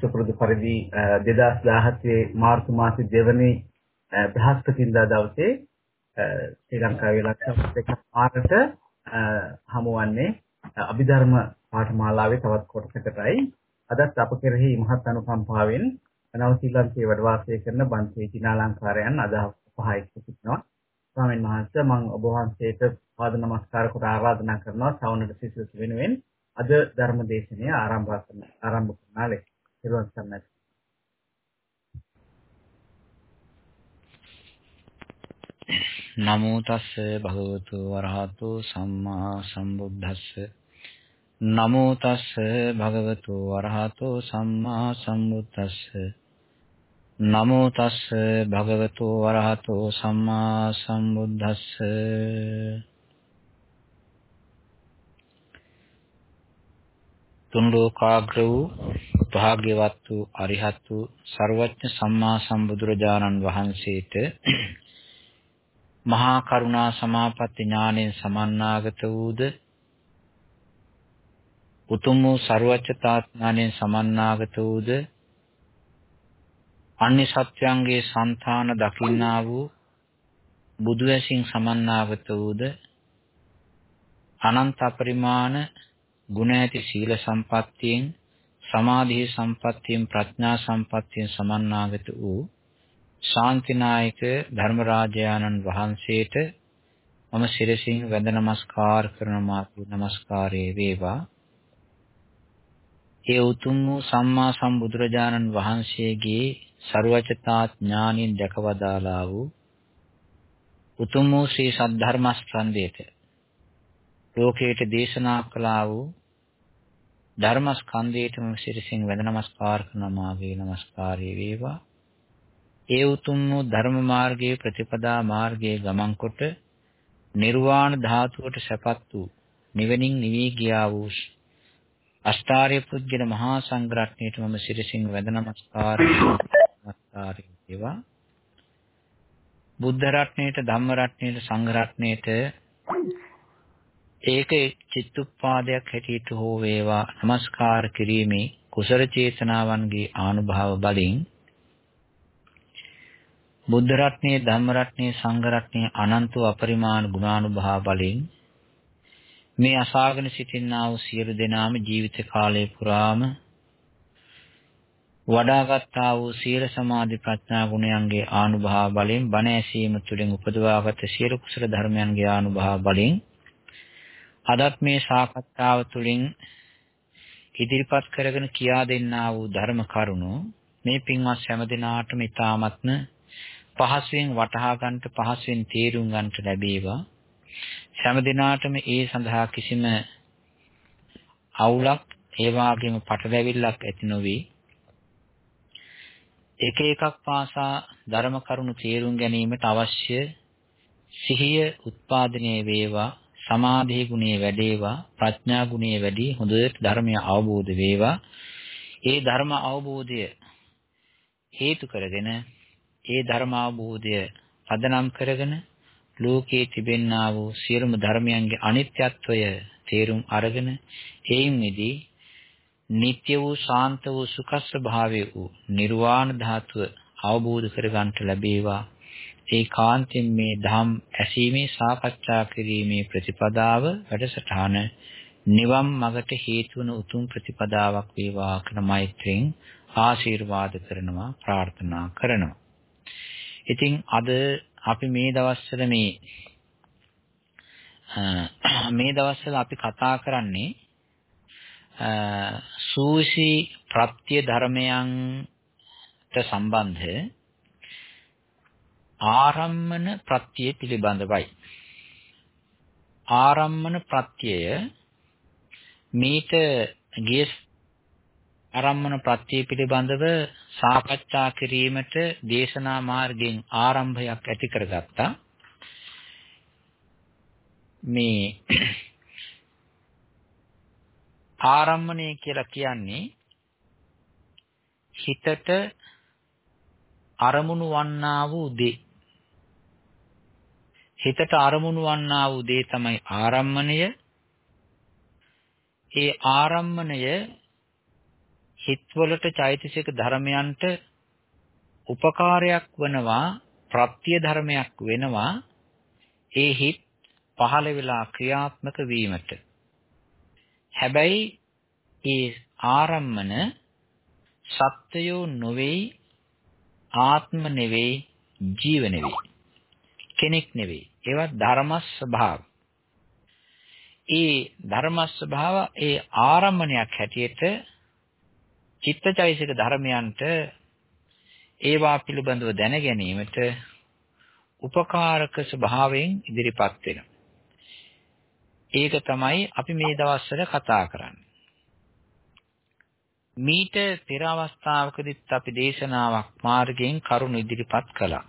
සුපුරුදු පරිදි 2017 මාර්තු මාසයේ දෙවැනි බ්‍රහස්පතින්දා දවසේ ශ්‍රී ලංකාවේ ලක්ෂ දෙකක් පාරට හමුවන්නේ අභිධර්ම පාඨමාලාවේ තවත් කොටසකටයි. අදත් අප කෙරෙහි මහත් අනුකම්පාවෙන් නව ශ්‍රී ලංකාවේ වැඩ වාසය කරන බන්සේ චිනාලංකාරයන් අද පහයි සිටිනවා ස්වාමීන් වහන්සේ මම ඔබ වහන්සේට පාද නමස්කාර කොට ආරාධනා කරනවා සවනට සිසුස් වෙනුවෙන් අද ධර්ම දේශනය ආරම්භ කරන ආරම්භ කරන ලෙස ඉරුවන් සම්මත නමෝ තස්ස භගවතු වරහතු සම්මා සම්බුද්දස්ස. නමෝ තස්ස භගවතු වරහතු සම්මා සම්බුද්දස්ස. නමෝ තස්ස භගවතු වරහතෝ සම්මා සම්බුද්දස්ස. තුන් ලෝකාග්‍ර වූ භාග්‍යවත් වූ අරිහත් වූ ਸਰවඥ සම්මා සම්බුදුරජාණන් වහන්සේට මහා කරුණා සමාපatti ඥාණයෙන් සමන්නාගත වූද උතුම් වූ ਸਰවඥතා ඥාණයෙන් සමන්නාගත වූද අන්‍ය සත්‍යයන්ගේ సంతාන දකින්නා වූ බුදු ඇසින් සමන්නාගත වූද අනන්ත අපරිමාණ ගුණ ඇති සීල සම්පත්තියෙන් සමාධි සම්පත්තියෙන් ප්‍රඥා සම්පත්තියෙන් සමන්නාගත වූ ශාන්තිනායක ධර්මරාජානන් වහන්සේට මම සිරසින් වැඳ නමස්කාර කරන මාතු නමස්කාරයේ වේවා. ඒ උතුම් වූ සම්මා සම්බුදුරජාණන් වහන්සේගේ ਸਰවචතා ඥානින් දැකවදාලා වූ උතුම් වූ ශ්‍රී සද්ධර්මස්කන්ධයට ලෝකයට දේශනා කළා වූ ධර්මස්කන්ධයටම සිරසින් වැඳ නමස්කාර කරන මාගේ නමස්කාරය වේවා. ඒ උතුම් වූ ධර්ම මාර්ගයේ ප්‍රතිපදා මාර්ගයේ ගමන් කොට නිර්වාණ ධාතුවට සැපත් වූ නිවෙනින් නිවී ගියා වූ අෂ්ටාර්ය පුජ්‍යන මහා සංඝරත්නයට මම සිරසින් වැඳ නමස්කාර නමස්කාරය වේවා. බුද්ධ රත්නයට ධම්ම රත්නයට සංඝ රත්නයට ඒක චිත්තුප්පාදයක් හැටියට හෝ වේවා নমස්කාර කිරීමේ කුසල චේතනාවන්ගේ ආනුභාව බලින් බුද්ධ රත්නයේ ධම්ම රත්නයේ සංඝ රත්නයේ අනන්ත අපරිමාණ ගුණානුභාව බලෙන් මේ අසාගෙන සිටින්නා වූ සියලු දෙනාම ජීවිත කාලය පුරාම වඩාගත්තා වූ සීල සමාධි ප්‍රඥා ගුණයන්ගේ ආනුභාව බලෙන් බණ ඇසීම තුළින් උපදවාගත් සියලු කුසල ධර්මයන්ගේ ආනුභාව බලෙන් අදත් මේ සාකච්ඡාව තුළින් ඉදිරිපත් කරගෙන කියා දෙන්නා වූ ධර්ම කරුණු මේ පින්වත් හැම දිනාටම ඊ타මත්ම පහසුවෙන් වටහා ගන්නට පහසුවෙන් තේරුම් ගන්නට ලැබේවා. හැම දිනාටම ඒ සඳහා කිසිම අවුලක් ඒ වගේම පටලැවිල්ලක් ඇති නොවේ. එක එකක් පාසා ධර්ම කරුණු තේරුම් ගැනීමට අවශ්‍ය සිහිය උත්පාදනය වේවා. සමාධි ගුණය වැඩේවා ප්‍රඥා ගුණය වැඩි හොඳට ධර්මය අවබෝධ වේවා. ඒ ධර්ම අවබෝධය හේතු කරගෙන ඒ ධර්ම අවබෝධය පදනම් කරගෙන ලෝකයේ තිබෙන්නා වූ සියලුම ධර්මයන්ගේ අනිත්‍යත්වය තේරුම් අරගෙන එයින් මිදී නিত্য වූ ශාන්ත වූ සුඛ ස්වභාවය වූ නිර්වාණ ධාතුව අවබෝධ කරගන්නට ලැබේවා. ඒ කාන්තෙන් මේ ධම් ඇසීමේ සාකච්ඡා කිරීමේ ප්‍රතිපදාව වැඩසටහන නිවන් මගට හේතු වන උතුම් ප්‍රතිපදාවක් වේවා කියලා මෛත්‍රියෙන් ආශිර්වාද කරනවා ප්‍රාර්ථනා කරනවා. ඉතින් අද අපි මේ දවස්වල මේ මේ දවස්වල අපි කතා කරන්නේ සූසි ප්‍රත්‍ය ධර්මයන්ට සම්බන්ධ ආරම්මන ප්‍රත්‍ය පිළිබඳවයි. ආරම්මන ප්‍රත්‍යය මේට ගිය ආරම්මන ප්‍රත්‍ය පිළිබඳව සාකච්ඡා කිරීමට දේශනා මාර්ගයෙන් ආරම්භයක් ඇති කරගත්තා. මේ ආරම්මණය කියලා කියන්නේ හිතට අරමුණු වන්නා වූ දේ. හිතට අරමුණු වන්නා වූ දේ තමයි ආරම්මණය. ඒ ආරම්මණය හිත්වලට චෛතසික ධර්මයන්ට උපකාරයක් වනවා ප්‍රත්‍ය ධර්මයක් වෙනවා. ඒ හිත් පහළ වෙලා ක්‍රියාත්මක වීමට. හැබැයි ඒ ආරම්මන සත්‍යයෝ නොවේයි ආත්ම නෙවෙයි ජීව නෙවෙයි කෙනෙක් නෙවෙයි ඒවා ධර්ම ස්වභාව ඒ ධර්ම ස්වභාව ඒ ආරම්මණයක් හැටියට චිත්තචෛසික ධර්මයන්ට ඒවා පිළිබඳව දැන ගැනීමට උපකාරක ස්වභාවයෙන් ඉදිරිපත් වෙනවා. ඒක තමයි අපි මේ දවස්වල කතා කරන්නේ. මීට පෙර අවස්ථාවකදීත් අපි දේශනාවක් මාර්ගයෙන් කරුණු ඉදිරිපත් කළා.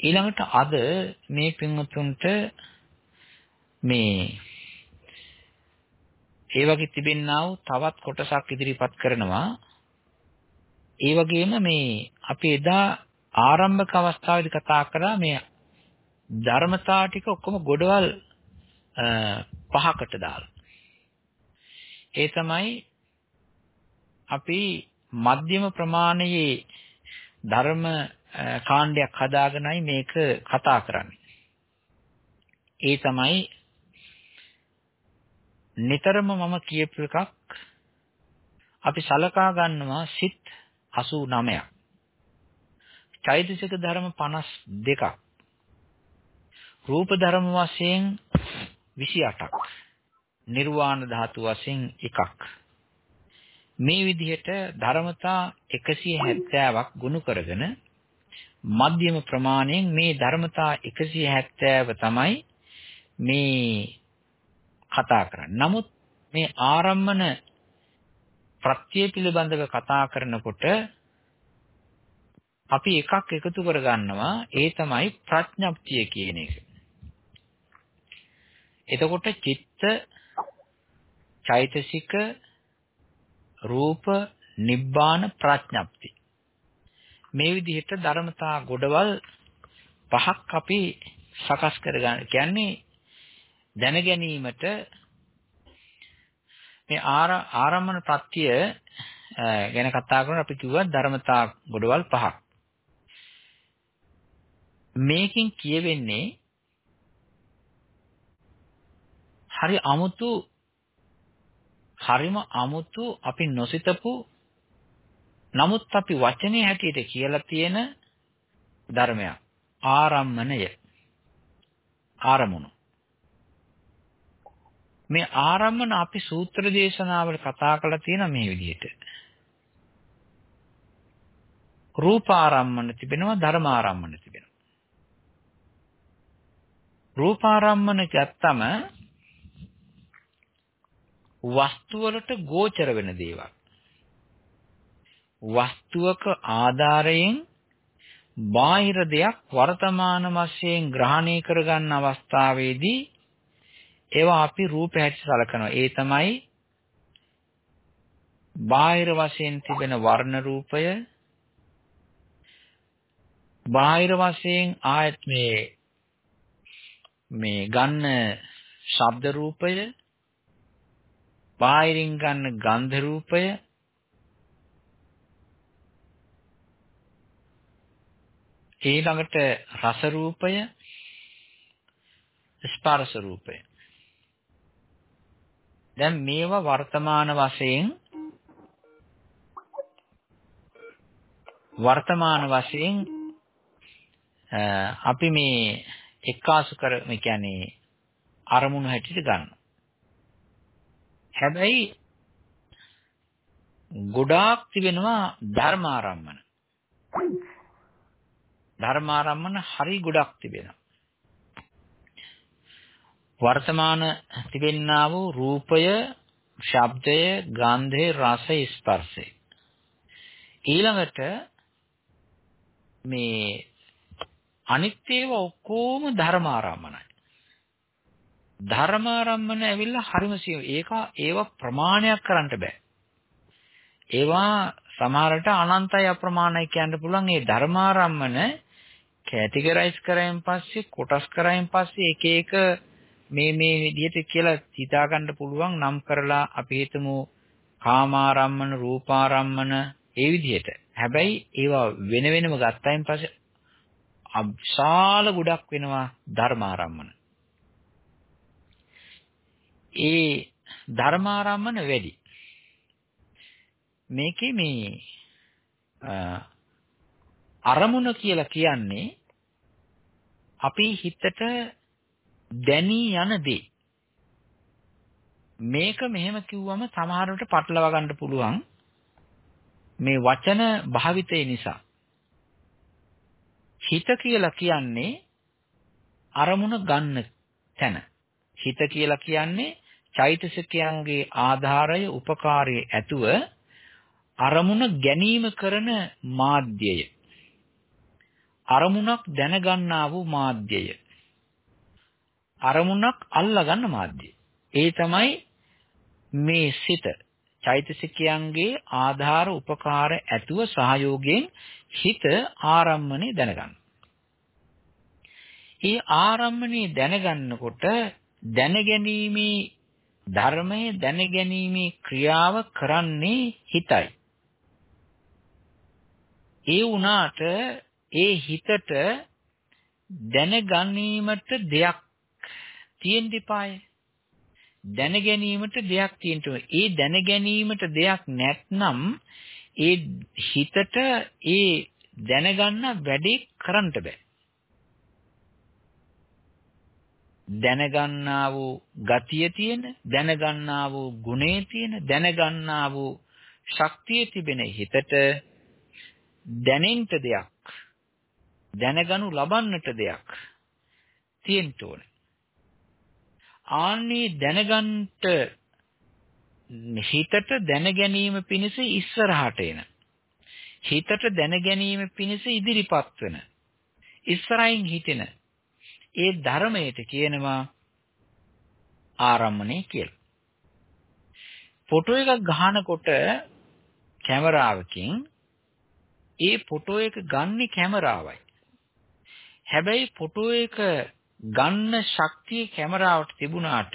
ඊළඟට අද මේ පින්වතුන්ට මේ ඒ වගේ තිබෙනා වූ තවත් කොටසක් ඉදිරිපත් කරනවා. ඒ වගේම මේ අපි එදා ආරම්භක අවස්ථාවේදී කතා කරා මේ ධර්මතා ටික ඔක්කොම ගොඩවල් පහකට දාලා. ඒ තමයි අපි මධ්‍යම ප්‍රමාණයේ ධර්ම කාණ්ඩයක් හදාගෙනයි මේක කතා කරන්නේ. ඒ තමයි නිතරම මම කියපු එකක් අපි සලකා ගන්නවා සිත් 89ක්. චෛතසික ධර්ම 52ක්. රූප ධර්ම වශයෙන් 28ක්. නිර්වාණ ධාතු වශයෙන් එකක්. මේ විදිහට ධර්මතා 170ක් ගුණ කරගෙන මධ්‍යම ප්‍රමාණයෙන් මේ ධර්මතා 170 තමයි මේ කතා කරන්නේ. නමුත් මේ ආරම්මන ප්‍රත්‍ය පිළිබඳව කතා කරනකොට අපි එකක් එකතු කරගන්නවා ඒ තමයි ප්‍රඥප්තිය කියන එක. එතකොට චිත්ත චෛතසික රූප නිබ්බාන ප්‍රඥප්ති මේ විදිහට ධර්මතා ගොඩවල් පහක් අපි සකස් කරගන්න කියන්නේ දැන ගැනීමට මේ ආරම්මන ප්‍රත්‍ය ගැන කතා කරන අපි කිව්වා ධර්මතා ගොඩවල් පහක්. මේකෙන් කියවෙන්නේ හරි අමුතු හරිම අමුතු අපි නොසිතපු නමුත් අපි වචනේ හැටියට කියලා තියෙන ධර්මයක් ආරම්මණය ආරමුණු මේ ආරම්මන අපි සූත්‍ර දේශනාවල කතා කරලා තියෙන මේ විදිහට. රූප ආරම්මන තිබෙනවා ධර්ම ආරම්මන තිබෙනවා. රූප ආරම්මන ගත්තම වස්තු වලට ගෝචර වෙන දේවල්. වස්තුවක ආධාරයෙන් බාහිර දෙයක් වර්තමාන වශයෙන් ග්‍රහණය කරගන්න අවස්ථාවේදී ඒවා අපි රූප හැටියට සලකනවා. ඒ තමයි බාහිර වශයෙන් තිබෙන වර්ණ රූපය බාහිර වශයෙන් ආයත් මේ මේ ගන්න ශබ්ද රූපය බාහිරින් ගන්න ගන්ධ රූපය ඊළඟට රස රූපය ස්පර්ශ රූපය දැන් මේවා වර්තමාන වශයෙන් වර්තමාන වශයෙන් අපි මේ එක්කාසු කර මේ කියන්නේ අරමුණු හැටියට ගන්න. හැබැයි ගොඩාක් තිබෙනවා ධර්මාරම්මන. ධර්මාරම්මන හරි ගොඩක් තිබෙනවා. වර්තමාන තිබෙන්නා වූ රූපය, ශබ්දය, ගන්ධය, රසය, ස්පර්ශය. ඊළඟට මේ අනිත් ඒවා ඔක්කොම ධර්මාරම්මනයි. ධර්මාරම්මන ඇවිල්ලා හරිම සියුම්. ඒක ඒවා ප්‍රමාණයක් කරන්න බෑ. ඒවා සමහරට අනන්තයි අප්‍රමාණයි කියන්න පුළුවන්. ඒ ධර්මාරම්මන කැටගරයිස් කරායින් පස්සේ කොටස් කරායින් පස්සේ එක එක මේ මේ විදිහට කියලා හිතා ගන්න පුළුවන් නම් කරලා අපි හිතමු කාමාරම්මන, රූපාරම්මන ඒ විදිහට. හැබැයි ඒවා වෙන වෙනම ගත්තයින් පස්සේ අවිශාල ගොඩක් වෙනවා ධර්මාරම්මන. ඒ ධර්මාරම්මන වැඩි. මේකේ මේ අරමුණ කියලා කියන්නේ අපේ හිතට දැනී යන දේ. මේක මෙහෙම කිව්වම සමහරවිට පටලවා ගන්න පුළුවන්. මේ වචන භාවිතය නිසා. හිත කියලා කියන්නේ අරමුණ ගන්න තැන. හිත කියලා කියන්නේ චෛතසිකයන්ගේ ආධාරය උපකාරයේ ඇතුව අරමුණ ගැනීම කරන මාධ්‍යය. අරමුණක් දැනගන්නා වූ මාධ්‍යය. අරමුණක් අල්ලගන්න මාධ්‍යය. ඒ තමයි මේ සිත. චෛතසිකයන්ගේ ආධාර උපකාර ඇතුව සහයෝගයෙන් හිත ආරම්මණය දැනගන්න. ඒ ආරම්මණය දැනගන්නකොට දැනගැනීමේ ධර්මයේ දැනගැනීමේ ක්‍රියාව කරන්නේ හිතයි. ඒ වුණාට ඒ හිතට දැනගැනීමට දෙයක් තියෙන්න ඉපාය. දැනගැනීමට දෙයක් තියෙන්න ඒ දැනගැනීමට දෙයක් නැත්නම් ඒ හිතට ඒ දැනගන්න වැඩේ කරන්න බෑ. දැනගන්නා වූ ගතිය තියෙන, දැනගන්නා වූ ගුණේ තියෙන, දැනගන්නා වූ ශක්තිය තිබෙන හිතට දැනෙන්න දෙයක්, දැනගනු ලබන්නට දෙයක් තියෙන්න ඕනේ. ආන්නේ දැනගන්නට හිතට දැනගැනීම පිණිස ඉස්සරහට එන හිතට දැනගැනීම පිණිස ඉදිරිපත් වෙන ඉස්සරහින් හිතෙන ඒ ධර්මයට කියනවා ආරම්මණය කියලා. ෆොටෝ එකක් ගන්නකොට කැමරාවකින් ඒ ෆොටෝ එක ගන්නේ කැමරාවයි. හැබැයි ෆොටෝ එක ගන්න ශක්තිය කැමරාවට තිබුණාට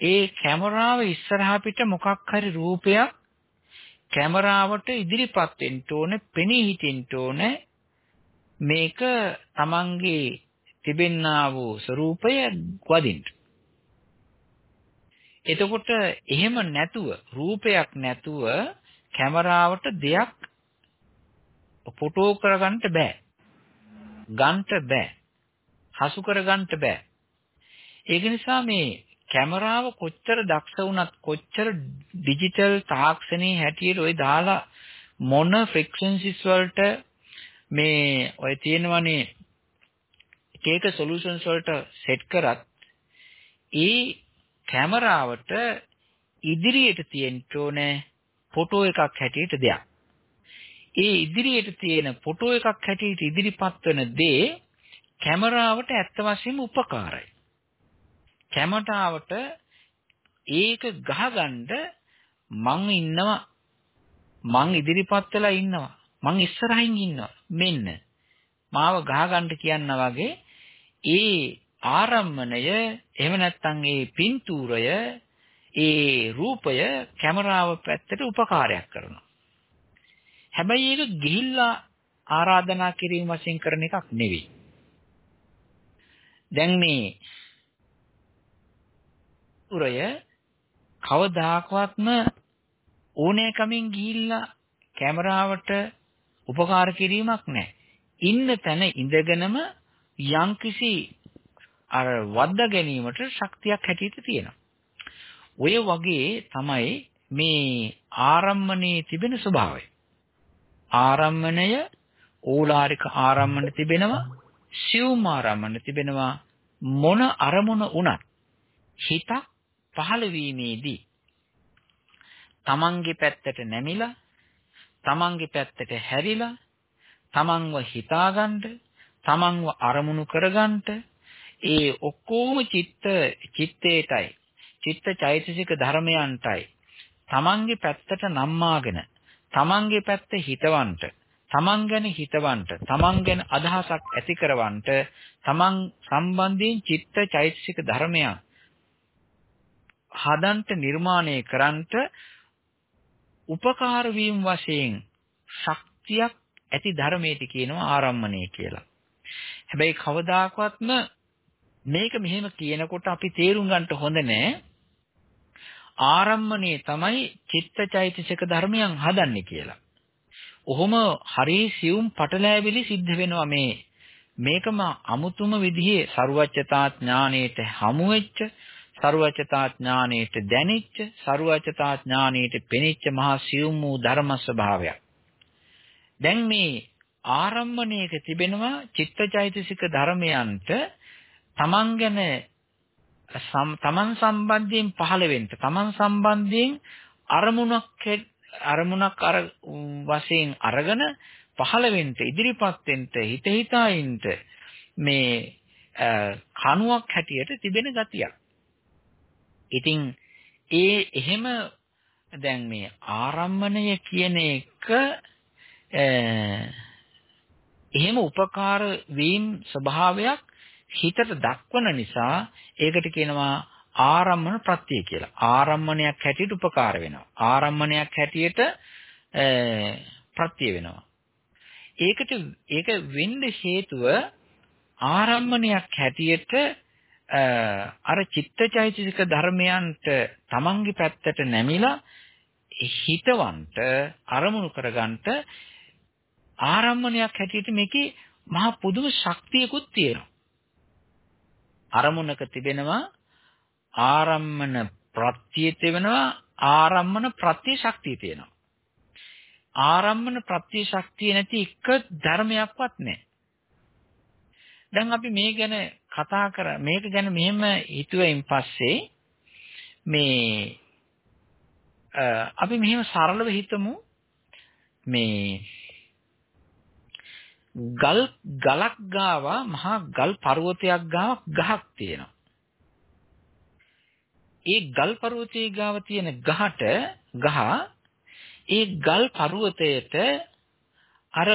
ඒ කැමරාව ඉස්සරහා පිට මොකක් හරි රූපයක් කැමරාවට ඉදිරිපත් වෙන්න ඕනේ, පෙනී හිටින්න ඕනේ. මේක තමන්ගේ තිබෙන්නා වූ ස්වરૂපය වදින්න. එතකොට එහෙම නැතුව රූපයක් නැතුව කැමරාවට දෙයක් ෆොටෝ කරගන්න බෑ. ගන්න බෑ. හසු කරගන්න බෑ. ඒක නිසා මේ කැමරාව කොච්චර දක්ෂ වුණත් කොච්චර ඩිජිටල් තාක්ෂණයේ හැටියට ඔය දාලා මොන ෆ්‍රීකවන්සිස් වලට මේ ඔය තියෙනවනේ එක එක සොලියුෂන්ස් වලට සෙට් කරත් ඒ කැමරාවට ඉදිරියට තියෙන්න ඕනේ ෆොටෝ එකක් හැටියට දෙයක්. ඒ ඉදිරියට තියෙන ෆොටෝ එකක් හැටියට ඉදිරිපත් වෙන දේ කැමරාවට ඇත්ත වශයෙන්ම උපකාරයි. කැමරාවට ඒක ගහගන්න මං ඉන්නවා. මං ඉදිරිපත් වෙලා ඉන්නවා. මං ඉස්සරහින් ඉන්නවා. මෙන්න. මාව ගහගන්න කියන්න වගේ ඒ ආරම්මණය එහෙම නැත්නම් ඒ පින්තූරය ඒ රූපය කැමරාව පැත්තට උපකාරයක් කරනවා. හැබැයි ඒක ගිහිල්ලා ආරාධනා කිරීම වශයෙන් කරන එකක් නෙවෙයි දැන් මේ උරය කවදාකවත්ම ඕනෑකමින් ගිහිල්ලා කැමරාවට උපකාර කිරීමක් නැහැ. ඉන්න තැන ඉඳගෙනම යම්කිසි අර වද්දා ගැනීමට ශක්තියක් හැටියට තියෙනවා. ඔය වගේ තමයි මේ ආරම්මණයේ තිබෙන ස්වභාවය. ආරම්මණය ඕලාරික ආරම්මණ තිබෙනවා, සිව්ම ආරම්මණ තිබෙනවා. මොන අරමුණ වුණත් හිතක් පහළ වීමේදී තමන්ගේ පැත්තට නැමිලා තමන්ගේ පැත්තට හැරිලා තමන්ව හිතාගන්න තමන්ව අරමුණු කරගන්න ඒ ඔක්කොම චිත්ත චිත්තේටයි චිත්ත චෛතසික ධර්මයන්ටයි තමන්ගේ පැත්තට නම්මාගෙන තමන්ගේ පැත්ත හිතවන්ට තමන් ගැන හිතවන්ට තමන් ගැන අදහසක් ඇති කරවන්ට තමන් සම්බන්ධයෙන් චිත්ත චෛතසික ධර්මයන් හදන්ට නිර්මාණය කරන්නට උපකාර වීම වශයෙන් ශක්තියක් ඇති ධර්මයට කියනවා ආරම්මණය කියලා. හැබැයි කවදාකවත්ම මේක මෙහෙම කියනකොට අපි තේරුම් ගන්නට හොඳ නෑ. ආරම්මණය තමයි චිත්තචෛතසික ධර්මයන් හදන්නේ කියලා. ඔහොම හරි සියුම් පටලෑවිලි සිද්ධ වෙනවා මේ. මේකම අමුතුම විදිහේ ਸਰුවච්චතා ඥාණයට හමු වෙච්ච, ਸਰුවච්චතා ඥාණයට දැනෙච්ච, ਸਰුවච්චතා ඥාණයට පෙනෙච්ච මහා සියුම් වූ ධර්ම ස්වභාවයක්. දැන් මේ ආරම්මණයක තිබෙනවා චිත්තචෛතසික ධර්මයන්ට තමන් ගැන තමන් සම්බන්ධයෙන් පහළ වෙන්න තමන් සම්බන්ධයෙන් අරමුණක් අරමුණක් අර වශයෙන් අරගෙන පහළ වෙන්න ඉදිරිපත් වෙන්න හිත හිතා ඉන්න මේ කණුවක් හැටියට තිබෙන ගතියක්. ඉතින් ඒ එහෙම දැන් මේ ආරම්මණය කියන එක එහෙම උපකාර වීම ස්වභාවයක් හිතට දක්වන නිසා ඒකට කියනවා ආරම්මන ප්‍රත්‍ය කියලා. ආරම්මණයක් හැටියට උපකාර වෙනවා. ආරම්මණයක් හැටියට ප්‍රත්‍ය වෙනවා. ඒකට ඒක වෙන්න හේතුව ආරම්මණයක් හැටියට අර චිත්තචෛතසික ධර්මයන්ට තමන්ගේ පැත්තට නැමිලා හිතවන්ට අරමුණු කරගන්නට ආරම්මණයක් හැටියට මේකේ මහා පුදුම ශක්තියකුත් තියෙනවා. අරමුණක තිබෙනවා ආරම්මන ප්‍රත්‍ය තිබෙනවා ආරම්මන ප්‍රත්‍ය ශක්තිය තියෙනවා. ආරම්මන ප්‍රත්‍ය ශක්තිය නැති එක ධර්මයක්වත් නැහැ. දැන් අපි මේ ගැන කතා කර මේක ගැන මෙහෙම හිතුවෙන් පස්සේ මේ අපි මෙහෙම සරලව හිතමු මේ ගල් ගලක් ගාව මහා ගල් පර්වතයක් ගාව ගහක් තියෙනවා. ඒ ගල් පර්වතයේ ගාව තියෙන ගහට ගහ ඒ ගල් පර්වතයට අර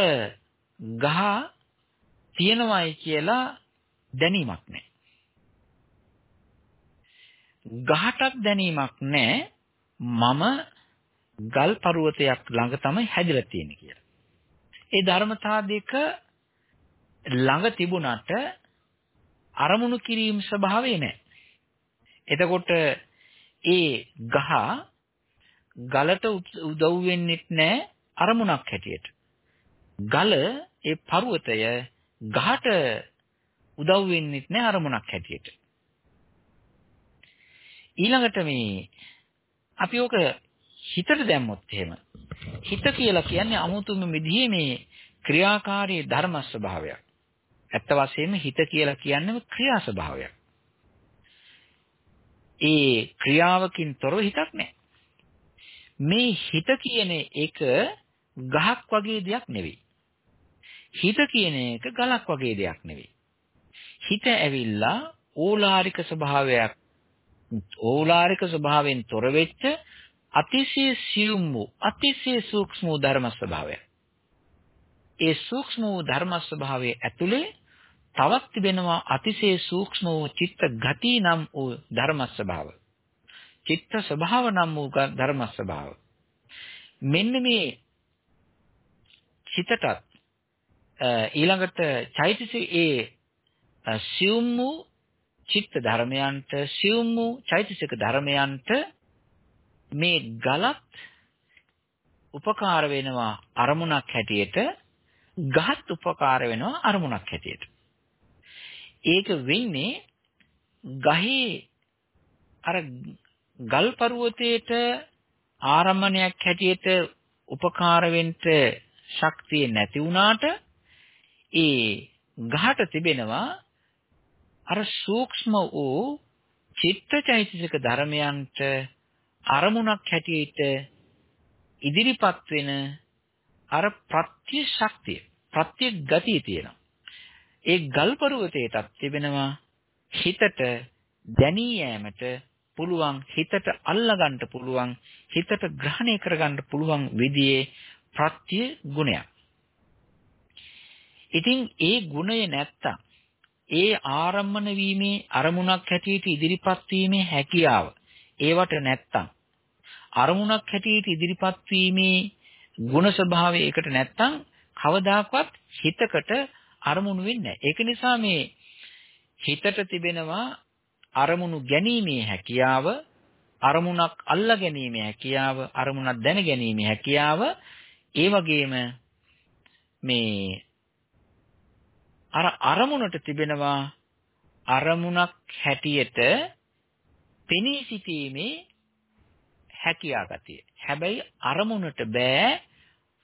ගහ තියෙනවයි කියලා දැනීමක් නැහැ. ගහටත් දැනීමක් නැහැ මම ගල් පර්වතයක් ළඟ තමයි හැදිලා තියෙන්නේ කියලා. ඒ ධර්මතා දෙක ළඟ තිබුණාට අරමුණු කිරීම ස්වභාවය නැහැ. එතකොට ඒ ගහ ගලට උදව් වෙන්නේ නැහැ අරමුණක් හැටියට. ගල ඒ පර්වතය ගහට උදව් වෙන්නේ නැහැ අරමුණක් හැටියට. ඊළඟට මේ අපි ඕක හිතට දැම්මොත් එහෙම හිත කියලා කියන්නේ අමුතුම විදිහේ මේ ක්‍රියාකාරී ධර්ම ස්වභාවයක්. ඇත්ත වශයෙන්ම හිත කියලා කියන්නේ ක්‍රියා ස්වභාවයක්. ඒ ක්‍රියාවකින් තොරව හිතක් නැහැ. මේ හිත කියන එක ගහක් වගේ දෙයක් නෙවෙයි. හිත කියන එක ගලක් වගේ දෙයක් නෙවෙයි. හිත ඇවිල්ලා ඕලාරික ස්වභාවයක් ඕලාරික ස්වභාවයෙන් තොර වෙච්ච අතිශය සියුම් වූ අතිශය සූක්ෂම වූ ධර්ම ස්වභාවයක්. ඒ සූක්ෂම වූ ධර්ම ස්වභාවයේ ඇතුලේ තවත් තිබෙනවා අතිශය සූක්ෂම වූ චිත්ත ගති නම් වූ ධර්ම ස්වභාව. චිත්ත ස්වභාව නම් වූ ධර්ම ස්වභාව. මෙන්න මේ චිතටත් ඊළඟට චෛතසික ඒ සියුම් වූ චිත්ත ධර්මයන්ට සියුම් වූ චෛතසික ධර්මයන්ට මේ ගලත් උපකාර වෙනවා අරමුණක් හැටියට ගහත් උපකාර වෙනවා අරමුණක් හැටියට. ඒක වෙන්නේ ගහේ අර ගල් පර්වතයේට ආරම්මණයක් හැටියට උපකාර වෙන්න ශක්තිය නැති වුණාට ඒ ගහට තිබෙනවා අර සූක්ෂම වූ චිත්තචෛතසික ධර්මයන්ට අරමුණක් හැටියට ඉදිරිපත් වෙන අර ප්‍රත්‍ය ශක්තිය ප්‍රත්‍ය ගතිය තියෙනවා ඒ ගල් පර්වතයටත් තිබෙනවා හිතට දැනී යෑමට පුළුවන් හිතට අල්ලගන්න පුළුවන් හිතට ග්‍රහණය කරගන්න පුළුවන් විදිහේ ප්‍රත්‍ය ගුණයක්. ඉතින් ඒ ගුණය නැත්තම් ඒ ආරම්මන වීමේ අරමුණක් හැටියට ඉදිරිපත් වීමේ හැකියාව ඒවට නැත්තම් අරමුණක් හැටියට ඉදිරිපත් වීමේ ಗುಣ ස්වභාවය ඒකට නැත්තම් කවදාකවත් හිතකට අරමුණු වෙන්නේ නැහැ. ඒක නිසා මේ හිතට තිබෙනවා අරමුණු ගැනීමේ හැකියාව අරමුණක් අල්ලා ගැනීමේ හැකියාව අරමුණක් දැන ගැනීමේ හැකියාව ඒ වගේම මේ අර අරමුණට තිබෙනවා අරමුණක් හැටියට පෙනී සිටීමේ හැකියාගතිය. හැබැයි අරමුණට බෑ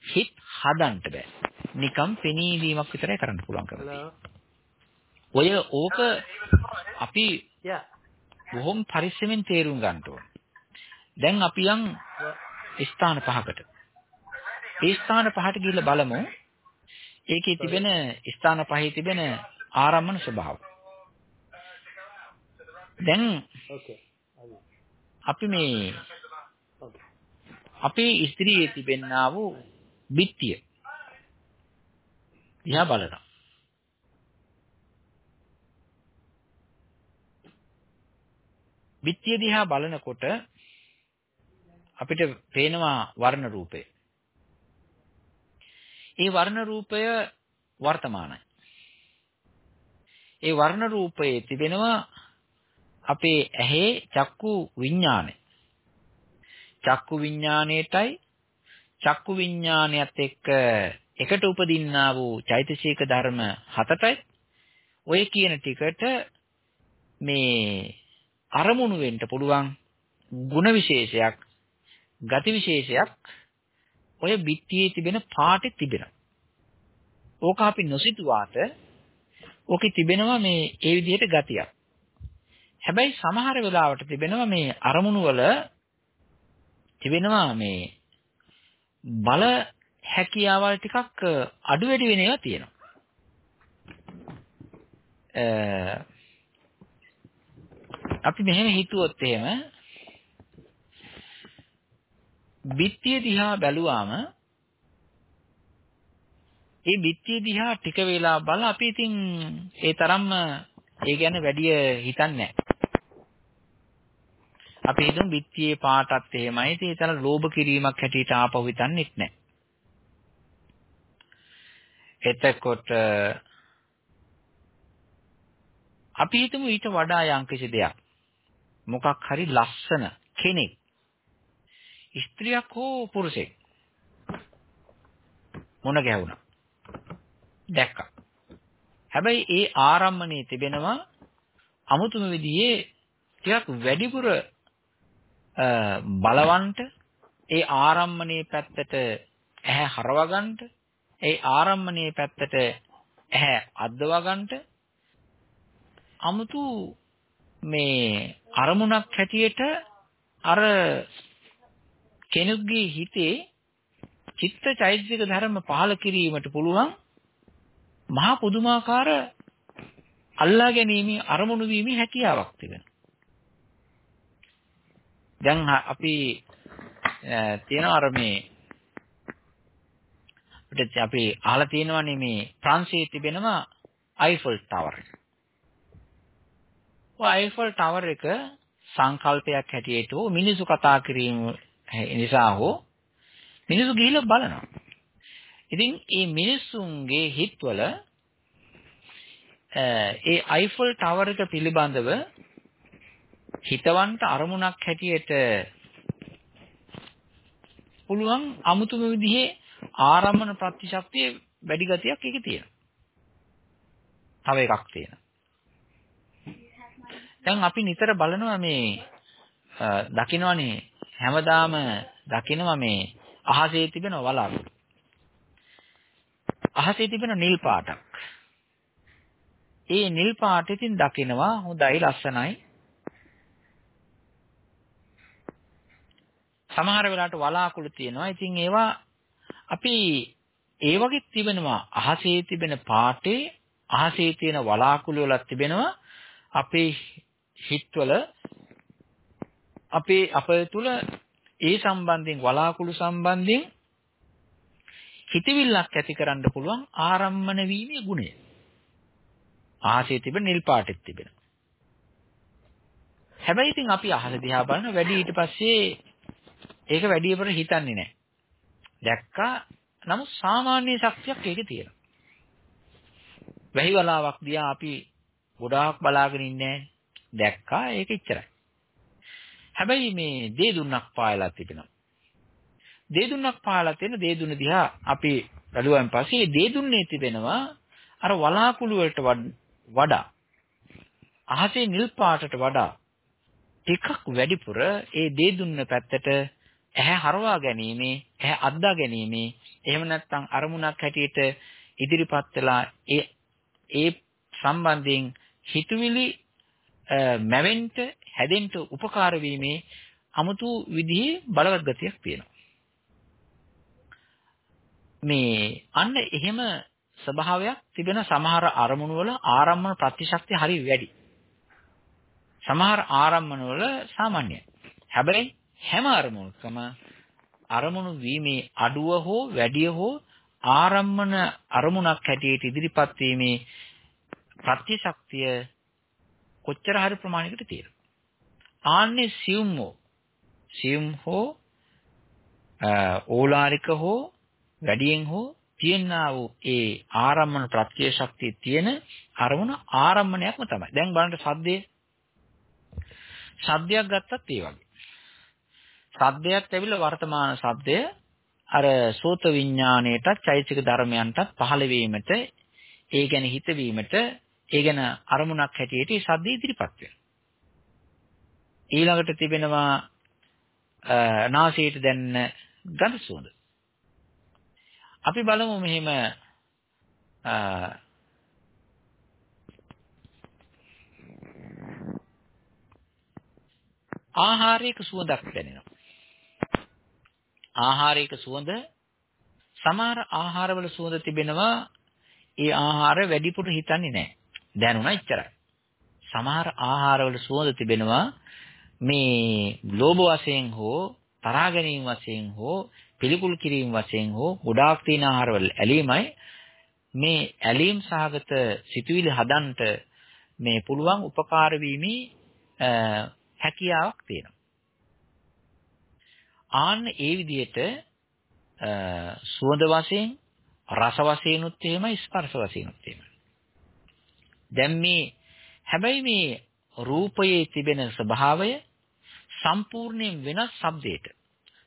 හිත හදන්න බෑ. නිකම් පෙනීවීමක් විතරයි කරන්න පුළුවන් කරන්නේ. ඔය ඕක අපි බොහොම පරිස්සමෙන් තේරුම් ගන්න ඕන. දැන් අපි යන් ස්ථාන පහකට. ඒ ස්ථාන පහට ගිහිල්ලා බලමු. ඒකේ තිබෙන ස්ථාන පහේ තිබෙන ආරම්මන ස්වභාව. දැන් අපි මේ අපේ ස්ත්‍රියේ තිබෙන්නා වූ බිත්තිය දිහා බලනවා. බිත්තිය දිහා බලනකොට අපිට පේනවා වර්ණ රූපය. ඒ වර්ණ රූපය වර්තමානයි. ඒ වර්ණ රූපයේ තිබෙනවා අපේ ඇහි චක්කු විඥානය. චක්කු විඥාණයටයි චක්කු විඥානයත් එක්ක එකට උපදින්නා වූ චෛතසික ධර්ම හතටයි ඔය කියන ටිකට මේ අරමුණු වෙන්න පුළුවන් ಗುಣ විශේෂයක් ගති විශේෂයක් ඔය බිත්තියේ තිබෙන පාටේ තිබෙනවා. ඕක අපි නොසිතුවාට ඕකේ තිබෙනවා මේ ඒ විදිහට ගතියක්. හැබැයි සමහර වෙලාවට තිබෙනවා මේ අරමුණු වල තිබෙනවා මේ බල හැකියාවල් ටිකක් අඩු වැඩි වෙන ඒවා තියෙනවා. අපි මෙහෙම හිතුවොත් එහෙම බිත්තිය දිහා බැලුවාම ඒ බිත්තිය දිහා ටික වෙලා බලලා අපි ඉතින් ඒ තරම්ම ඒ ගැන වැඩි හිතන්නේ නැහැ. අපි හිතමු බිත්තියේ පාටත් එහෙමයි. ඒ තරම් ලෝභ කිරීමක් හැටියට ආපහු හිතන්නේත් නැහැ. එතකොට අපි හිතමු ඊට වඩා යම්කිසි දෙයක්. මොකක් හරි ලස්සන කෙනෙක්. ස්ත්‍රියක් හෝ පුරුෂයෙක්. මොන ගැහුණා. දැක්කා. හැබැයි ඒ ආරම්මණයේ තිබෙනවා අමුතුම විදිහේ ටිකක් වැඩිපුර බලවන්ට ඒ ආරම්මණයේ පැත්තට ඇහැ හරවගන්න ඒ ආරම්මණයේ පැත්තට ඇහැ අද්දවගන්න අමුතු මේ අරමුණක් හැටියට අර කෙනෙකුගේ හිතේ චිත්ත චෛතසික ධර්ම පහළ කිරීමට පුළුවන් මහා පුදුමාකාර අල්ලා ගැනීම අරමුණු වීමේ හැකියාවක් තිබෙනවා. දැන් අපි තියෙනවා අර මේ අපිට අපි අහලා තියෙනවානේ මේ ප්‍රංශයේ තිබෙනවා අයිෆල් ටවර් එක. ඔය අයිෆල් ටවර් එක සංකල්පයක් හැටියට මිනිසු කතා කිරීම නිසා හෝ මිනිසු ගිහිල්ලා බලනවා. ඉතින් මේ මිනිසුන්ගේ හිතවල ඒ අයිෆල් ටවර් එක පිළිබඳව හිතවන්ට අරමුණක් හැටියට පුළුවන් අමුතුම විදිහේ ආරම්මන ප්‍රතිශක්තිය වැඩි ගතියක් ඒකේ තියෙනවා. තව එකක් තියෙනවා. දැන් අපි නිතර බලනවා මේ දකින්නවනේ හැමදාම දකිනවා මේ අහසේ තිබෙන වලාකුළු. අහසේ තිබෙන නිල් පාටක්. ඒ නිල් පාට ඉතින් දකිනවා හොඳයි ලස්සනයි. සමහර වෙලාවට වලාකුළු තියෙනවා. ඉතින් ඒවා අපි ඒ වගේ තිබෙනවා අහසේ තිබෙන පාටේ අහසේ තියෙන වලාකුළු වල තිබෙනවා අපේ හිතවල අපේ අප තුළ ඒ සම්බන්ධයෙන් වලාකුළු සම්බන්ධයෙන් හිතවිල්ලක් ඇති කරන්න පුළුවන් ආරම්මන වීමේ ගුණය. ආසේ තිබෙන නිල් පාටෙත් තිබෙනවා. හැබැයි ඉතින් අපි අහස දිහා බලන වැඩි ඊට පස්සේ ඒක වැඩිපුර හිතන්නේ නැහැ. දැක්කා නමුත් සාමාන්‍ය ශක්තියක් ඒකේ තියෙනවා. වැහි වලාවක් දිහා අපි ගොඩාක් බලාගෙන ඉන්නේ දැක්කා ඒක ඉච්චරයි. හැබැයි මේ දේ දුන්නක් පායලා තිබෙනවා. දේ දුන්නක් පායලා තියෙන දේ දුන්න දිහා අපි බැලුවාන් පස්සේ දේ දුන්නේ තිබෙනවා අර වලාකුළු වලට වඩා අහසේ නිල් පාටට වඩා ටිකක් වැඩිපුර ඒ දේ දුන්න පැත්තට ඇහැ හරවා ගැනීම, ඇහැ අද්දා ගැනීම, එහෙම නැත්නම් අරමුණක් හැටියට ඉදිරිපත් වෙලා ඒ ඒ සම්බන්ධයෙන් හිතුවිලි මැවෙන්න හැදෙන්න උපකාර වීමේ 아무තු විදිහේ බලවත් ගතියක් තියෙනවා. මේ අන්න එහෙම ස්වභාවයක් තිබෙන සමහර අරමුණු වල ආරම්මන ප්‍රතිශක්තිය හරි වැඩි. සමහර ආරම්මන වල සාමාන්‍යයි. හැබැයි හැම අරමුණකම අරමුණු වීමේ අඩුව හෝ වැඩිය හෝ ආරම්මන අරමුණක් හැටියට ඉදිරිපත් වීමේ ප්‍රතිශක්තිය කොච්චර හරි ප්‍රමාණයකට තියෙනවා. ආන්නේ සියුම් හෝ සියුම් හෝ ඕලාරික හෝ වැඩියෙන් හෝ තියෙනා වූ ඒ ආරම්මන ප්‍රත්‍යශක්තිය තියෙන අරමුණ ආරම්මණයක්ම තමයි. දැන් බලන්න සද්දේ සද්දයක් ගත්තත් ඒ වගේ. සද්දයක් ඇවිල්ලා වර්තමාන සද්දය අර සෝත විඥාණයටත් චෛතසික ධර්මයන්ටත් පහළ වීමට ඒ ගැන හිතවීමට ඒ ගැන අරමුණක් හැටියට ඒ සද්ද ඉදිරිපත් වෙනවා. ඊළඟට තිබෙනවා නාසයට දැනෙන ගඳ සුවඳ. අපි බලමු මෙහෙම ආහාරයක සුවඳක් දැනෙනවා. ආහාරයක සුවඳ සමහර ආහාරවල සුවඳ තිබෙනවා ඒ ආහාර වැඩිපුර හිතන්නේ නැහැ. දැනුණා එච්චරයි. සමහර ආහාරවල සුවඳ තිබෙනවා මේ ලෝභ වශයෙන් හෝ තරහා ගැනීම වශයෙන් හෝ පිළිකුල් කිරීම වශයෙන් හෝ ගොඩාක් තියෙන ආහාරවල ඇලීමයි මේ ඇලීම් සහගත සිතුවිලි හදන්නට මේ පුළුවන් උපකාර වීමේ හැකියාවක් තියෙනවා. ආන්න ඒ විදිහට සුවඳ වශයෙන් රස වශයෙන් උත් එහෙමයි ස්පර්ශ වශයෙන් උත් එහෙමයි. දැන් මේ හැබැයි මේ රූපයේ තිබෙන ස්වභාවය සම්පූර්ණයෙන් වෙනස් ශබ්දයට.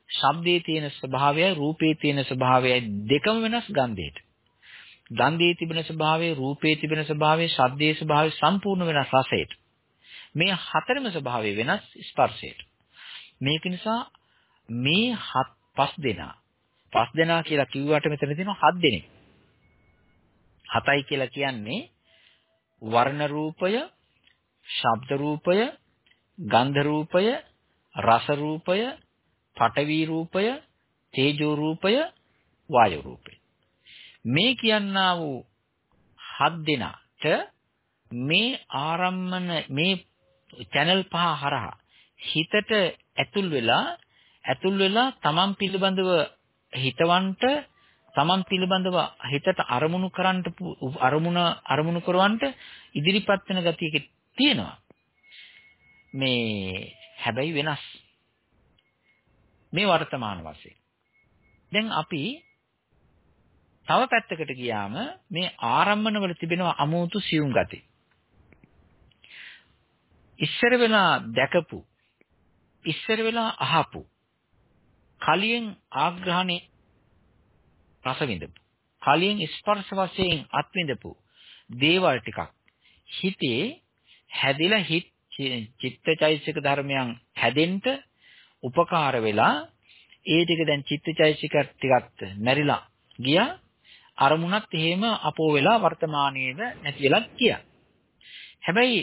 ශබ්දයේ තියෙන ස්වභාවයයි රූපයේ තියෙන ස්වභාවයයි දෙකම වෙනස් ගන්ධයට. ගන්ධයේ තිබෙන ස්වභාවය, රූපයේ තිබෙන ස්වභාවය, ශබ්දයේ ස්වභාවය සම්පූර්ණ වෙනස් රසයට. මේ හතරම ස්වභාවය වෙනස් ස්පර්ශයට. මේක නිසා මේ හත් පස් දෙනා පස් දෙනා කියලා කිව්වට මෙතන තියෙනවා හත් දෙනෙක්. හතයි කියලා කියන්නේ වර්ණ රූපය, ශබ්ද රූපය, ගන්ධ රූපය, රස රූපය, පඨවි රූපය, තේජෝ රූපය, වායු රූපය. මේ කියන්නා වූ හත් දෙනාට මේ ආරම්මන මේ channel පහ හරහා හිතට ඇතුල් වෙලා ඇතුල් වෙලා තමන් පිළිබඳව හිතවන්ට තමන් පිළිබඳව හිතට අරමුණු කරන්නට අරමුණ අරමුණු කරවන්නට ඉදිරිපත් වෙන ගතියක තියෙනවා. මේ හැබැයි වෙනස්. මේ වර්තමාන වශයෙන්. දැන් අපි තව පැත්තකට ගියාම මේ ආරම්මන වල තිබෙනවා අමෝතු සියුම් ගති. ඉස්සර වෙලා දැකපු ඉස්සර වෙලා අහපු කලියෙන් ආග්‍රහණේ රස විඳපු කලියෙන් ස්පර්ශ වශයෙන් අත්විඳපු දේවල් ටිකක් හිතේ හැදිලා හිත චිත්තචෛසික ධර්මයන් හැදෙන්න උපකාර වෙලා ඒ ටික දැන් චිත්තචෛසික ටිකත් මැරිලා ගියා. අරමුණත් එහෙම අපෝ වෙලා වර්තමානයේද නැති වෙලා ගියා. හැබැයි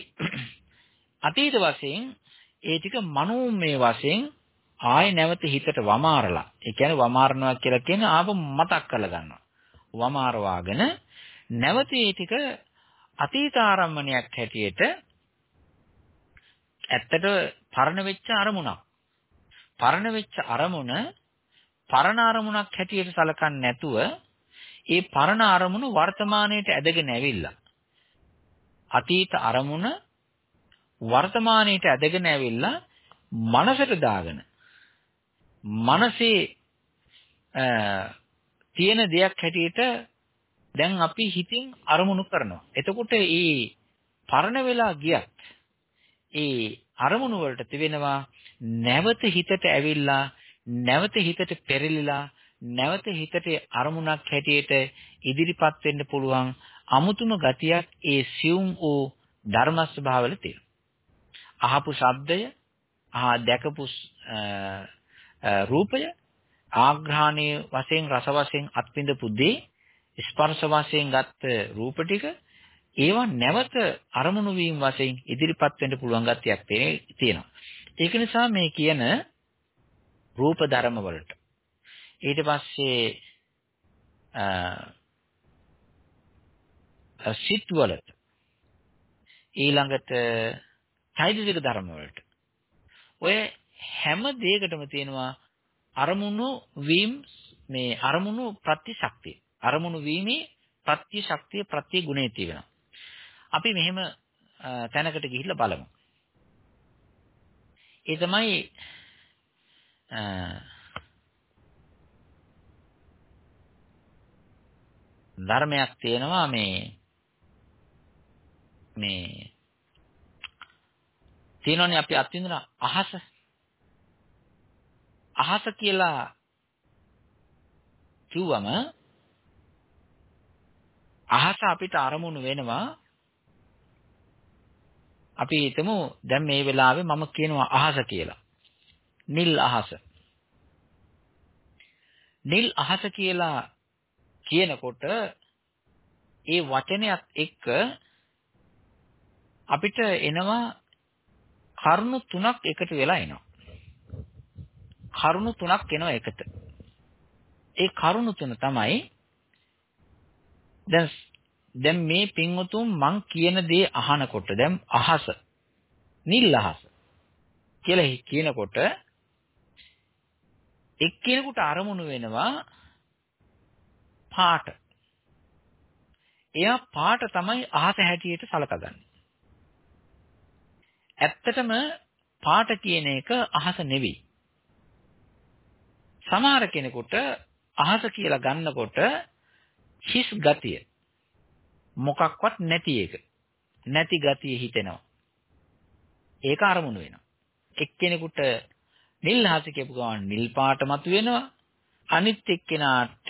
අතීත වශයෙන් ඒ ටික මනෝමය වශයෙන් ආයෙ නැවත හිතට වමාරලා. ඒ කියන්නේ වමාරනවා කියලා කියන්නේ ආප මතක් කරලා ගන්නවා වමාරවාගෙන නැවත ඒ ටික අතීත ආරම්මණයක් හැටියට ඇත්තට පරණ වෙච්ච අරමුණක්. පරණ වෙච්ච අරමුණ පරණ අරමුණක් හැටියට සලකන්නේ නැතුව ඒ පරණ අරමුණ වර්තමානයට ඇදගෙන ඇවිල්ලා. අතීත අරමුණ වර්තමානයේට ඇදගෙන ඇවිල්ලා මනසට දාගෙන මනසේ තියෙන දෙයක් හැටියට දැන් අපි හිතින් අරමුණු කරනවා. එතකොට ඒ පරණ වෙලා ගියත් ඒ අරමුණු වලට තිබෙනවා නැවත හිතට ඇවිල්ලා නැවත හිතට පෙරලිලා නැවත හිතට අරමුණක් හැටියට ඉදිරිපත් වෙන්න පුළුවන් අමුතුම ගතියක් ඒ සියුම් වූ ධර්ම ස්වභාවවල තියෙනවා. අහපු ශබ්දය, ආ දැකපු රූපය, ආග්‍රහණීය වශයෙන් රස වශයෙන් අත්විඳපු දේ, ස්පර්ශ වශයෙන් ගත්ත රූප ටික ඒවා නැවත අරමුණු වීම වශයෙන් ඉදිරිපත් වෙන්න පුළුවන් ගතියක් තියෙනවා. ඒක නිසා මේ කියන රූප ධර්ම වලට. ඊට පස්සේ සිත් වලට. ඊළඟට චෛතසික ධර්ම වලට. ඔය හැම දෙයකටම තියෙනවා අරමුණු වීම මේ අරමුණු ප්‍රතිශක්තිය. අරමුණු වීමේ ප්‍රතිශක්තිය ප්‍රති ගුණේ තියෙනවා. අපි මෙහෙම තැනකට ගිහිල්ලා බලමු. ඒ තමයි ධර්මයක් තියෙනවා මේ මේ තියෙනවනේ අපි අත්විඳින අහස. අහස කියලා කිව්වම අහස අපිට අරමුණු වෙනවා අපි හිතමු දැන් මේ වෙලාවේ මම කියනවා අහස කියලා. නිල් අහස. නිල් අහස කියලා කියනකොට ඒ වචනයත් එක්ක අපිට එනවා කරුණු තුනක් එකට වෙලා එනවා. කරුණු තුනක් එනවා එකට. ඒ කරුණු තුන තමයි දැන් දැන් මේ පින්වතුන් මං කියන දේ අහනකොට දැන් අහස නිල් අහස කියලා කියනකොට එක්කෙනෙකුට අරමුණු වෙනවා පාට. එයා පාට තමයි අහස හැටියට සලකගන්නේ. ඇත්තටම පාට කියන එක අහස නෙවෙයි. සමහර කෙනෙකුට අහස කියලා ගන්නකොට හිස් ගතිය මොකක්වත් නැති එක. නැති ගතිය හිතෙනවා. ඒක අරමුණු වෙනවා. එක්කෙනෙකුට නිල් අහස කියපු ගමන් නිල් පාට මතුවෙනවා. අනිත් එක්කෙනාට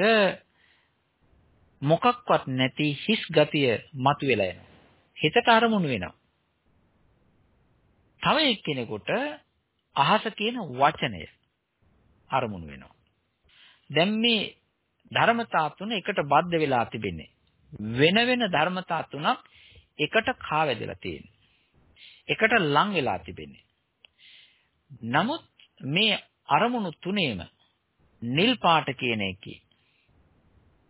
මොකක්වත් නැති හිස් ගතිය මතුවෙලා එනවා. හිතට අරමුණු වෙනවා. තව එක්කෙනෙකුට අහස කියන වචනය අරමුණු වෙනවා. දැන් මේ ධර්මතා තුන එකට බද්ධ වෙලා තිබෙන්නේ. වෙන වෙන ධර්මතා තුනක් එකට කාවැදලා තියෙන්නේ. එකට ලං වෙලා තිබෙන්නේ. නමුත් මේ අරමුණු තුනේම නිල් පාට කියන එකේ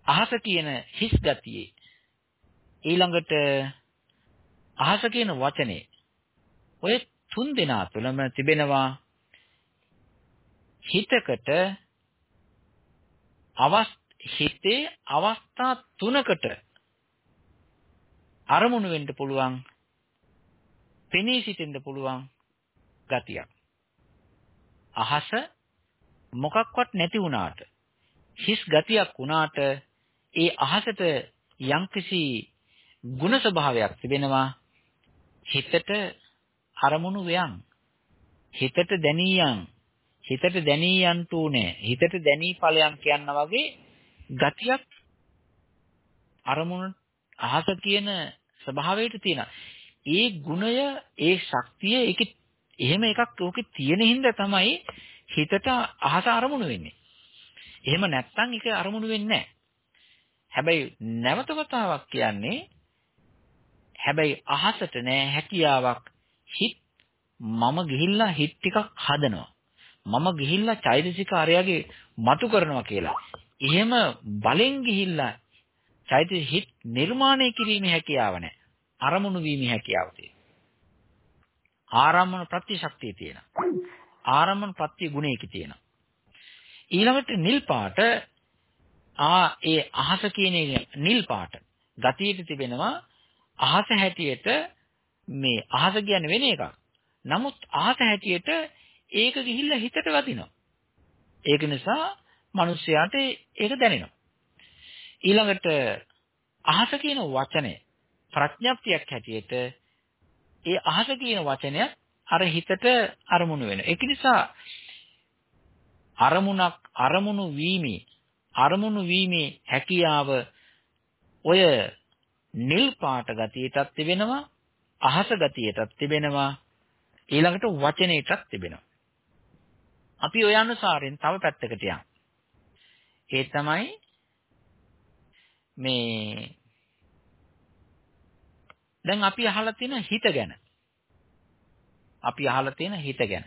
අහස කියන හිස් ගතියේ ඊළඟට අහස කියන වචනේ ඔය තුන් දෙනා තුළම තිබෙනවා හිතකට අවස් හිතේ අවස්ථා තුනකට අරමුණු වෙන්න පුළුවන් පෙනී සිටෙන්න පුළුවන් ගතියක්. අහස මොකක්වත් නැති වුණාට හිස් ගතියක් වුණාට ඒ අහසට යම්කිසි ಗುಣ ස්වභාවයක් තිබෙනවා. හිතට අරමුණු වයන් හිතට දැනියන් හිතට දැනී යන්ට උනේ. හිතට දැනී ඵලයන් කියනා වගේ ගතියක් අරමුණ අහස කියන ස්වභාවයට තියෙනවා. ඒ ගුණය ඒ ශක්තිය ඒක එහෙම එකක් ඕකේ තියෙන හින්දා තමයි හිතට අහස අරමුණු වෙන්නේ. එහෙම නැත්නම් ඒක අරමුණු වෙන්නේ නැහැ. හැබැයි නැවත වතාවක් කියන්නේ හැබැයි අහසට නෑ හැකියාවක් හිත මම ගිහිල්ලා හිත ටිකක් හදනවා. මම ගිහිල්ලා චෛතසික ආරයගේ මතු කරනවා කියලා. එහෙම බලෙන් ගිහිල්ලා චෛතසික හිත නිර්මාණය කිරීමේ හැකියාව නැහැ. අරමුණු වීමේ හැකියාව තියෙනවා. ආරම්මන ප්‍රතිශක්තිය තියෙනවා. ආරම්මන ප්‍රති ගුණයක තියෙනවා. ඊළඟට නිල් පාට ආ ඒ අහස කියන නිල් පාට ගතියට තිබෙනවා අහස හැටියට මේ අහස කියන්නේ වෙන එකක්. නමුත් අහස හැටියට ඒක ගිහිල්ලා හිතට වදිනවා. ඒක නිසා මිනිස්යාට ඒක දැනෙනවා. ඊළඟට අහස කියන වචනය ප්‍රඥප්තියක් හැටියට ඒ අහස කියන වචනය අර හිතට අරමුණු වෙනවා. ඒක නිසා අරමුණක් අරමුණු වීමේ අරමුණු වීමේ හැකියාව ඔය නිල් පාට ගතියටත් තිබෙනවා අහස ගතියටත් තිබෙනවා ඊළඟට වචනයටත් තිබෙනවා. අපි ඔය අනුසාරයෙන් තව පැත්තකට යමු. ඒ තමයි මේ දැන් අපි අහලා තියෙන හිත ගැන. අපි අහලා තියෙන හිත ගැන.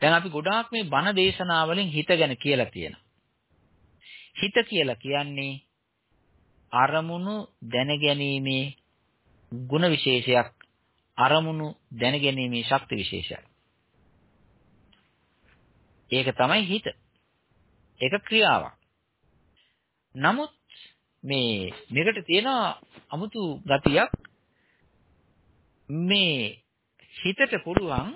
දැන් අපි ගොඩාක් මේ බණ දේශනාවලින් හිත ගැන කියලා තියෙනවා. හිත කියලා කියන්නේ අරමුණු දැනගැනීමේ ಗುಣ විශේෂයක් අරමුණු දැනගැනීමේ ශක්ති විශේෂයක්. ඒක තමයි හිත. ඒක ක්‍රියාවක්. නමුත් මේ මේකට තියෙන 아무තු ගතියක් මේ හිතට පුළුවන්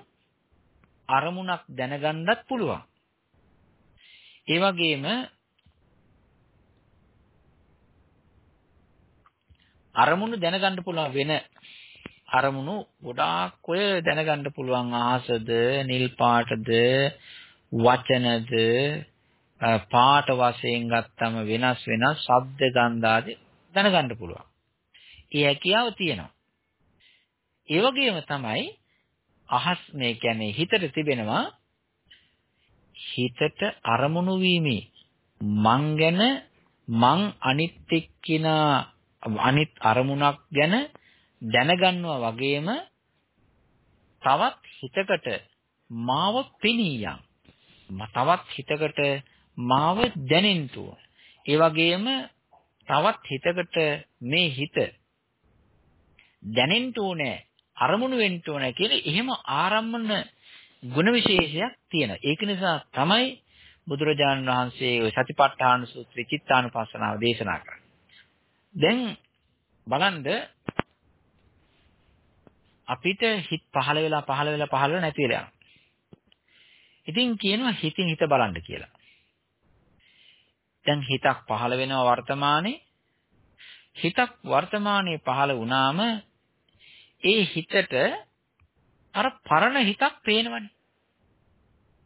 අරමුණක් දැනගන්නත් පුළුවන්. ඒ වගේම අරමුණු දැනගන්න පුළුවන් වෙන අරමුණු ගොඩාක් ඔය දැනගන්න පුළුවන් ආසද නිල් පාටද වචනද පාට වශයෙන් ගත්තම වෙනස් වෙනස් ශබ්ද ගන්ධ ආදී දැනගන්න පුළුවන්. ඒ හැකියාව තියෙනවා. ඒ වගේම තමයි අහස් මේ කියන්නේ හිතට තිබෙනවා හිතට අරමුණු වීමේ මං ගැන මං අනිත් එක්කිනා අනිත් අරමුණක් ගැන දැනගන්නවා වගේම තවත් හිතකට මාව පෙනීයම් තවත් හිතකට මාව දැනෙන්න ඒ වගේම තවත් හිතකට මේ හිත දැනෙන්න ඕනේ අරමුණු වෙන්න ඕනේ කියලා එහෙම ආරම්මන ගුණ විශේෂයක් තියෙනවා. ඒක නිසා තමයි බුදුරජාණන් වහන්සේ ওই සතිපට්ඨාන සූත්‍රයේ චිත්තානුපස්සනාව දේශනා කරන්නේ. දැන් බලන්න අපිට හිත පහළ වෙලා පහළ වෙලා පහළ වෙලා නැති වෙලා යනවා. ඉතින් කියනවා හිතින් හිත බලන්න කියලා. දැන් හිතක් පහළ වෙනවා වර්තමානයේ හිතක් වර්තමානයේ පහළ වුණාම ඒ හිතට අර පරණ හිතක් පේනවනේ.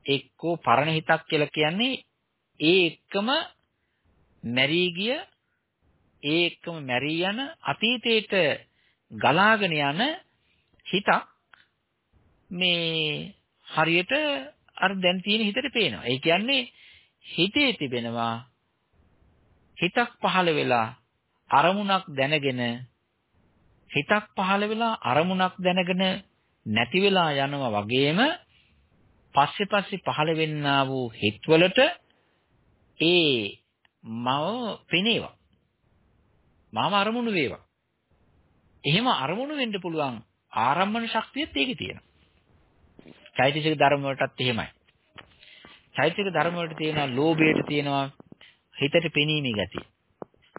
එක්කෝ පරණ හිතක් කියලා කියන්නේ ඒ එක්කම මැරී ගිය ඒ එක්කම මැරී යන අතීතයට ගලාගෙන යන හිතක් මේ හරියට අර දැන් තියෙන හිතට පේනවා. ඒ කියන්නේ හිතේ තිබෙනවා හිතක් පහළ වෙලා අරමුණක් දැනගෙන හිතක් පහළ වෙලා අරමුණක් දැනගෙන නැති වෙලා යනවා වගේම පස්සේ පස්සේ පහළ වෙන්නා වූ හිතවලට ඒ මව පෙනේවා. මාව අරමුණු වේවා. එහෙම අරමුණු වෙන්න පුළුවන් ආරම්මන ශක්තියත් ඒකේ තියෙනවා. චෛතසික ධර්ම වලටත් එහෙමයි. චෛතසික ධර්ම වලට තියෙනවා ලෝභයට තියෙනවා හිතට පෙනීමේ ගතිය.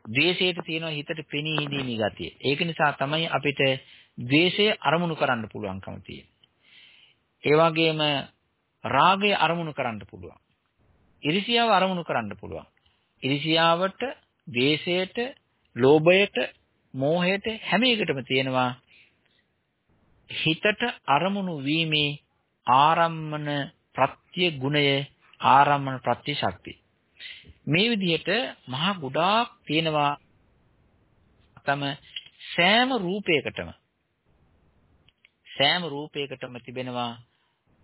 ද්වේෂයට තියෙනවා හිතට පෙනී හිඳීමේ ගතිය. ඒක නිසා තමයි අපිට ද්වේෂය අරමුණු කරන්න පුළුවන්කම තියෙන්නේ. ඒ වගේම රාගය අරමුණු කරන්න පුළුවන්. ඉරිසියාව අරමුණු කරන්න පුළුවන්. ඉරිසියාවට, ද්වේෂයට, ලෝභයට, මෝහයට හැම එකටම තියෙනවා හිතට අරමුණු වීමේ ආරම්මන ප්‍රත්‍ය ගුණය ආරම්මන ප්‍රත්‍ය ශක්තිය. මේ විදිහට මහා ගොඩාක් තියෙනවා තම සෑම රූපයකටම සෑම රූපයකටම තිබෙනවා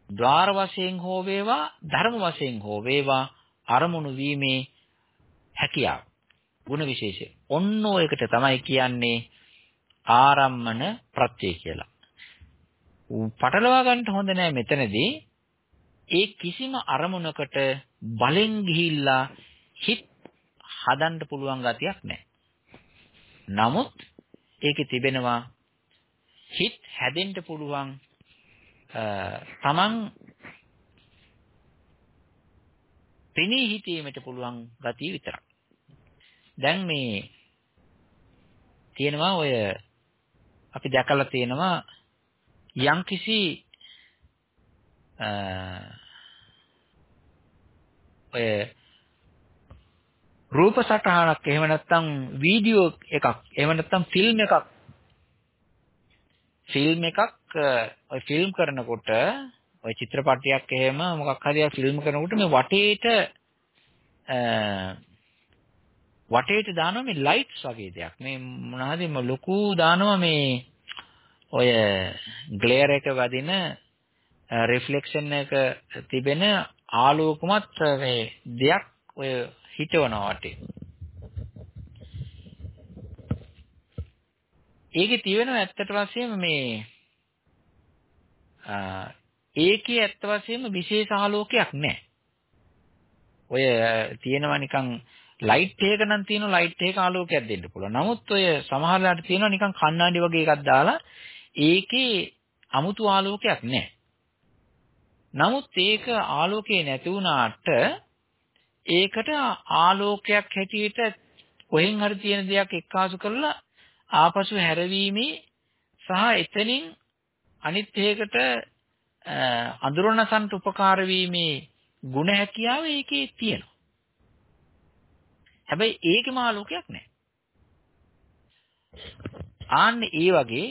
ద్వාර වශයෙන් හෝ වේවා ධර්ම වශයෙන් හෝ වේවා අරමුණු වීමේ හැකියාව ಗುಣ විශේෂය. ඔන්න ඔයකට තමයි කියන්නේ ආරම්මන ප්‍රත්‍ය කියලා. පටලවා ගන්න හොඳ නෑ මෙතනදී ඒ කිසිම අරමුණකට බලෙන් ගිහිල්ලා හිත හදන්න පුළුවන් ගතියක් නැහැ. නමුත් ඒකේ තිබෙනවා හිත හැදෙන්න පුළුවන් තමන් පෙනී හිතීමට පුළුවන් ගතිය විතරක්. දැන් මේ තියෙනවා ඔය අපි දැකලා තියෙනවා යම්කිසි ඔය රූප සටහනක් එහෙම නැත්නම් වීඩියෝ එකක් එහෙම නැත්නම් ෆිල්ම් එකක් ෆිල්ම් එකක් ඔය ෆිල්ම් කරනකොට ඔය චිත්‍රපටයක් එහෙම මොකක් හරි ෆිල්ම් කරනකොට මේ වටේට වටේට දානවා මේ ලයිට්ස් වගේ දෙයක්. මේ මොනවාද ලොකු දානවා මේ ඔය ග්ලෙයර් එක වදින රිෆ්ලෙක්ෂන් එක තිබෙන ආලෝකමත් මේ දෙයක් ඔය හිටවනවා වටේ. ඒකේ තියෙනවා ඇත්තට වශයෙන්ම මේ ඒකේ ඇත්ත වශයෙන්ම විශේෂ ආලෝකයක් නැහැ. ඔය තියෙනවා නිකන් ලයිට් එක නම් තියෙන ලයිට් එක ආලෝකයක් දෙන්න පුළුවන්. නමුත් ඔය සමහරලාට තියෙනවා නිකන් කණ්ණාඩි වගේ එකක් දාලා ඒකේ 아무තු ආලෝකයක් නැහැ. නමුත් ඒක ආලෝකේ නැති වුණාට ඒකට ආලෝකයක් හැටියට කොහෙන් හරි තියෙන දෙයක් එක්කාසු කරලා ආපසු හැරවීමේ සහ එතනින් අනිත් එකකට අඳුරනසන්ට උපකාර වීමේ ගුණ හැකියාව ඒකේ තියෙනවා. හැබැයි ඒකේම ආලෝකයක් නැහැ. ආන්න ඒ වගේ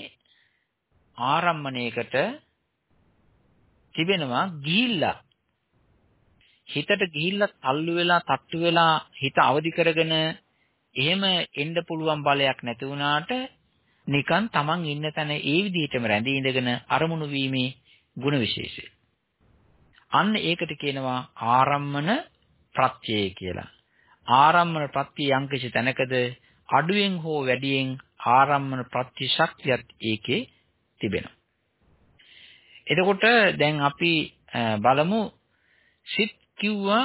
ආරම්මණයකට තිබෙනවා ගිහිල්ලා හිතට ගිහිල්ලා තල්ලු වෙලා තට්ටු වෙලා හිත අවදි කරගෙන එහෙම එන්න පුළුවන් බලයක් නැති වුණාට නිකන් Taman ඉන්න තැන ඒ විදිහටම රැඳී ඉඳගෙන අරමුණු වීමේ ಗುಣ විශේෂය. අන්න ඒකට කියනවා ආරම්මන ප්‍රත්‍යය කියලා. ආරම්මන ප්‍රත්‍ය යම්කිසි තැනකද අඩුවෙන් හෝ වැඩියෙන් ආරම්මන ප්‍රත්‍ය ශක්තියත් ඒකේ තිබෙනවා. එතකොට දැන් අපි බලමු සිත් කිව්වා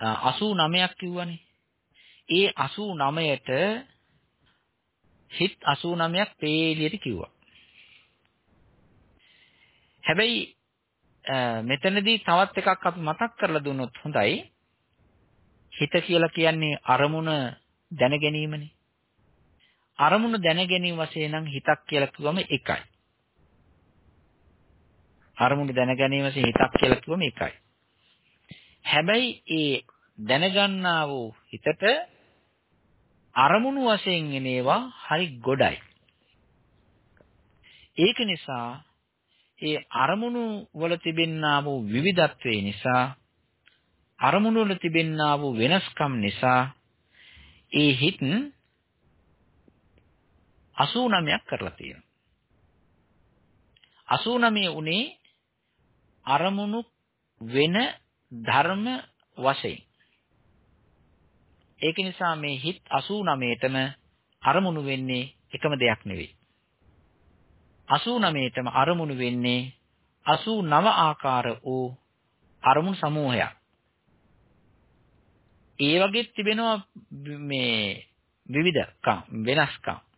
89ක් කිව්වනේ. ඒ 89ට හිත් 89ක් පේලියට කිව්වා. හැබැයි මෙතනදී තවත් එකක් අපි මතක් කරලා දුන්නොත් හොඳයි. හිත කියලා කියන්නේ අරමුණ දැන ගැනීමනේ. අරමුණ දැන ගැනීම වශයෙන් නම් හිතක් කියලා කිව්වම එකයි. අරමුණ දැන ගැනීම වශයෙන් හිතක් කියලා කිව්වම එකයි. හැබැයි ඒ දැනගන්නා වූ හිතට අරමුණු වශයෙන් එනේවා හරි ගොඩයි. ඒක නිසා ඒ අරමුණු වල තිබෙන්නා වූ විවිධත්වය නිසා අරමුණු වල තිබෙන්නා වූ වෙනස්කම් නිසා ඒ හිත් 89ක් කරලා තියෙනවා. 89 උනේ අරමුණු වෙන ධර්ම වශයෙන්. ඒක නිසා මේ හිත් 89ටම අරමුණු වෙන්නේ එකම දෙයක් නෙවෙයි. 89ටම අරමුණු වෙන්නේ 89 ආකාර වූ අරමුණු සමූහයක්. ඒ වගේ තිබෙනවා මේ විවිධකම් වෙනස්කම්.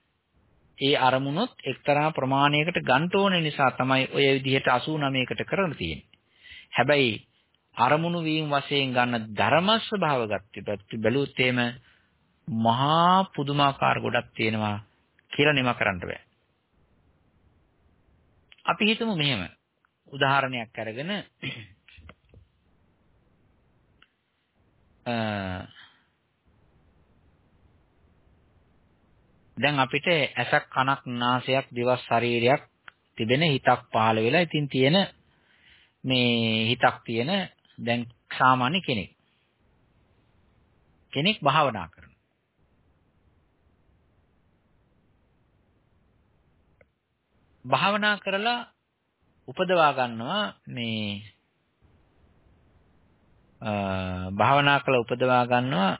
ඒ අරමුණොත් එක්තරා ප්‍රමාණයකට ගන්න ඕන නිසා තමයි ඔය විදිහට 89කට කරලා තියෙන්නේ. හැබැයි අරමුණු වීම වශයෙන් ගන්න ධර්ම ස්වභාව ගත්ත බැලුවොත් එහෙම මහා පුදුමාකාර ගොඩක් තියෙනවා කියලා නිම කරන්න බෑ. අපි හිතමු මෙහෙම උදාහරණයක් අරගෙන දැන් අපිට ඇසක් කනක් නාසයක් දිවස් ශරීරයක් තිබෙන හිතක් පහළ වෙලා ඉතින් තියෙන මේ හිතක් තියෙන දැන් සාමාන්‍ය කෙනෙක්. කෙනෙක් භාවනා කරනවා. භාවනා කරලා උපදවා ගන්නවා මේ භාවනා කළ උපදවා ගන්නවා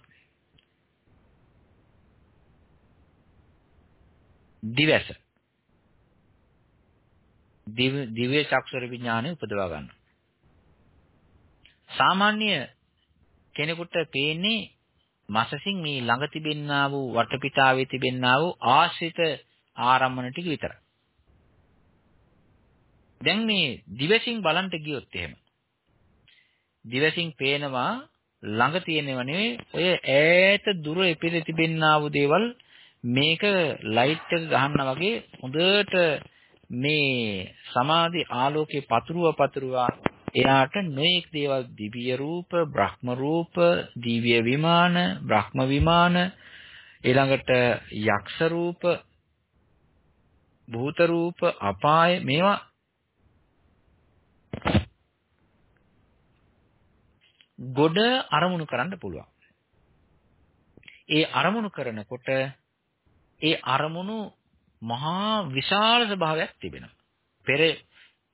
දිවස. දිව්‍ය චක්ෂර විඥානය උපදවා ගන්නවා සාමාන්‍ය කෙනෙකුට පේන්නේ මසසින් මේ ළඟ තිබෙන්නා වූ වටපිටාවේ තිබෙන්නා වූ ආශ්‍රිත ආරම්මන ටික විතරයි. දැන් මේ දිවසින් බලන්න ගියොත් එහෙම. දිවසින් පේනවා ළඟ තියෙනව නෙවෙයි ඔය ඈත දුර එපිට තිබෙන්නා වූ දේවල් මේක ලයිට් එක ගහනවා වගේ හොඳට මේ සමාධි ආලෝකේ පතුරුව පතුරුවා එයාට නොඑක් දේවල් දිව්‍ය රූප, බ්‍රහ්ම රූප, දිව්‍ය විමාන, බ්‍රහ්ම විමාන ඊළඟට යක්ෂ රූප, භූත රූප, අපාය මේවා ගොඩ අරමුණු කරන්න පුළුවන්. ඒ අරමුණු කරනකොට ඒ අරමුණු මහා විශාල ස්වභාවයක් තිබෙනවා. පෙර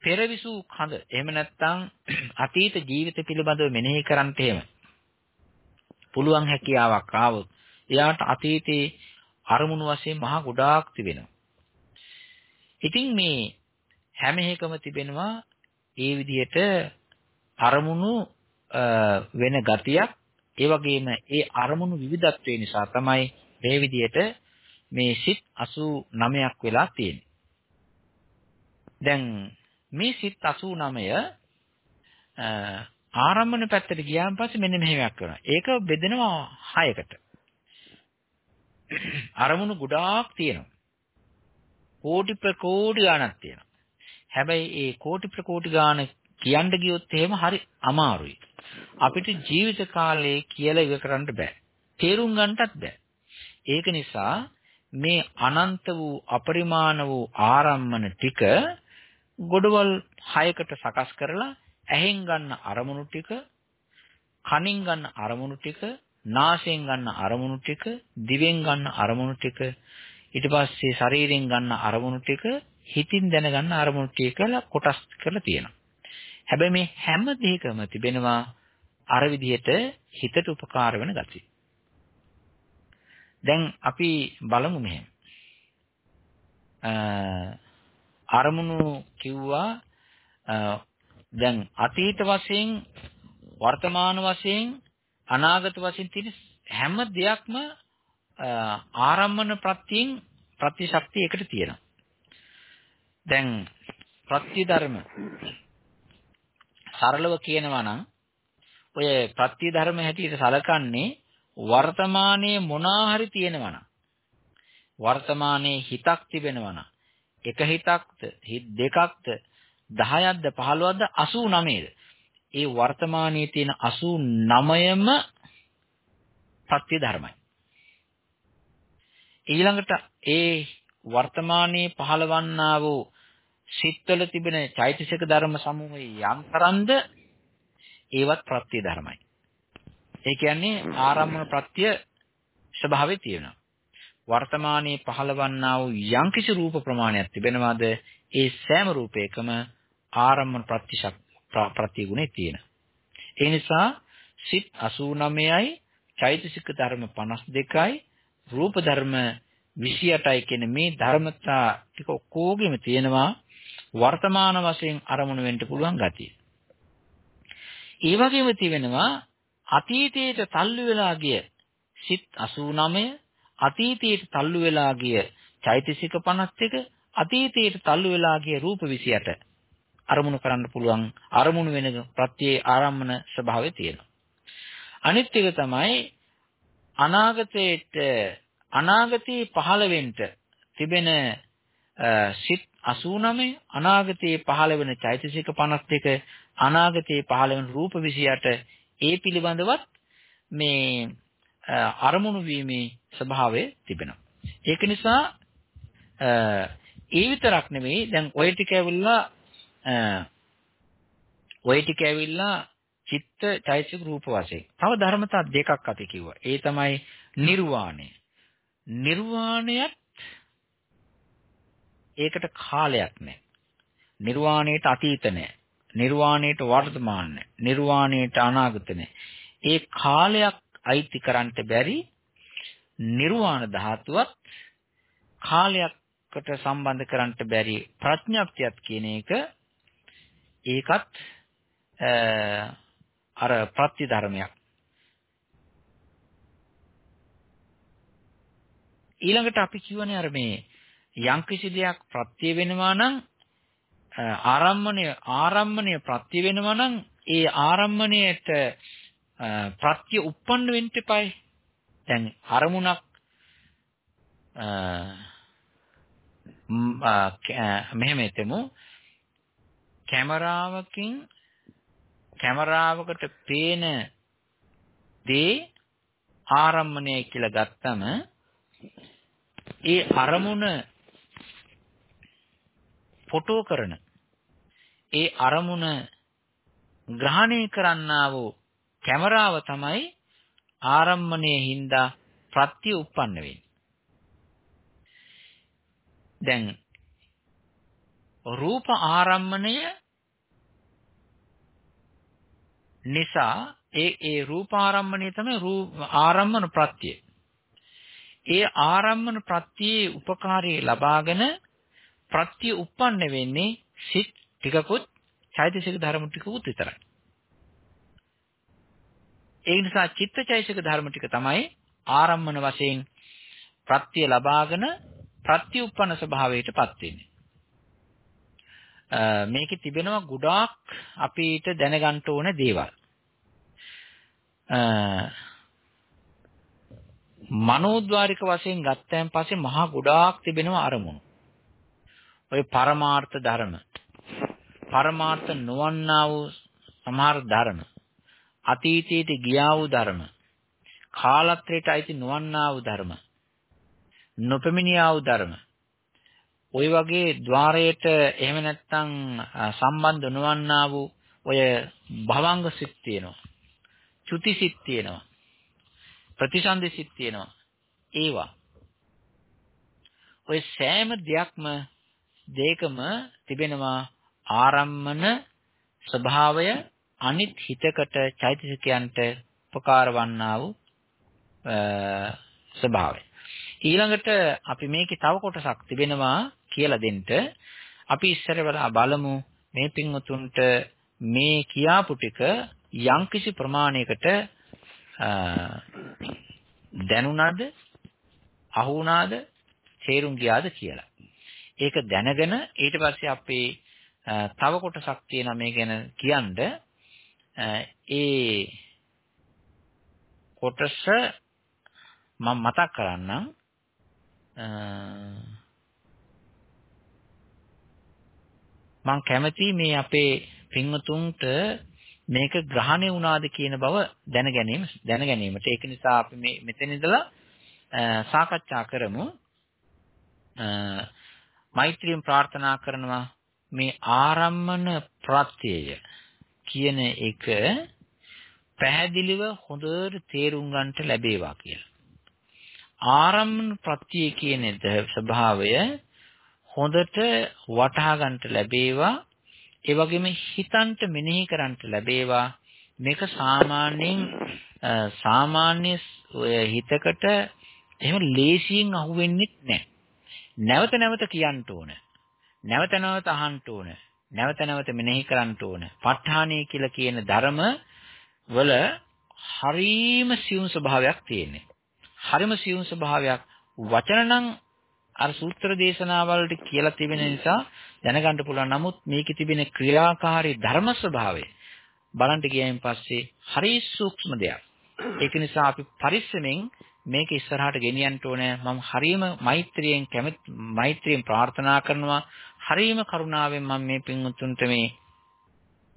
පෙරවිසු කඳ එහෙම නැත්නම් අතීත ජීවිත පිළිබඳව මෙනෙහි කරන්ට එහෙම පුළුවන් හැකියාවක් ආවොත් එයාට අතීතේ අරමුණු වශයෙන් මහා ගොඩාක් තිබෙනවා. ඉතින් මේ හැම එකම තිබෙනවා ඒ විදිහට අරමුණු වෙන ගතියක් ඒ වගේම ඒ අරමුණු විවිධත්වය නිසා තමයි මේ විදිහට මේ සිත් 89ක් වෙලා තියෙන්නේ. දැන් මේ සිත් 89 ආරම්භන පැත්තට ගියාන් පස්සේ මෙන්න මෙහෙමයක් කරනවා. ඒක බෙදෙනවා 6කට. අරමුණු ගොඩාක් තියෙනවා. කෝටි ප්‍රකෝටි ගණක් තියෙනවා. හැබැයි ඒ කෝටි ප්‍රකෝටි ගාන කියන්න ගියොත් එහෙම හරි අමාරුයි. අපිට ජීවිත කාලේ කියලා ඉව කරන්න බෑ. තේරුම් ගන්නටත් බෑ. ඒක නිසා මේ අනන්ත වූ අපරිමාණ වූ ආරම්මන ටික ගොඩවල් 6කට සකස් කරලා ඇහෙන් ගන්න අරමුණු ටික කනින් ගන්න අරමුණු ටික නාසයෙන් ගන්න අරමුණු ටික දිවෙන් ගන්න අරමුණු ටික ඊට පස්සේ ශරීරයෙන් ගන්න අරමුණු ටික හිතින් දැනගන්න අරමුණු ටික කියලා කොටස් කරලා තියෙනවා. හැබැයි මේ හැම දෙයකම තිබෙනවා අර විදිහට හිතට උපකාර වෙන ගතිය. දැන් අපි බලමු මෙහෙම. අරමුණු කිව්වා දැන් අතීත වශයෙන් වර්තමාන වශයෙන් අනාගත වශයෙන් තියෙන හැම දෙයක්ම ආරම්මන ප්‍රත්‍යයෙන් ප්‍රතිශක්තිය එකට තියෙනවා. දැන් ප්‍රත්‍ය ධර්ම සරලව කියනවා නම් ඔය ප්‍රත්‍ය ධර්ම හැටියට සලකන්නේ වර්තමානයේ මොනා හරි තියෙනවා නම් වර්තමානයේ හිතක් තිබෙනවා නම් එක හිතක්ද හිත දෙකක්ද 10ක්ද 15ක්ද 89ද ඒ වර්තමානයේ තියෙන 89ම ප්‍රත්‍ය ධර්මයි ඊළඟට ඒ වර්තමානයේ පහළවන්නා වූ සිත්වල තිබෙන චෛතසික ධර්ම සමූහයේ යම්තරන්ද ඒවත් ප්‍රත්‍ය ධර්මයි. ඒ කියන්නේ ආරම්භන ප්‍රත්‍ය ස්වභාවය තියෙනවා. වර්තමානයේ පහළවන්නා වූ යම්කිසි රූප ප්‍රමාණයක් තිබෙනවාද ඒ සෑම රූපයකම ආරම්භන ප්‍රතිශක් ප්‍රත්‍ය ගුණේ තියෙනවා. ඒ නිසා සිත් 89යි චෛතසික ධර්ම 52යි රූප ධර්ම 28යි කියන මේ ධර්මතා ටික ඔක්කොගෙම තියෙනවා වර්තමාන වශයෙන් අරමුණු වෙන්න පුළුවන් ගතිය. ඒ වගේම තිබෙනවා අතීතයට තල්ලු වෙලා ගිය සිත් 89 අතීතයට තල්ලු වෙලා ගිය චෛතසික 51 අතීතයට තල්ලු වෙලා ගිය රූප 28 අරමුණු කරන්න පුළුවන් අරමුණු වෙන ප්‍රත්‍යේ ආරම්මන ස්වභාවය තියෙනවා. අනිත් එක තමයි අනාගතයේට අනාගතයේ පහළ වෙන්න තිබෙන සිත් 89 අනාගතයේ පහළ වෙන චෛතසික 52 අනාගතයේ පහළ වෙන රූප 28 ඒ පිළිබඳවත් මේ අරමුණු වීමේ ස්වභාවය තිබෙනවා. ඒක නිසා ඒ විතරක් නෙමෙයි දැන් ඔය ටික ඇවිල්ලා ඔය ටික ඇවිල්ලා චිත්ත චෛතසික රූප වශයෙන්. තව ධර්මතා දෙකක් අපි කිව්වා. ඒ තමයි නිර්වාණය. නිර්වාණයත් ඒකට කාලයක් නැහැ. නිර්වාණයට අතීත නැහැ. නිර්වාණයට වර්තමාන නැහැ. නිර්වාණයට අනාගත නැහැ. ඒ කාලයක් අයිති කරන්නට බැරි නිර්වාණ ධාතුවත් කාලයකට සම්බන්ධ කරන්නට බැරි ප්‍රඥාප්තියත් කියන එක ඒකත් අර ප්‍රත්‍ය ධර්මයක්. ඊළඟට අපි කියවනේ අර මේ යම්කිසි දෙයක් ප්‍රත්‍ය වෙනවා නම් ආරම්මණය ආරම්මණය ප්‍රත්‍ය වෙනවා නම් ඒ ආරම්මණයට ප්‍රත්‍ය උප්පන්න වෙන්න එපායි. දැන් අරමුණක් මෙහෙම හිතමු කැමරාවකින් කැමරාවකට පේන දේ ආරම්මණය කියලා ගත්තම ඒ අරමුණ ෆොටෝ කරන ඒ අරමුණ ග්‍රහණය කරන්නා වූ කැමරාව තමයි ආරම්මණයේ හින්දා ප්‍රත්‍ය උප්පන්න වෙන්නේ. දැන් රූප ආරම්මණය නිසා ඒ ඒ රූපාරම්මණය තමයි ආරම්මන ප්‍රත්‍යය. ඒ ආරම්මන ප්‍රත්‍යයේ උපකාරී ලබාගෙන ප්‍රත්‍ය උප්පන්න වෙන්නේ සිත් ටිකකුත් චෛතසික ධර්ම ටිකකුත් විතරයි. ඒ නිසා චිත්තචෛතසික ධර්ම ටික තමයි ආරම්මන වශයෙන් ප්‍රත්‍ය ලබාගෙන ප්‍රත්‍ය උප්පන්න ස්වභාවයටපත් වෙන්නේ. මේකේ තිබෙනවා ගොඩාක් අපිට දැනගන්න ඕන දේවල්. මනෝද්වාරික වශයෙන් ගත්තයන් පස්සේ මහා ගොඩාක් තිබෙනවා අරමුණු. ඔය පරමාර්ථ ධර්ම. පරමාර්ථ නොවන්නා වූ සමහර ධර්ම. අතීතයට ගියා වූ ධර්ම. කාලත්‍රයට අයිති නොවන්නා වූ ධර්ම. නොපෙමිණියා වූ ධර්ම. ওই වගේ ద్వාරයට එහෙම නැත්නම් සම්බන්ධ නොවන්නා වූ ඔය භවංග සිත් තියෙනවා. චුති සිත් තියෙනවා. ප්‍රතිසන්දි සිත් තියෙනවා. ඒවා. ඔය සෑම දෙයක්ම දෙකම තිබෙනවා ආරම්මන ස්වභාවය අනිත් හිතකට චෛතසිකයන්ට උපකාර වන්නා වූ ස්වභාවය. ඊළඟට අපි මේකේ තව කොටසක් තිබෙනවා කියලා දෙන්න අපි ඉස්සර වෙලා බලමු මේ පින්වතුන්ට මේ කියාපු ටික යම්කිසි ප්‍රමාණයකට දැනුණාද අහුණාද තේරුම් ගියාද කියලා. ඒක දැනගෙන ඊට පස්සේ අපි තව කොටසක් තියෙනවා මේ ගැන කියන්න. ඒ කොටස මම මතක් කරන්නම්. මම කැමති මේ අපේ පින්වතුන්ට මේක ග්‍රහණය වුණාද කියන බව දැන ගැනීම දැන ගැනීමට. ඒක නිසා අපි මේ මෙතන ඉඳලා සාකච්ඡා කරමු. මෛත්‍රියෙන් ප්‍රාර්ථනා කරනවා මේ ආරම්මන ප්‍රත්‍යය කියන එක පැහැදිලිව හොඳට තේරුම් ගන්නට ලැබේවා කියලා. ආරම්මන ප්‍රත්‍යය කියන ස්වභාවය හොඳට වටහා ගන්නට ලැබේවා ඒ වගේම හිතන්ට මෙනෙහි කරන්ට ලැබේවා මේක සාමාන්‍යයෙන් සාමාන්‍ය ඔය හිතකට එහෙම ලේසියෙන් අහුවෙන්නේ නැහැ. නැවත නැවත කියන්න ඕන. නැවත නැවත අහන්න ඕන. නැවත නැවත මෙනෙහි කරන්න ඕන. ප ဋ ාණී කියලා කියන ධර්ම වල හරීම සියුම් ස්වභාවයක් තියෙන්නේ. හරිම සියුම් ස්වභාවයක් වචන නම් අර සූත්‍ර දේශනාවලට කියලා තිබෙන නිසා දැනගන්න පුළුවන්. නමුත් මේකේ තිබෙන ක්‍රියාකාරී ධර්ම ස්වභාවය බලන්න ගියයින් පස්සේ හරි සූක්ෂම දෙයක්. ඒක නිසා අපි පරිස්සමෙන් මේක ඉස්සරහට ගෙනියන්න ඕනේ. මම හරීම මෛත්‍රියෙන් කැමති මෛත්‍රියෙන් ප්‍රාර්ථනා කරනවා. හරීම කරුණාවෙන් මම මේ පින්වුතුන්ට මේ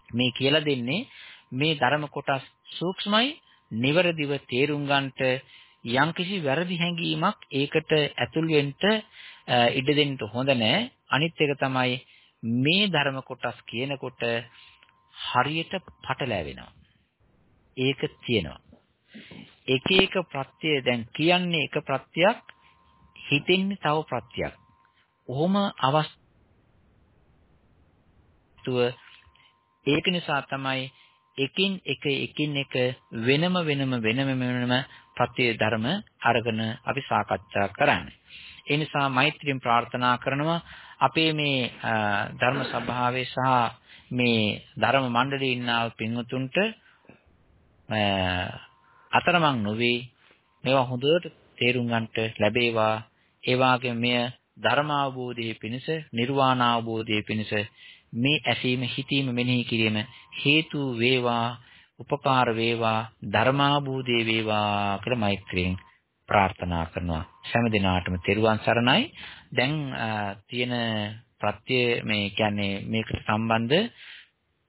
මේ කියලා දෙන්නේ මේ ධර්ම කොටස් සූක්ෂමයි නිවරදිව තේරුම් ගන්නට යම්කිසි වැරදි හැඟීමක් ඒකට ඇතුල් වෙන්න ඉඩ දෙන්න හොඳ නැහැ. අනිත් එක තමයි මේ ධර්ම කොටස් කියනකොට හරියට පටලැවෙනවා. ඒක තියෙනවා. එක එක ප්‍රත්‍ය දැන් කියන්නේ එක ප්‍රත්‍යක් හිතෙන්නේ තව ප්‍රත්‍යක්. ඔහොම අවස්තුව ඒක නිසා තමයි එකින් එක එකින් එක වෙනම වෙනම වෙනම වෙනම ප්‍රත්‍ය ධර්ම අරගෙන අපි සාකච්ඡා කරන්නේ. ඒ නිසා මෛත්‍රියෙන් ප්‍රාර්ථනා කරනවා අපේ මේ ධර්ම සභාවේ සහ මේ ධර්ම මණ්ඩලයේ ඉන්නා පින්වතුන්ට අතරමං නොවේ. මේවා හොඳට තේරුම් ගන්නට ලැබේවා. ඒ වගේම මෙය ධර්ම අවබෝධයේ පිණිස නිර්වාණ අවබෝධයේ පිණිස මේ ඇසීම හිතීම මෙනෙහි කිරීම හේතු වේවා උපකාර වේවා ධර්මාභූතේ වේවා කියලා මෛත්‍රියෙන් ප්‍රාර්ථනා කරනවා. හැම දිනාටම තෙරුවන් සරණයි. දැන් තියෙන ප්‍රත්‍ය මේ කියන්නේ මේකට සම්බන්ධ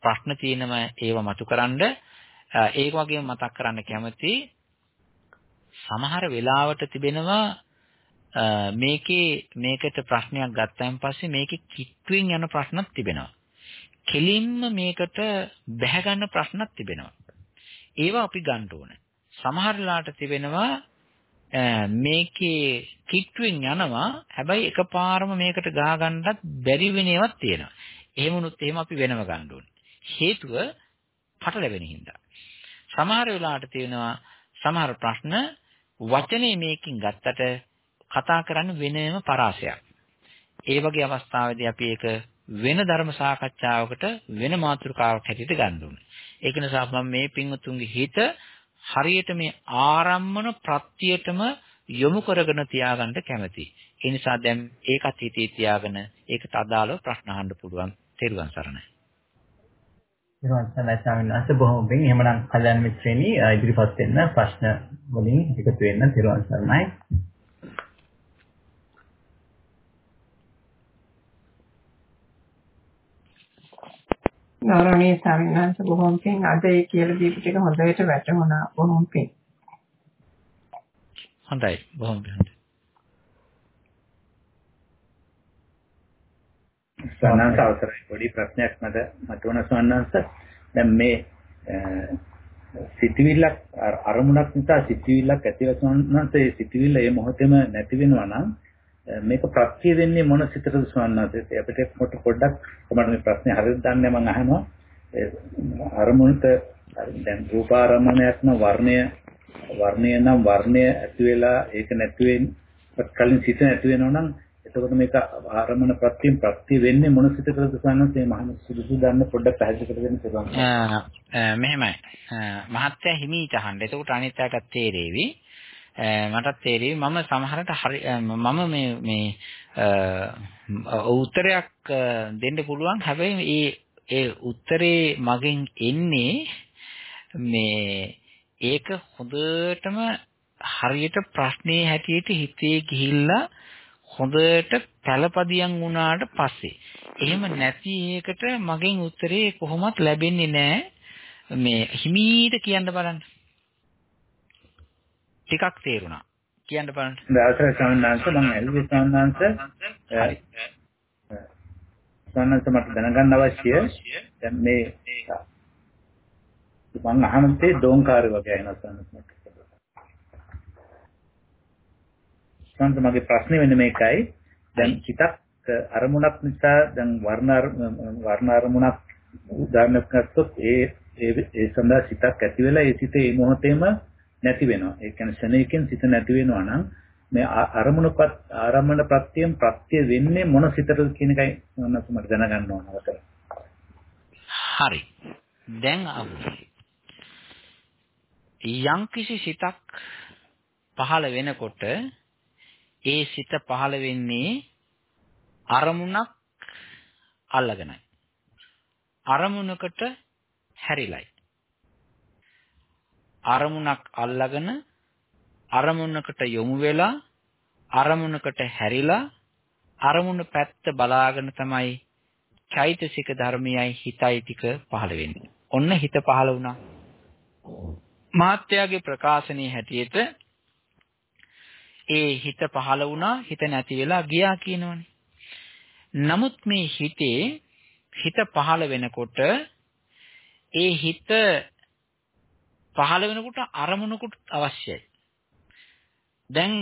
ප්‍රශ්න තියෙනම ඒව මතුකරනද ඒක වගේම මතක් කරන්න කැමති සමහර වෙලාවට තිබෙනවා මේකේ මේකට ප්‍රශ්නයක් ගත්තයින් පස්සේ මේකේ කිට්ටුවෙන් යන ප්‍රශ්නක් තිබෙනවා. කෙලින්ම මේකට බැහැ ගන්න ප්‍රශ්නක් තිබෙනවා. ඒවා අපි ගන්න ඕනේ. සමහර වෙලාවට තිබෙනවා මේකේ කිට්ටුවෙන් යනවා හැබැයි එකපාරම මේකට ගා ගන්නත් බැරි වෙන ඒවාත් තියෙනවා. එහෙම වුණොත් එහෙම අපි වෙනම ගන්න ඕනේ. හේතුව පටලැවෙන හින්දා. සමහර වෙලාවට තියෙනවා සමහර ප්‍රශ්න වචනේ මේකින් ගත්තට කතා කරන්න වෙනම පරාසයක්. ඒ වගේ අවස්ථාවේදී අපි ඒක වෙන ධර්ම සාකච්ඡාවකට වෙන මාතෘකාවක් හැටියට ගන්න ඕනේ. ඒක නිසා මම මේ පින්වතුන්ගේ හිත හරියට මේ ආරම්මන ප්‍රත්‍යයටම යොමු කරගෙන තියාගන්න කැමතියි. ඒ නිසා දැන් ඒකත් හිතේ තියාගෙන ඒකට අදාළව ප්‍රශ්න අහන්න පුළුවන්. තෙරුවන් සරණයි. තෙරුවන් සරණයි ස්වාමීන් වහන්සේ බොහොම පිං. එහෙමනම් කල්‍යාණ මිත්‍රේනි ඉදිරිපත් වෙන්න ප්‍රශ්න වලින් එකතු වෙන්න තෙරුවන් සරණයි. ගෞරවනීය ස්වාමීන් වහන්සේ බොහොම පිං අද ඒ කියලා දීපු ටික හොඳට වැටහුණා බොහොම පිං. හොඳයි බොහොම හොඳයි. ස්වර්ණාංශ අවසරයි පොඩි ප්‍රශ්නයක් මට මතුවන ස්වර්ණාංශ දැන් මේ සිතවිල්ලක් අරමුණක් නිසා සිතවිල්ලක් ඇතිව ස්වර්ණාංශ ඒ සිතවිල්ල ඒ මොහොතේම නැති වෙනවා නම් මේක ප්‍රත්‍ය වෙන්නේ මොන සිතටද ස්වර්ණාංශ අපිට කොට පොඩ්ඩක් තමයි මේ ප්‍රශ්නේ හරියට දන්නේ මම අහනවා. අරමුණට දැන් රූපාරම්මණයක් නම් වර්ණය වර්ණය නම් වර්ණය ඇති වෙලා ඒක නැති වෙන කලින් සිත නැති වෙනවා නම් එතකොට මේක ආරම්මන ප්‍රත්‍යයෙන් ප්‍රත්‍ය වෙන්නේ මොන සිතකටද සන්නත් මේ මහා සුදුසු දන්න පොඩ්ඩක් පැහැදිලි කර දෙන්න පුළුවන්. මෙහෙමයි. මහත්ය හිමීට අහන්න. එතකොට අනිත් අයටත් තේරෙවි. මටත් තේරෙවි මම සමහරට හරි මම මේ මේ උත්තරයක් දෙන්න පුළුවන්. හැබැයි ඒ ඒ උත්තරේ මගෙන් එන්නේ මේ ඒක හොඳටම හරියට ප්‍රශ්නේ හැටියට හිතේ ගිහිල්ලා හොඳට පළපදියම් වුණාට පස්සේ. එහෙම නැති එකට මගෙන් උත්තරේ කොහොමත් ලැබෙන්නේ නැහැ මේ හිමීට කියන්න බලන්න. ටිකක් තේරුණා. කියන්න බලන්න. දාසර සම්මානංශ මම ඇල්වි සම්මානංශ සම්මානංශ මට දැනගන්න අවශ්‍ය. දැන් මේ මම අහන්නේ දෝංකාර වගේ අහනවා සම්මානංශ සංස මගේ ප්‍රශ්නේ වෙන්නේ මේකයි. දැන් හිතක් අරමුණක් නිසා දැන් වර්ණ වර්ණ අරමුණක් උදාහරණයක් ගත්තොත් ඒ ඒ සඳහා සිතක් ඇති වෙලා ඒ සිත ඒ මොහොතේම නැති වෙනවා. ඒ කියන්නේ ශනේකින් සිත නැති වෙනවා නම් මේ අරමුණපත් ආරම්මන ප්‍රත්‍යයෙන් ප්‍රත්‍ය වෙන්නේ මොන සිතටද කියන එකයි මම මට දැනගන්න ඕන අවතර. හරි. දැන් අහුයි. යම්කිසි සිතක් පහළ වෙනකොට ඒ සිත පහළ වෙන්නේ අරමුණක් අල්ලගෙනයි. අරමුණකට හැරිලයි. අරමුණක් අල්ලගෙන අරමුණකට යොමු වෙලා අරමුණකට හැරිලා අරමුණ පැත්ත බලාගෙන තමයි චෛතසික ධර්මයයි හිතයි ටික පහළ වෙන්නේ. ඔන්න හිත පහළ වුණා. මාත්‍යාගේ ප්‍රකාශනයේ හැටියට ඒ හිත පහළ වුණා හිත නැති වෙලා ගියා කියනවනේ. නමුත් මේ හිතේ හිත පහළ වෙනකොට ඒ හිත පහළ වෙනකොට අරමුණකට අවශ්‍යයි. දැන්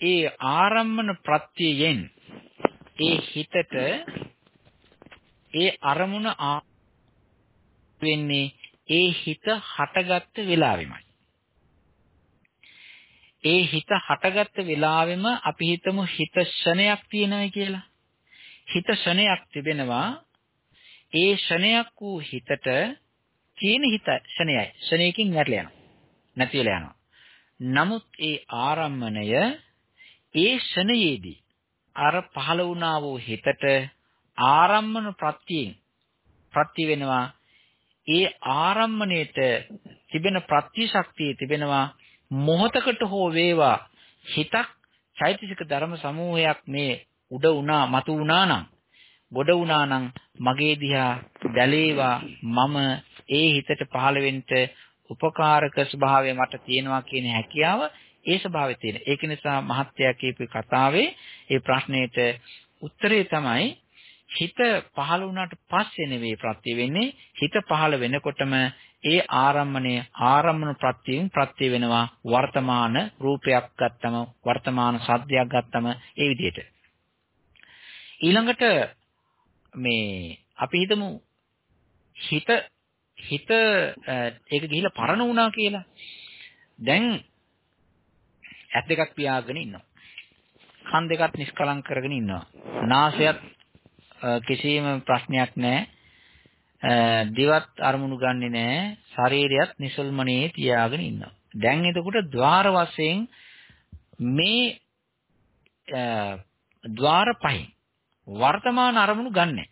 ඒ ආරම්මන ප්‍රත්‍යයෙන් ඒ හිතට ඒ අරමුණ වෙන්නේ ඒ හිත හටගත්ත වෙලාවෙමයි. ඒ හිත හටගත්ත වෙලාවෙම අපි හිතමු හිත ශනයක් තියෙනයි කියලා. හිත ශනයක් තිබෙනවා. ඒ ශනයක් වූ හිතට තියෙන හිත ශනයයි. ශනයකින් නැట్లా යනවා. නැති වෙලා යනවා. නමුත් ඒ ආරම්මණය ඒ ශනයේදී අර පහළ වුණා වූ හිතට ආරම්මන ප්‍රත්‍යයෙන් ප්‍රති වෙනවා ඒ ආරම්මණයට තිබෙන ප්‍රතිශක්තිය තිබෙනවා මොහතකට හෝ වේවා හිතක් චෛතසික ධර්ම සමූහයක් මේ උඩ වුණා මතු වුණා නම් ගොඩ වුණා නම් මගේ දිහා දැලේවා මම ඒ හිතට පහළ වෙන්න උපකාරක ස්වභාවය මට තියෙනවා කියන හැකියාව ඒ ස්වභාවය තියෙන. ඒක නිසා මහත්යා කියපු කතාවේ ඒ ප්‍රශ්නෙට උත්තරේ තමයි හිත පහළ වුණාට පස්සේ නෙවෙයි ප්‍රත්‍ය වෙන්නේ හිත පහළ වෙනකොටම ඒ ආරම්මණය ආරම්මන ප්‍රත්‍යයෙන් ප්‍රත්‍ය වෙනවා වර්තමාන රූපයක් ගත්තම වර්තමාන සද්දයක් ගත්තම ඒ විදිහට. ඊළඟට මේ අපි හිතමු හිත හිත ඒක ගිහිලා පරණ වුණා කියලා. දැන් ඇස් දෙකක් පියාගෙන ඉන්නවා. කන් දෙකත් නිෂ්කලංක කරගෙන ඉන්නවා. නාසයත් කිසිම ප්‍රශ්නයක් නැහැ. දිවත් අරමුණු ගන්නෙ නෑ ශරීරයත් නිසල්මනේ තියාගෙන ඉන්නවා. දැන් එතකොට ద్వාර වශයෙන් මේ ద్వාර පහෙන් වර්තමාන අරමුණු ගන්නෑ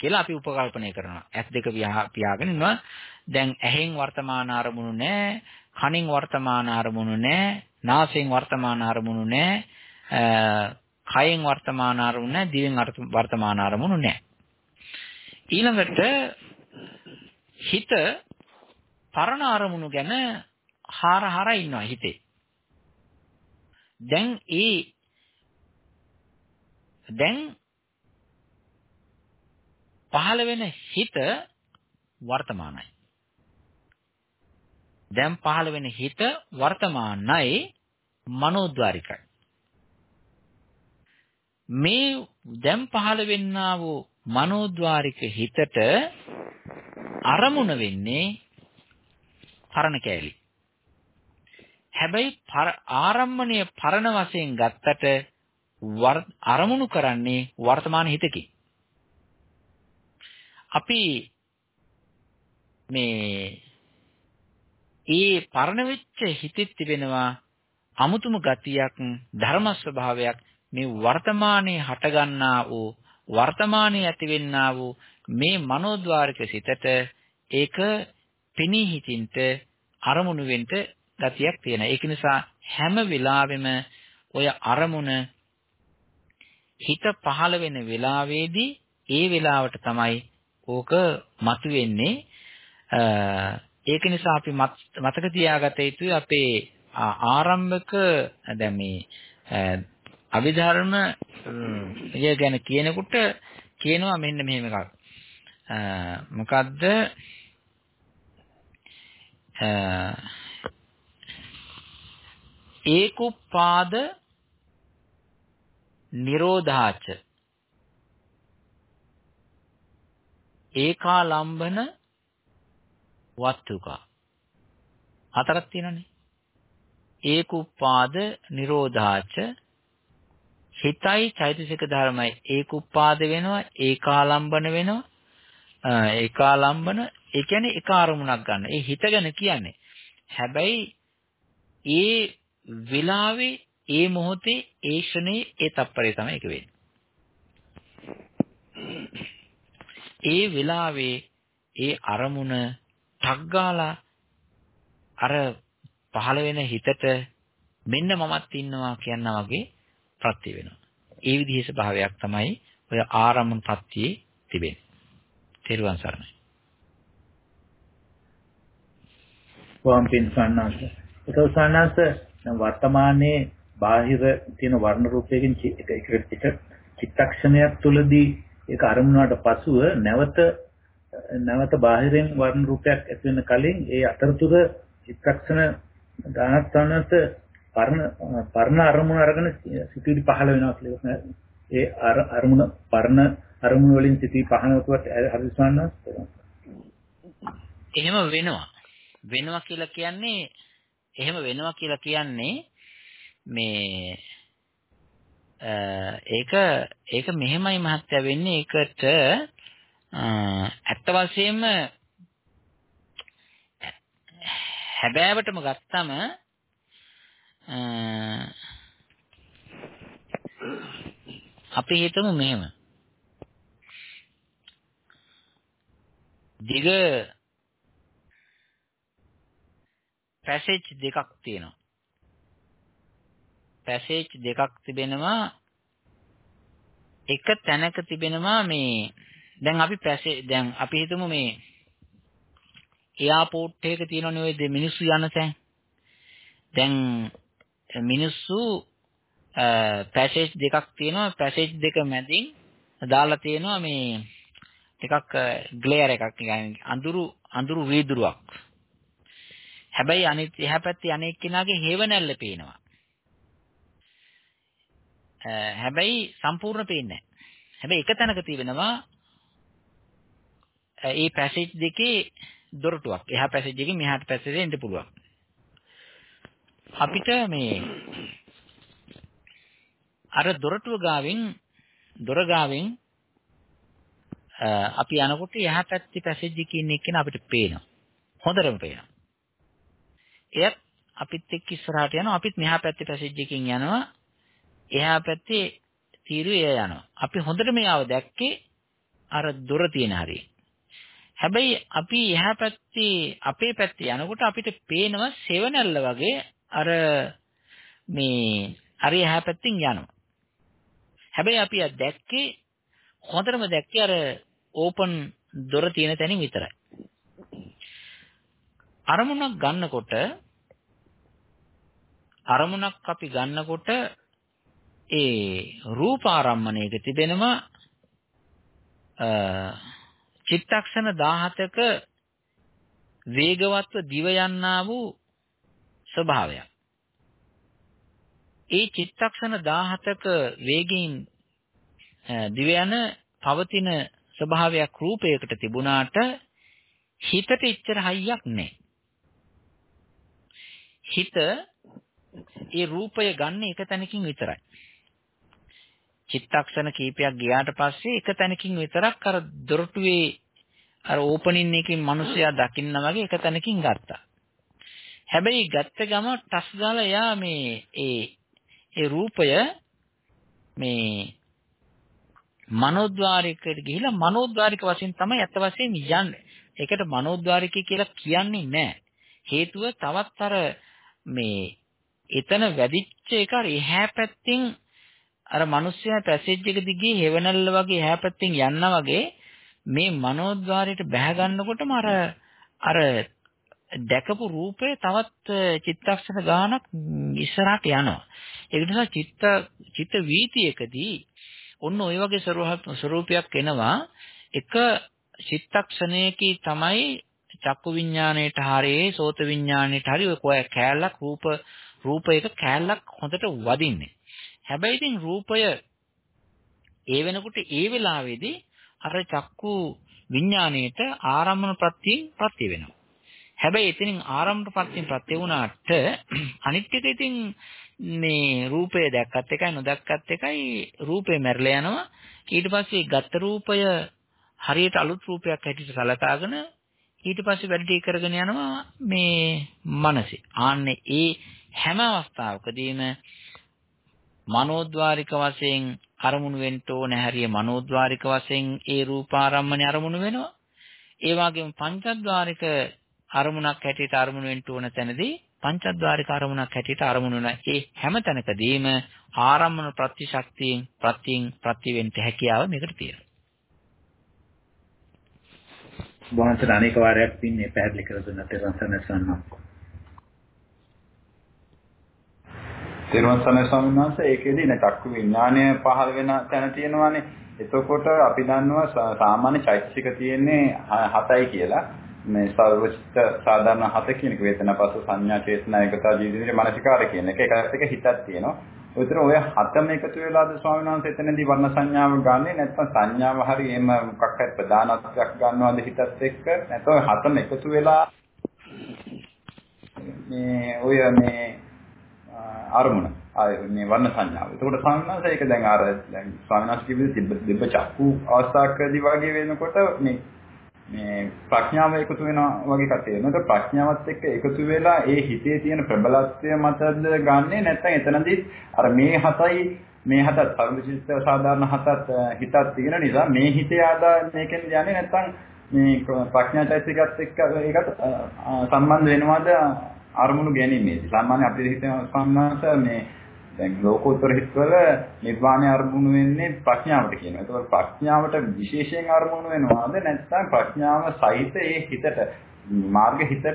කියලා අපි උපකල්පනය කරනවා. ඇස් දෙක පියාගෙන ඉන්නවා. දැන් ඇහෙන් වර්තමාන අරමුණු නෑ, කනෙන් වර්තමාන අරමුණු නෑ, නාසයෙන් වර්තමාන අරමුණු නෑ, කයෙන් වර්තමාන අරමුණු නෑ, දිවෙන් වර්තමාන අරමුණු නෑ. ඊළඟට හිත පරණ අරමුණු ගැන හාර හාර ඉන්නවා හිතේ. දැන් ඒ දැන් පහළ වෙන හිත වර්තමානයි. දැන් පහළ වෙන හිත වර්තමානයි මනෝද්වාරිකයි. මේ දැන් පහළ වෙන්නා වූ මනෝද්වාරික හිතට අරමුණ වෙන්නේ පරණ කෑලි. හැබැයි ආරම්මණය පරණ වශයෙන් ගත්තට අරමුණු කරන්නේ වර්තමාන හිතකින්. අපි මේ ඒ පරණ වෙච්ච හිතෙත් තිබෙනවා අමුතුම ගතියක් ධර්ම ස්වභාවයක් මේ වර්තමානයේ හටගන්නා වූ වර්තමානයේ ඇතිවෙන්නා වූ මේ මනෝද්වාරික සිතට ඒක පෙනී හිතින්ට අරමුණු වෙන්න ගතියක් තියෙනවා. ඒක නිසා හැම වෙලාවෙම ඔය අරමුණ හිත පහළ වෙන වෙලාවේදී ඒ වෙලාවට තමයි ඕක මතුවෙන්නේ. ඒක නිසා අපි මතක තියාගත යුතුයි අපේ ආරම්භක දැන් මේ අභිධර්ම ය ගැන කියනකොට කියනවා මෙන්න මෙහෙම එකක්. මොකද්ද? ඒකුප්පාද නිරෝධාච ඒකාලම්බන වත්තුකා හතරක් තියෙනනේ ඒකුප්පාද නිරෝධාච හිතයි චෛතසික ධර්මයි ඒකුප්පාද වෙනවා ඒකාලම්බන වෙනවා ඒකාලම්බන ඒ කියන්නේ එක අරමුණක් ගන්න. ඒ හිත ගැන කියන්නේ. හැබැයි ඒ වෙලාවේ ඒ මොහොතේ ඒ ෂනේ ඒ තප්පරේ තමයි ඒක වෙන්නේ. ඒ වෙලාවේ ඒ අරමුණ ටග්ගාලා අර පහළ වෙන හිතට මෙන්න මමත් ඉන්නවා කියනා වගේ ප්‍රත්‍ය වෙනවා. ඒ විදිහේ ස්වභාවයක් තමයි ඔය ආරම්භන ප්‍රත්‍යේ තිබෙන්නේ. තෙරුවන් සරණයි. වම් පින් සන්නාස. ඒක සන්නාස වර්තමානයේ බාහිර තියෙන වර්ණ රූපයකින් එක එක චිත්තක්ෂණයක් තුළදී ඒක අරමුණාට පසුව නැවත නැවත බාහිරින් වර්ණ රූපයක් ඇති වෙන කලින් ඒ අතරතුර චිත්තක්ෂණ ගානක් තනස පරණ පරණ අරමුණ අරගෙන සිතුවිලි පහළ වෙනවා කියලා ඒ අරමුණ පරණ අරමුණ වලින් සිතුවිලි පහළනකොට හරි ස්වන්නස් එහෙම වෙනවා. වෙනවා කියලා කියන්නේ එහෙම වෙනවා කියලා කියන්නේ මේ ඒක ඒක මෙහෙමයි මහත්ය වෙන්නේ. ඒකට ඇත්ත වශයෙන්ම හැබෑවටම ගත්තම අපි හිතමු මෙහෙම. දිග පැසේජ් දෙකක් තියෙනවා. පැසේජ් දෙකක් තිබෙනවා එක තැනක තිබෙනවා මේ දැන් අපි පැසේ දැන් අපි හිතමු මේ එයාපෝට් එකක තියෙනවනේ ඔය මිනිස්සු යන තැන්. දැන් මිනිස්සු පැසේජ් දෙකක් තියෙනවා පැසේජ් දෙක මැදින් දාලා තියෙනවා මේ ටිකක් ග්ලෙයර් එකක් කියන්නේ අඳුරු අඳුරු වීදුරුවක්. හැබැයි අනිත් එහා පැත්තේ අනෙක් කෙනාගේ හේවණැල්ල පේනවා. හැබැයි සම්පූර්ණ පේන්නේ නැහැ. හැබැයි එක තැනක තියෙනවා ඒ පැසේජ් දෙකේ දොරටුවක්. එහා පැසේජ් එකකින් මෙහාට පැසේජ් එන්න පුළුවන්. අපිට මේ අර දොරටුව ගාවින් දොර ගාවින් අපි යනකොට එහා පැත්තේ පැසේජ් එකේ ඉන්න එක්කෙනා අපිට පේනවා. හොඳටම පේනවා. එයත් අපිත් එක්ක ඉස්සරහට යනවා. අපිත් මෙහා පැත්තේ පැසේජ් එකකින් යනවා. එහා පැත්තේ තීරුවේ යනවා. අපි හොඳට මෙයාව දැක්කේ අර දොර තියෙන හරිය. හැබැයි අපි එහා පැත්තේ අපේ පැත්තේ යනකොට අපිට පේනවා සෙවණැල්ල වගේ අර මේ හරි එහා පැත්තෙන් යනවා. හැබැයි අපි දැක්කේ හොඳටම දැක්කේ අර ඕපන් දොර තියෙන තැනින් විතරයි. අරමුණක් ගන්නකොට අරමුණක් අපි ගන්නකොට ඒ රූපාරම්මණයක තිබෙනවා චිත්තක්ෂණ 17ක වේගවත්ව දිව යන්නා වූ ස්වභාවයක්. ඒ චිත්තක්ෂණ 17ක වේගයෙන් දිව යන පවතින ස්වභාවයක් රූපයකට තිබුණාට හිතට ඉච්චර හයියක් නැහැ. හිත ඒ රූපය ගන්න එක තැනකින් විතරයි. චිත්තක්ෂණ කීපයක් ගියාට පස්සේ එක තැනකින් විතරක් අර දොරටුවේ අර ඕපනින් එකකින් මිනිස්සයා දකින්න වගේ එක තැනකින් ගත්තා. හැබැයි ගත්ත ගම ටස් ගාලා එයා මේ ඒ ඒ රූපය මේ මනෝද්වාරිකයට ගිහිලා මනෝද්වාරික වශයෙන් තමයි අත වශයෙන් යන්නේ. ඒකට මනෝද්වාරිකය කියලා කියන්නේ නැහැ. හේතුව තවත් අර මේ එතන වැඩිච්ච එක එහා පැත්තෙන් අර මිනිස්සයා පැසේජ් එක දිගේ හෙවණල්ල වගේ එහා පැත්තෙන් යනවා වගේ මේ මනෝද්වාරයට බැහැ ගන්නකොටම අර අර දැකපු රූපේ තවත් චිත්තක්ෂණ ගානක් ඉස්සරහට යනවා. ඒ නිසා චිත්ත චිත්ත වීතියකදී ඔන්න ওই වගේ ස්වරූපයක් එනවා එක චිත්තක්ෂණයකී තමයි චක්කු විඥාණයට හරියේ සෝත විඥාණයට හරි ඔය කෑල්ලක් රූප රූපයක කෑල්ලක් හොඳට වදින්නේ. හැබැයි ඉතින් රූපය ඒ වෙනකොට ඒ වෙලාවේදී අර චක්කු විඥාණයට ආරම්භන ප්‍රත්‍යයෙන් ප්‍රත්‍ය වෙනවා. හැබැයි එතනින් ආරම්භන ප්‍රත්‍යයෙන් ප්‍රත්‍ය වුණාට අනිත් එක ඉතින් මේ රූපය දැක්කත් එකයි නොදැක්කත් එකයි රූපේ මැරලා යනවා. ඊට පස්සේ ගත්ත රූපය හරියට අලුත් රූපයක් හැටියට සලකාගෙන ඊට පස්සේ වැඩි ටී කරගෙන යනවා මේ මනසේ. ආන්නේ ඒ හැම අවස්ථාවකදීම මනෝද්වාරික වශයෙන් අරමුණු වෙන්න ඕන හැරිය මනෝද්වාරික වශයෙන් ඒ රූපාරම්මණය අරමුණු වෙනවා. ඒ වගේම පංචද්වාරික අරමුණක් හැටියට අරමුණු වෙන්න ඕන තැනදී පංචද්වාරික අරමුණක් හැටියට අරමුණු වෙන ඒ හැම තැනකදීම ආරම්මන ප්‍රතිශක්තියෙන් ප්‍රතියින් ප්‍රති වෙන්න හැකියාව මේකට තියෙනවා. වහන්සේට අනේක වාරයක් පින්නේ පැහැදිලි කර සංසනසන්න. තෙරුවන් සරණයි ස්වාමීන් වහන්සේ ඒකෙදී නේ චක්කු විඥානය පහළ වෙන තැන තියෙනවානේ. එතකොට අපි දන්නවා සාමාන්‍ය චෛතසික තියෙන්නේ 7යි කියලා. මේ සර්වචිත්ත සාධාරණ 7 කියන එක වේදනා පස්ස සංඥා චේතනා ඒකතා ජීවිතේ මානසිකාර කියන එක. ඒකත් එක හිතක් තියෙනවා. උතර ඔය හතම එකතු වෙලාද ස්වාමීන් වහන්සේ එතනදී වර්ණ සංඥාව ගන්නෙ නැත්නම් සංඥාව හරි එහෙම මොකක් හරි ප්‍රධානත්වයක් ගන්නවද හිතත් එක්ක නැත්නම් හතම එකතු වෙලා මේ ඔය මේ අරමුණ මේ වර්ණ සංඥාව. එතකොට සංඥාස ඒක දැන් අර දැන් ස්වාමීනාස් කිව්වේ තිබ්බ තිබ්බ චක්කු අවස්ථාවකදී වගේ වෙනකොට මේ මේ ප්‍රඥාව එකතු වෙනවා වගේ කතා වෙනවා. ඒක ප්‍රඥාවත් එක්ක එකතු වෙලා ඒ හිතේ තියෙන ප්‍රබලත්වය මතද ගන්නෙ නැත්නම් එතනදී අර මේ හතයි මේ හතත් සර්වචිත්ත සාධාරණ හතත් හිතත් තියෙන නිසා මේ හිතේ ආදා මේකෙන් යන්නේ නැත්නම් මේ ප්‍රඥා චෛතසිකත් එක්ක ඒකට සම්බන්ධ වෙනවද අරමුණු ගැනීමේදී සාමාන්‍ය අපිට හිතෙන සම්මාස මේ දැන් ලෝකෝත්තර හිතවල නිර්වාණය අරමුණු වෙන්නේ ප්‍රඥාවට කියනවා. ඒතකොට ප්‍රඥාවට විශේෂයෙන් අරමුණු වෙනවාද නැත්නම් ප්‍රඥාව සහිත ඒ හිතට මාර්ග හිතට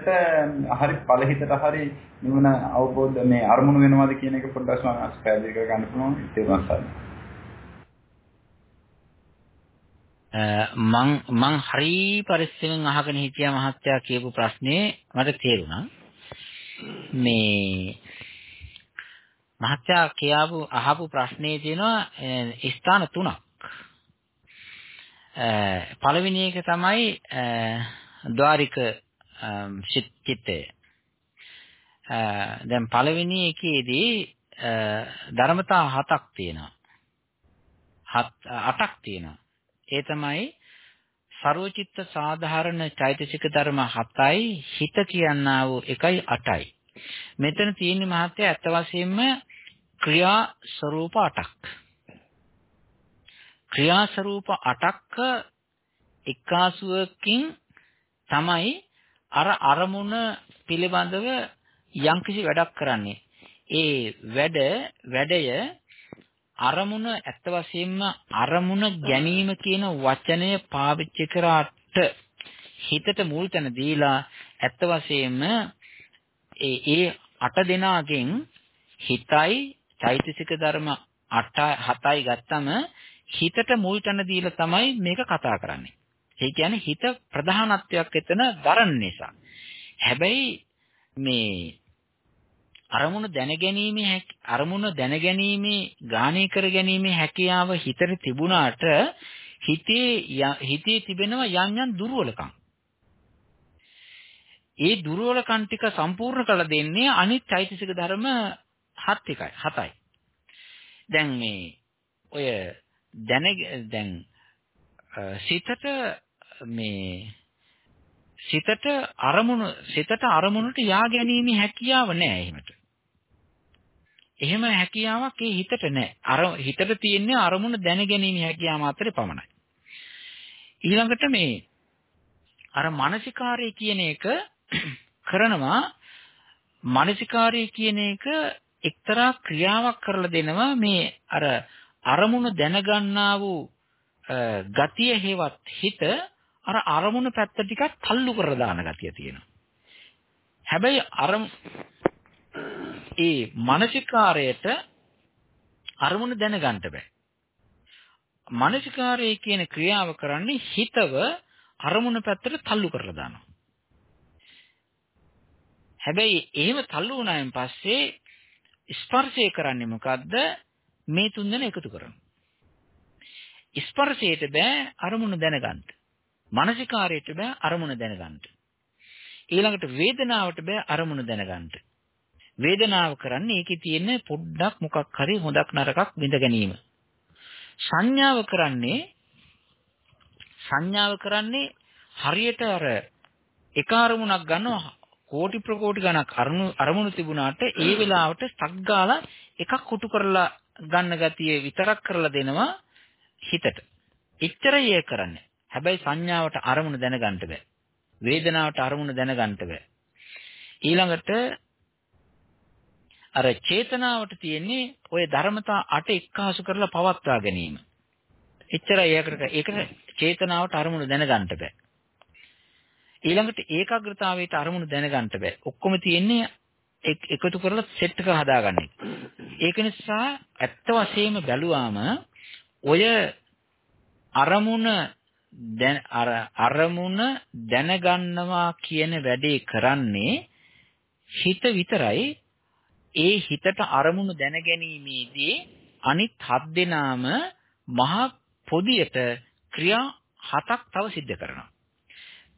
හරි ඵල හිතට හරි නිවන අවබෝධ මේ අරමුණු වෙනවාද කියන එක පොඩ්ඩක් ස්වාමීන් පැහැදිලි කර ගන්න පුළුවන් තේරුම් ගන්න. මං මං හරි පරිස්සමෙන් අහගෙන හිටියා මහත්තයා කියපු ප්‍රශ්නේ මට තේරුණා. මේ මහත්තයා කියාපු අහපු ප්‍රශ්නේ තියෙනවා ස්ථාන තුනක්. පළවෙනි එක තමයි ద్వාරික චිත්තය. දැන් පළවෙනි එකේදී ධර්මතා හතක් තියෙනවා. හත් අටක් තියෙනවා. ඒ තමයි සරෝචිත්ත සාධාරණ චෛතසික ධර්ම 7යි හිත කියනා වූ 1යි 8යි. මෙතන තියෙන මහත්ය ඇත්ත වශයෙන්ම ක්‍රියා ස්වરૂප 8ක්. ක්‍රියා ස්වરૂප 8ක් එක්කාසුවකින් තමයි අර අරමුණ පිළිබඳව යම්කිසි වැඩක් කරන්නේ. ඒ වැඩ වැඩය අරමුණ ඇත්ත වශයෙන්ම අරමුණ ගැනීම කියන වචනය පාවිච්චි කරාට හිතට මුල් තැන දීලා ඇත්ත වශයෙන්ම ඒ ඒ අට දෙනාගෙන් හිතයි චෛතසික ධර්ම 8 7යි ගත්තම හිතට මුල් තැන දීලා තමයි මේක කතා කරන්නේ. ඒ කියන්නේ හිත ප්‍රධානත්වයක් එතන දරන නිසා. හැබැයි මේ අරමුණ දැනගැනීමේ අරමුණ දැනගැනීමේ ගාණය කර ගැනීමේ හැකියාව හිතට තිබුණාට හිතේ හිතේ තිබෙනවා යම් යම් දුර්වලකම්. ඒ දුර්වලකම් ටික සම්පූර්ණ කළ දෙන්නේ අනිත් චෛතසික ධර්ම හත් එකයි හතයි. දැන් මේ ඔය දැන දැන් සිතට මේ සිතට අරමුණු සිතට අරමුණට යා ගැනීමේ හැකියාව නැහැ එහෙමට. එහෙම හැකියාවක් ඒ හිතට නැහැ. අර හිතට තියෙන්නේ අරමුණ දැනගැනීමේ හැකියාව මාත්‍රේ පමණයි. ඊළඟට මේ අර මානසිකාරය කියන එක කරනවා මානසිකාරය කියන එක එක්තරා ක්‍රියාවක් කරලා දෙනවා මේ අර අරමුණ දැනගන්නා වූ ගතිය හේවත් හිත අර අරමුණ පැත්ත ටිකක් තල්ලු කරලා දාන ගතිය තියෙනවා. හැබැයි අර ඒ මානසිකාරයට අරමුණ දැනගන්න බෑ. මානසිකාරය කියන ක්‍රියාව කරන්නේ හිතව අරමුණ පැත්තට තල්ලු කරලා දානවා. හැබැයි එහෙම තල්ලු වුණායින් පස්සේ ස්පර්ශය කරන්නේ මොකද්ද? මේ තුන්දෙනා එකතු කරනවා. ස්පර්ශයට බෑ අරමුණ දැනගන්න. මානසිකාරයට බෑ අරමුණ දැනගන්න. ඊළඟට වේදනාවට බෑ අරමුණ දැනගන්න. වේදනාව කරන්නේ ඒකේ තියෙන පොඩ්ඩක් මොකක් හරි හොඳක් නරකක් විඳ ගැනීම. සංඥාව කරන්නේ සංඥාව කරන්නේ හරියට අර එක අරමුණක් ගන්නවා කෝටි ප්‍රකෝටි ගණක් අරමුණු තිබුණාට ඒ වෙලාවට සග්ගාලා එකක් කොටු කරලා ගන්න ගතිය විතරක් කරලා දෙනවා හිතට. එච්චරයි ඒ කරන්නේ. හැබැයි සංඥාවට අරමුණ දැනගන්න බෑ. වේදනාවට අරමුණ දැනගන්න බෑ. ඊළඟට අර චේතනාවට තියෙන්නේ ওই ධර්මතා අට එක්කාසු කරලා පවත්වා ගැනීම. එච්චරයි ඒකට ඒකට චේතනාවට අරමුණ දැනගන්න බෑ. ඊළඟට ඒකාග්‍රතාවයට අරමුණ දැනගන්න බෑ. ඔක්කොම තියෙන්නේ එකතු කරලා සෙට් එක හදාගන්න එක. ඒක නිසා ඇත්ත වශයෙන්ම බැලුවාම ඔය අරමුණ දැන් අර අරමුණ දැනගන්නවා කියන වැඩේ කරන්නේ හිත විතරයි ඒ හිතට අරමුණු දැනගැනීමේදී අනිත් හත් දෙනාම මහා පොදියට ක්‍රියා හතක් තව සිද්ධ කරනවා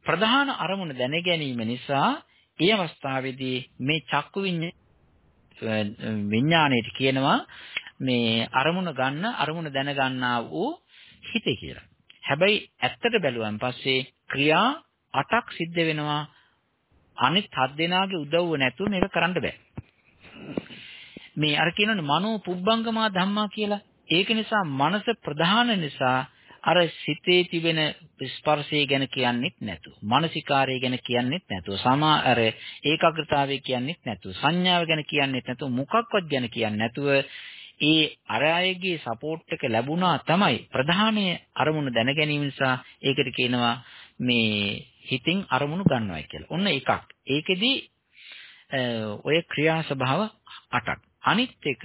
ප්‍රධාන අරමුණ දැනගැනීම නිසා ඒ අවස්ථාවේදී මේ චක්කු විඥාණයට කියනවා මේ අරමුණ ගන්න අරමුණ දැනගන්නා වූ හිතේ කියලා. හැබැයි ඇත්තට බැලුවන් පස්සේ ක්‍රියා 8ක් සිද්ධ වෙනවා අනිත් හත් දෙනාගේ උදව්ව නැතුව මේක කරන්න බෑ. මේ අර කියනනේ මනෝ පුබ්බංගමා ධම්මා කියලා. ඒක නිසා මනස ප්‍රධාන නිසා අර සිතේ තිබෙන ස්පර්ශය ගැන කියන්නෙත් නැතුව, මානසිකාරය ගැන කියන්නෙත් නැතුව, සමා අර ඒකාග්‍රතාවය කියන්නෙත් නැතුව, සංඥාව ගැන කියන්නෙත් නැතුව, මොකක්වත් ගැන කියන්නේ නැතුව ඒ අර අයගේ සපෝට් එක ලැබුණා තමයි ප්‍රධානය අරමුණ දැන ගැනීම නිසා ඒකට කියනවා මේ හිතින් අරමුණු ගන්නවයි කියලා. ඔන්න එකක්. ඒකෙදි ඔය ක්‍රියා ස්වභාව 8ක්. අනිත් එක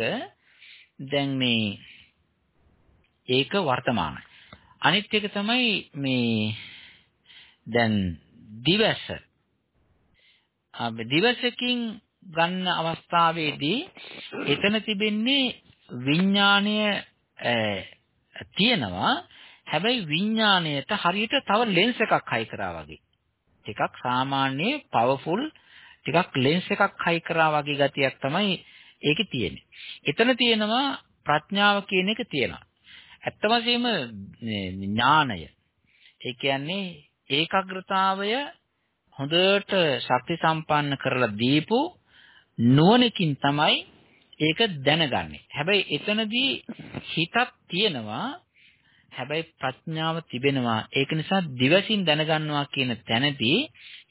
දැන් මේ ඒක වර්තමානයි. අනිත් එක තමයි මේ දැන් දිවස. අපි දිවසකින් ගන්න අවස්ථාවේදී එතන තිබෙන්නේ විඥාණය තියෙනවා හැබැයි විඥාණයට හරියට තව ලෙන්ස් එකක් හයි කරා වගේ. ටිකක් සාමාන්‍ය පවර්ෆුල් ටිකක් ලෙන්ස් එකක් හයි කරා වගේ ගතියක් තමයි ඒකේ තියෙන්නේ. එතන තියෙනවා ප්‍රඥාව කියන එක තියෙනවා. ඇත්ත වශයෙන්ම ඥානය ඒ කියන්නේ ඒකාග්‍රතාවය හොඳට ශක්ති සම්පන්න කරලා දීපු නුවණකින් තමයි ඒක දැනගන්නේ. හැබැයි එතනදී හිතක් තියෙනවා හැබැයි ප්‍රඥාව තිබෙනවා. ඒක නිසා දිවසින් දැනගන්නවා කියන තැනදී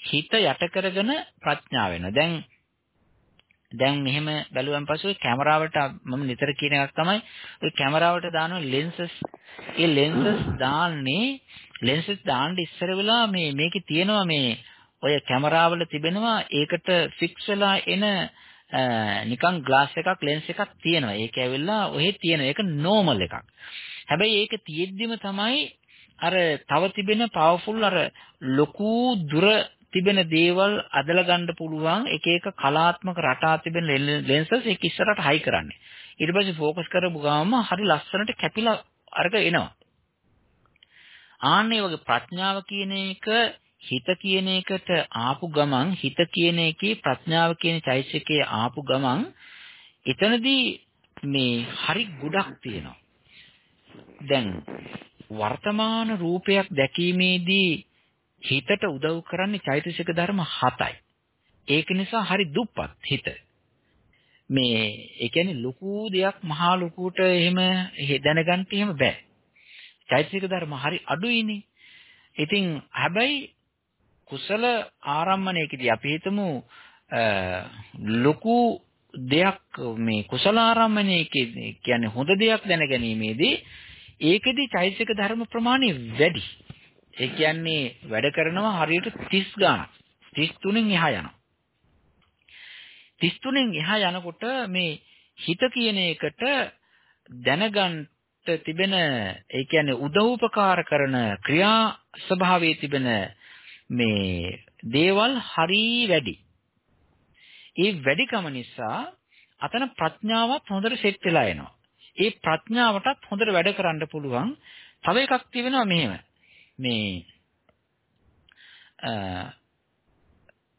හිත යට කරගෙන ප්‍රඥාව වෙනවා. දැන් දැන් මෙහෙම බැලුවන් පස්සේ කැමරාවට මම නිතර කියන එකක් තමයි ওই කැමරාවට දාන ලෙන්සස් ඒ ලෙන්සස් දාන්නේ ලෙන්සස් දාන්න ඉස්සර වෙලා මේ මේකේ තියෙනවා මේ ඔය කැමරාවල තිබෙනවා ඒකට ෆික්ස් වෙලා එන නිකන් ග්ලාස් එකක් ලෙන්ස් එකක් තියෙනවා. ඒක ඇවිල්ලා ඔහෙ තියෙන ඒක නෝමල් එකක්. හැබැයි ඒක තියෙද්දිම තමයි අර තව තිබෙන පවර්ෆුල් අර ලොකු දුර තිබෙන දේවල් අදලා ගන්න පුළුවන් එක එක කලාත්මක රටා තිබෙන ලෙන්සස් ඒක ඉස්සරහට හයි කරන්නේ. ඊට පස්සේ ફોකස් කරපු ගාම හරි ලස්සනට කැපිලා අරක එනවා. ආන්නේ වගේ ප්‍රඥාව කියන එක හිත කියන එකට ආපු ගමන් හිත කියන එකේ ප්‍රඥාව කියන චෛසිකයේ ආපු ගමන් එතනදී මේ හරි ගොඩක් තියෙනවා. දැන් වර්තමාන රූපයක් දැකීමේදී හිතට උදව් කරන්නේ චෛතසික ධර්ම 7යි. ඒක නිසා හරි දුප්පත් හිත. මේ ඒ කියන්නේ ලොකු දෙයක් මහා ලොකුට එහෙම දැනගන්න එහෙම බෑ. චෛතසික ධර්ම හරි අඩුයිනේ. ඉතින් හැබැයි කුසල ආරම්මණයකදී අපි හිතමු ලොකු දෙයක් මේ කුසල ආරම්මණයකදී කියන්නේ හොඳ දෙයක් දැනගැනීමේදී ඒකෙදි චෛතසික ධර්ම ප්‍රමාණය වැඩි. ඒ කියන්නේ වැඩ කරනවා හරියට 30 ගාණක්. 33න් එහා යනවා. 33න් එහා යනකොට මේ හිත කියන එකට දැනගන්න තිබෙන ඒ කියන්නේ උදව්පකාර කරන ක්‍රියා ස්වභාවයේ තිබෙන මේ දේවල් හරි වැඩි. ඒ වැඩිකම නිසා අතන ප්‍රඥාවත් හොඳට සෙට් වෙලා එනවා. ඒ ප්‍රඥාවටත් හොඳට වැඩ කරන්න පුළුවන්. තව එකක් තියෙනවා මෙහෙම. මේ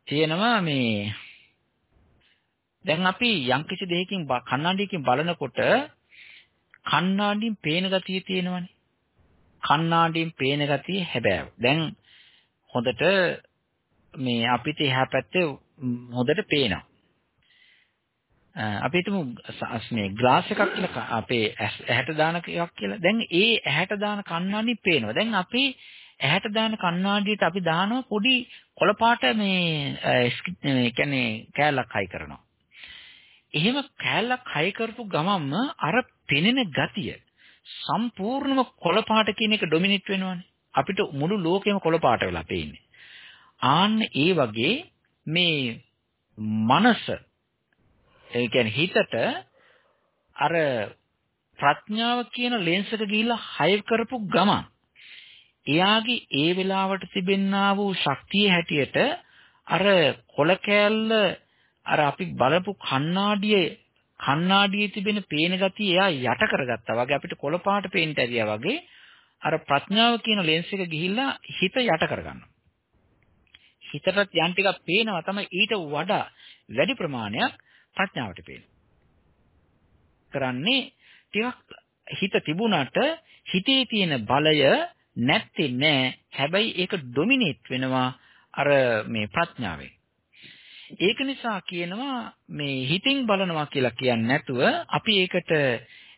තියෙනවා මේ දැන් අපි යම්කිසි දෙයකින් කණ්ණාඩියකින් බලනකොට කණ්ණාඩියෙන් පේන ගතිය තියෙනවනේ. කණ්ණාඩියෙන් පේන ගතිය හැබෑව. දැන් හොඳට මේ අපිට එහා පැත්තේ හොඳට පේනවා. අපි හිතමු මේ ග්ලාස් එකක් කියලා අපේ ඇහැට දාන එකක් කියලා. දැන් ඒ ඇහැට දාන කණ්ණාඩි පේනවා. දැන් අපි ඇහැට දාන කණ්ණාඩියට අපි දානවා පොඩි කොළ පාට මේ ඒ කියන්නේ කෑල්ලක් හයි කරනවා. එහෙම කෑල්ලක් හයි කරපු ගමන්ම අර පෙනෙන ගතිය සම්පූර්ණම කොළ පාට කියන එක ඩොමිනේට් වෙනවනේ. අපිට මුළු ලෝකෙම කොළ පාට වෙලා පේන්නේ. ආන්න ඒ වගේ මේ මනස ඒ කියන්නේ හිතට අර ප්‍රඥාව කියන ලෙන්ස් එක ගිහිල්ලා හය කරපු ගමන් එයාගේ ඒ වෙලාවට තිබෙන්නා වූ ශක්තිය හැටියට අර කොළ කෑල්ල අර අපි බලපු කණ්ණාඩියේ කණ්ණාඩියේ තිබෙන පේන ගතිය එයා යට කරගත්තා වගේ අපිට කොළ පාට පේන්න ඇරියා වගේ අර ප්‍රඥාව කියන ලෙන්ස් එක ගිහිල්ලා හිත යට කරගන්නවා. හිතටත් යන් ටිකක් පේනවා තමයි ඊට වඩා වැඩි ප්‍රමාණයක් ප්‍රඥාවට පේනවා. කරන්නේ ටිකක් හිත තිබුණාට හිතේ තියෙන බලය නැත්තේ නෑ. හැබැයි ඒක ඩොමිනේට් වෙනවා අර මේ ප්‍රඥාවෙන්. ඒක නිසා කියනවා මේ හිතින් බලනවා කියලා කියන්නේ නැතුව අපි ඒකට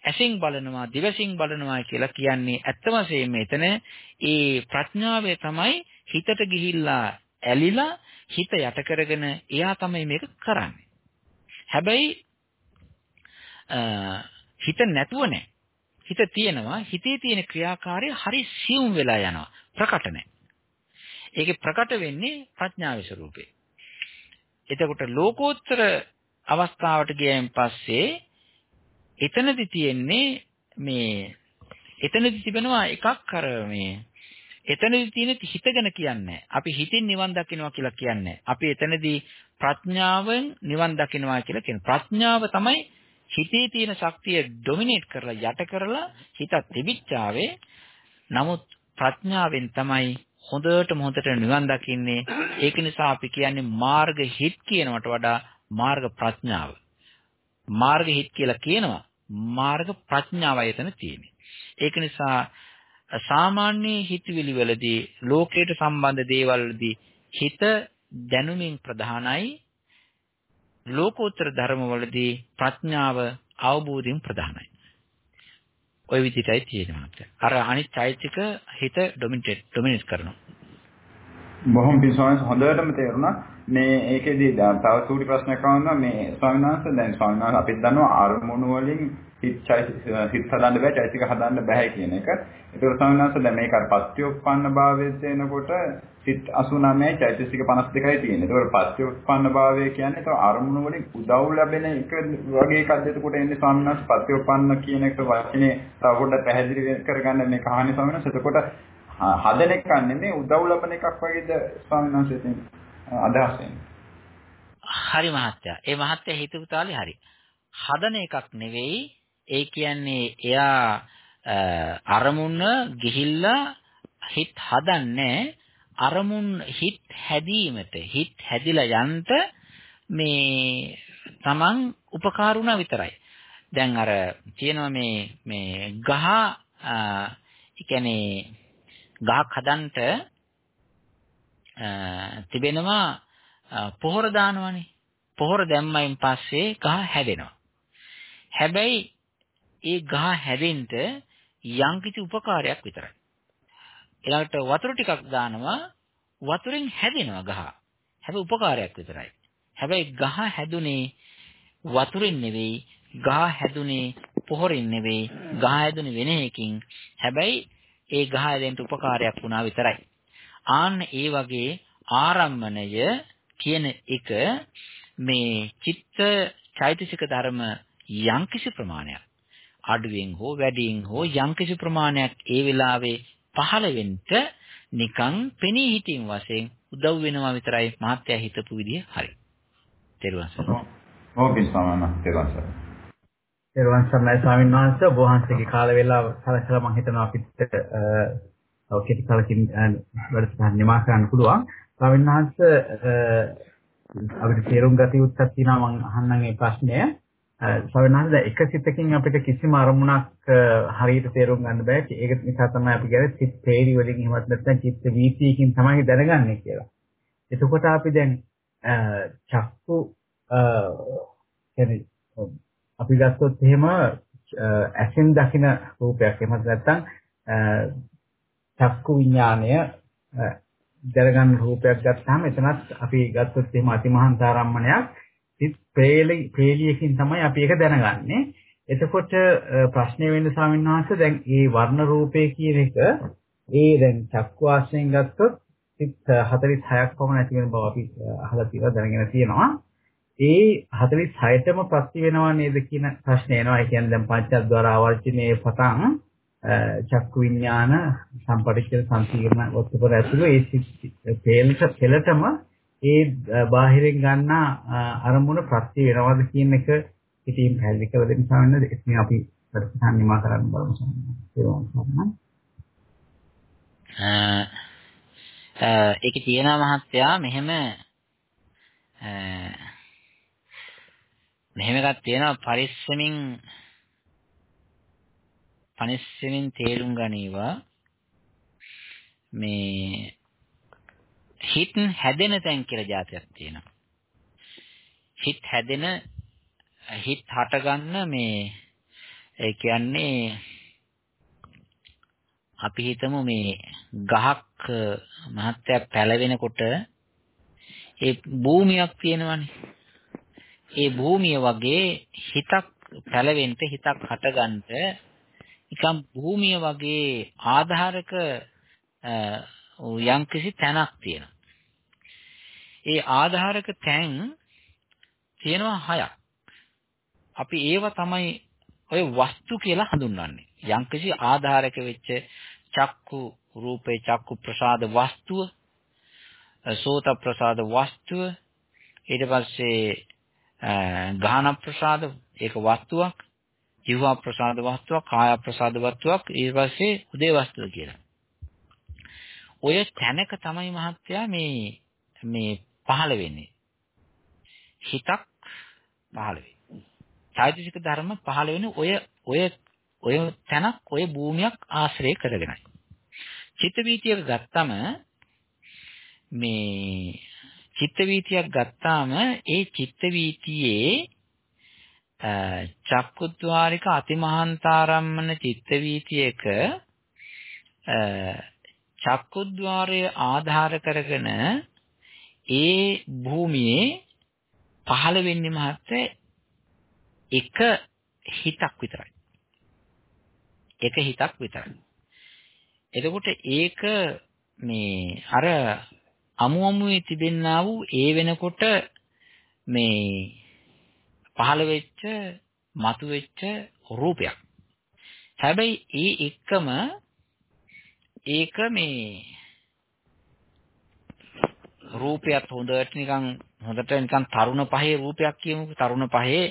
ඇසින් බලනවා දිවසින් බලනවා කියලා කියන්නේ ඇත්ත වශයෙන්ම එතන ඒ ප්‍රඥාවේ තමයි හිතට ගිහිල්ලා ඇලිලා හිත යට කරගෙන එයා තමයි මේක කරන්නේ. හැබැයි හිත නැතුව නෑ. හිත තියෙනවා හිතේ තියෙන ක්‍රියාකාරය හරි සියුම් වෙලා යනවා ප්‍රකට නෑ. ඒකේ ප්‍රකට වෙන්නේ ප්‍රඥාවේ ස්වરૂපේ. එතකොට ලෝකෝත්තර අවස්ථාවට ගියයින් පස්සේ එතනදි තියෙන්නේ මේ එතනදි තිබෙනවා එකක් අර මේ එතනදි තියෙන හිත ගැන කියන්නේ අපි හිතින් නිවන් දකින්නවා කියලා කියන්නේ අපි එතනදී ප්‍රඥාවෙන් නිවන් දකින්නවා කියලා කියන. ප්‍රඥාව තමයි හිතේ තියෙන ශක්තිය ඩොමිනේට් කරලා යට කරලා හිත තිබිච්චාවේ. නමුත් ප්‍රඥාවෙන් තමයි හොඳට මොහොතට නිවන් දකින්නේ. ඒක නිසා අපි කියන්නේ මාර්ග හිත් කියනවට වඩා මාර්ග ප්‍රඥාව. මාර්ග හිත් කියලා කියනවා. මාර්ග ප්‍රඥාවයි එතන තියෙන්නේ. ඒක නිසා සාමාන්‍ය හිතවිලි වලදී ලෝකයට සම්බන්ධ දේවල් වලදී හිත දැනුමින් ප්‍රධානයි ලෝකෝත්තර ධර්ම වලදී ප්‍රඥාව අවබෝධයෙන් ප්‍රධානයි. ওই විදිහටයි තියෙනවා. අර අනිත් චෛත්‍යක හිත ඩොමිනේට් ඩොමිනේට් කරනවා. බොහොම පිසෝන්ස් හොඳටම තේරුණා. මේ ඒකෙදී තව සූටි ප්‍රශ්නයක් අහනවා මේ ස්වාමීන් වහන්සේ දැන් ස්වාමීන් වහන්සේ අපිත් දන්නවා අරමුණු වලින් හිත හිත හදන්න බෑ චෛතික හදන්න බෑ කියන එක. ඒක ස්වාමීන් වහන්සේ දැන් මේක අර පත්‍යෝපන්න භාවයේ තේනකොට සිත් 89යි චෛතසික 52යි තියෙන්නේ. ඒතකොට පත්‍යෝපන්න භාවය කියන්නේ ඒතකොට අරමුණු වලින් උදව් ලැබෙන එක වගේ එකක්ද එතකොට එන්නේ ස්වාමීන් වහන්සේ පත්‍යෝපන්න කියන එක වචනේ තව පොඩ්ඩක් පැහැදිලි කරගන්න මේ කහානි ස්වාමීන් වහන්සේ. එතකොට හදන එකක් නෙමෙයි උදව් ලබන එකක් වගේද ස්වාමීන් වහන්සේ තියෙන අදහස් හරි මහත්තයා. ඒ මහත්තයා හිතපු තාලේ හරි. හදන එකක් නෙවෙයි. ඒ කියන්නේ එයා අරමුණ ගිහිල්ලා හිත හදන්නේ අරමුණ හිත හැදීමට හිත හැදිලා යන්න මේ තමන් උපකාර වුණා විතරයි. දැන් අර කියනවා මේ මේ ගහ ඒ කියන්නේ ගහක් හදන්නට තිබෙනවා පොහොර දානවනේ. පොහොර දැම්මයින් පස්සේ ගහ හැදෙනවා. හැබැයි ඒ ගහ හැදෙන්න යම්කිසි උපකාරයක් විතරයි. ඊළඟට වතුර ටිකක් දානවා වතුරෙන් හැදෙනවා ගහ. හැබැයි උපකාරයක් විතරයි. හැබැයි ගහ හැදුනේ වතුරෙන් නෙවෙයි ගහ හැදුනේ පොහොරින් නෙවෙයි ගහ හැදුනේ වෙන එකකින්. හැබැයි ඒ ගහ හැදෙන්න උපකාරයක් වුණා විතරයි. ආන්න ඒ වගේ ආරම්මණය කියන එක මේ චිත්ත චෛතසික ධර්ම යම්කිසි ප්‍රමාණයක් අඩුවෙන් හෝ වැඩියෙන් හෝ යම්කිසි ප්‍රමාණයක් ඒ වෙලාවේ පහළ වෙන්න නිකන් පෙනී හිටින් වශයෙන් උදව් වෙනවා විතරයි මහත්ය හිතපු විදිය හරි. තෙරුවන් සරණයි. ඕකේ ස්වාමීන් තෙරුවන් සරණයි. තෙරුවන් සරණයි ස්වාමීන් වහන්සේ ඔබ වහන්සේගේ කාල වේලාව සලකලා මම හිතනවා අපිට ඔකේ කලකින් වැඩසටහන නිමා කරන්න පුළුවන්. ස්වාමීන් වහන්සේ අපිට තේරුම් ගත යුත්තක් තියෙනවා මම අහන්නම් මේ ප්‍රශ්නය. ස්වාමීන් එක සිතකින් අපිට කිසිම අරමුණක් හරියට තේරුම් ගන්න බෑ. ඒක නිසා තමයි අපි කියන්නේ චිත්ත තේරි වලින් එහෙමත් නැත්නම් චිත්ත වීතියකින් තමයි දැනගන්නේ කියලා. එතකොට අපි දැන් චක්කු කියන්නේ අපි ගත්තොත් එහෙම ඇසෙන් දකින රූපයක් එහෙමත් නැත්නම් චක්කු විඥාණය දැනගන්න රූපයක් ගත්තාම එතනත් අපි ගත්තොත් එහෙම අතිමහන්තාරම්මණයක් සිත් ප්‍රේලියකින් තමයි අපි ඒක දැනගන්නේ. එතකොට ප්‍රශ්නේ වෙන්නේ ස්වාමීන් වහන්සේ දැන් මේ වර්ණ රූපේ කියන එක ඒ දැන් චක්කු ආශ්‍රයෙන් ගත්තොත් සිත් 46ක් පමණ ඇති වෙන බව අපි අහලා තියෙනවා දැනගෙන තියෙනවා. ඒ 46ටම ප්‍රති වෙනවා නේද කියන ප්‍රශ්නේ එනවා. ඒ කියන්නේ දැන් පංචද්වාර ආවර්ජනයේ පටන් චක්කු විඥාන සම්පටිච්ඡේද සංකීර්ණ වස්තුපර ඇතුළු ඒ පෙළට පෙළටම ඒ බාහිරින් ගන්න අරමුණ ප්‍රත්‍ය වෙනවද කියන එක ඉතින් පැහැදිලි කරලා දෙන්න සාමාන්‍යද ඉතින් අපි ප්‍රතිසං නිමා කරන්න බලමු සාමාන්‍යයෙන් ඒක තියෙනවා මහත්තයා මෙහෙම මෙහෙම එකක් තියෙනවා පරිස්සමින් පරිස්සමින් තේරුම් ගනීවා. මේ හිත හැදෙන තැන් කියලා જાතියක් තියෙනවා. හිත හැදෙන හිත හටගන්න මේ ඒ කියන්නේ අපි හිතමු මේ ගහක් මහත්ය පැලවෙනකොට ඒ භූමියක් තියෙනවනේ. ඒ භූමිය වගේ හිතක් පැලවෙන්න හිතක් හටගන්න නිකම් භූමිය වගේ ආධාරක යම්කිසි තැනක් තියෙනවා. ඒ ආධාරක තැන් තියෙනවා හයක්. අපි ඒව තමයි ඔය වස්තු කියලා හඳුන්වන්නේ. යම්කිසි ආධාරක වෙච්ච චක්කු රූපේ චක්කු ප්‍රසාද වස්තුව සෝත ප්‍රසාද වස්තුව ඊට පස්සේ ගාහන ප්‍රසාද ඒක වස්තුවක් ජීව ප්‍රසාද වස්තුවක් කාය ප්‍රසාද වස්තුවක් ඊට පස්සේ උදේ වස්තුව කියලා. ඔය තැනක තමයි මහත්තයා මේ මේ පහළ වෙන්නේ. හිතක් පහළ වෙන්නේ. චෛතසික ධර්ම පහළ වෙන්නේ ඔය ඔය ඔය තැනක් ඔය භූමියක් ආශ්‍රය කරගෙනයි. චිත්ත වීතියක ගත්තම මේ චිත්ත වීතියක් ගත්තාම ඒ චිත්ත වීතියේ චක්කුද්්වාරික අතිමහන්තාරම්මන චිත්ත වීතියක චක්කුද්්වාරය ආධාර කරගෙන ඒ භූමියේ පහළ වෙන්නේ මහත්තයා එක හිතක් විතරයි. එක හිතක් විතරයි. එතකොට ඒක මේ අර අමු අමුවේ තිබෙන්නා වූ ඒ වෙනකොට මේ පහළ වෙච්ච මතු වෙච්ච රූපයක්. හැබැයි ඒ එක්කම ඒක මේ රූපයත් හොඳට නිකන් හොඳට නිකන් තරුණ පහේ රූපයක් කියමුකෝ තරුණ පහේ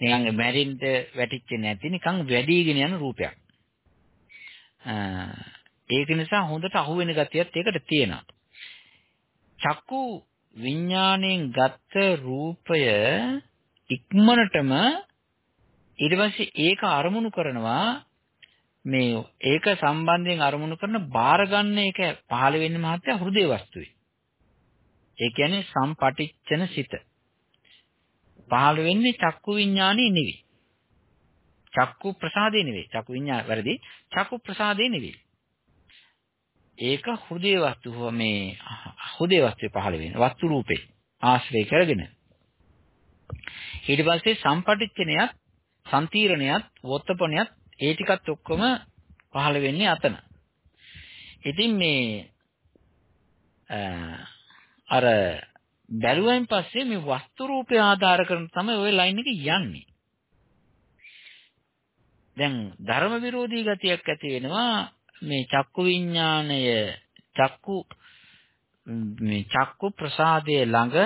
නිකන් මැරින්ද වැටිච්ච නැති නිකන් වැඩිගෙන යන රූපයක්. ඒක නිසා හොඳට අහුවෙන ගතියත් ඒකට තියෙනවා. චක්කු විඥාණයෙන් ගත්ත රූපය ඉක්මනටම ඊට පස්සේ ඒක අරමුණු කරනවා මේ ඒක සම්බන්ධයෙන් අරමුණු කරන බාර ගන්න එක පහළ වෙන්නේ මහත්ය හෘදේ වස්තුවේ. ඒ කියන්නේ සම්පටිච්ඡන සිත. පහළ වෙන්නේ චක්කු විඥානේ නෙවෙයි. චක්කු ප්‍රසාදේ නෙවෙයි. චක්කු විඥාන වැරදි. චක්කු ප්‍රසාදේ නෙවෙයි. ඒක හෘදේ වස්තුව මේ හෘදේ වස්තුවේ පහළ වෙන වස්තු රූපේ ආශ්‍රය කරගෙන ඊට පස්සේ සම්පටිච්ඡනයත් සම්තිරණයත් වොත්තපණයත් ඒ ටිකත් ඔක්කොම පහළ වෙන්නේ අතන. ඉතින් මේ අර බැලුවෙන් පස්සේ මේ වස්තු රූපය ආධාර කරන තමයි ওই ලයින් එක යන්නේ. දැන් ධර්ම විරෝධී ගතියක් ඇති වෙනවා මේ චක්කු විඥාණය චක්කු මේ චක්කු ප්‍රසාදයේ ළඟ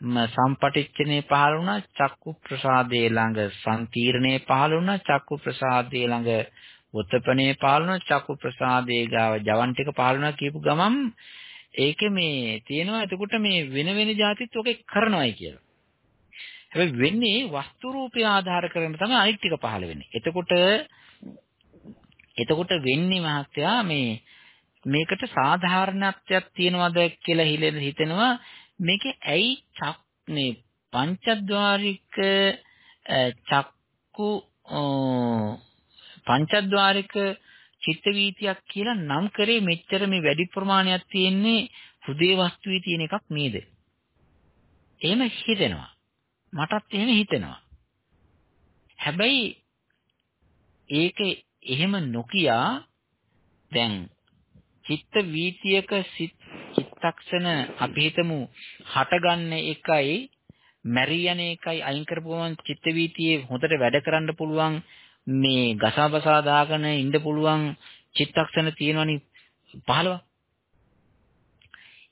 සම්පටිච්ඡනේ පහළ වුණා චක්කු ප්‍රසාදයේ ළඟ සම්තිර්ණේ පහළ වුණා චක්කු ප්‍රසාදයේ ළඟ උත්පනේ පහළ වුණා චක්කු ප්‍රසාදයේ ගාව ජවන් ටික පහළ වුණා කියපු ගමන් ඒකේ මේ තියෙනවා එතකොට මේ වෙන වෙන જાතිත් ඔකේ කරනවායි කියලා. හැබැයි වෙන්නේ වස්තු රූපය ආධාර කරගෙන තමයි අනිත් ටික පහළ වෙන්නේ. එතකොට එතකොට වෙන්නේ මහත්තයා මේ මේකට සාධාරණත්වයක් තියනවද කියලා හිලෙන හිතෙනවා මේකේ ඇයි චක් මේ පංචද්වාරික චක්කු පංචද්වාරික චිත්ත වීතියක් කියලා නම් කරේ මෙච්චර මේ වැඩි ප්‍රමාණයක් තියෙන්නේ හෘදේ වස්තුවේ තියෙන එකක් නේද? එහෙම හිතෙනවා. මටත් එහෙම හිතෙනවා. හැබැයි ඒක එහෙම නොකියා දැන් චිත්ත වීතියක චිත්තක්ෂණ අපි හිතමු හටගන්න එකයි මැරි යන එකයි අයින් කරපුවම චිත්ත වීතියේ හොඳට වැඩ කරන්න පුළුවන් මේ ගසාබසා දාගෙන ඉන්න පුළුවන් චිත්තක්ෂණ තියෙනවනේ 15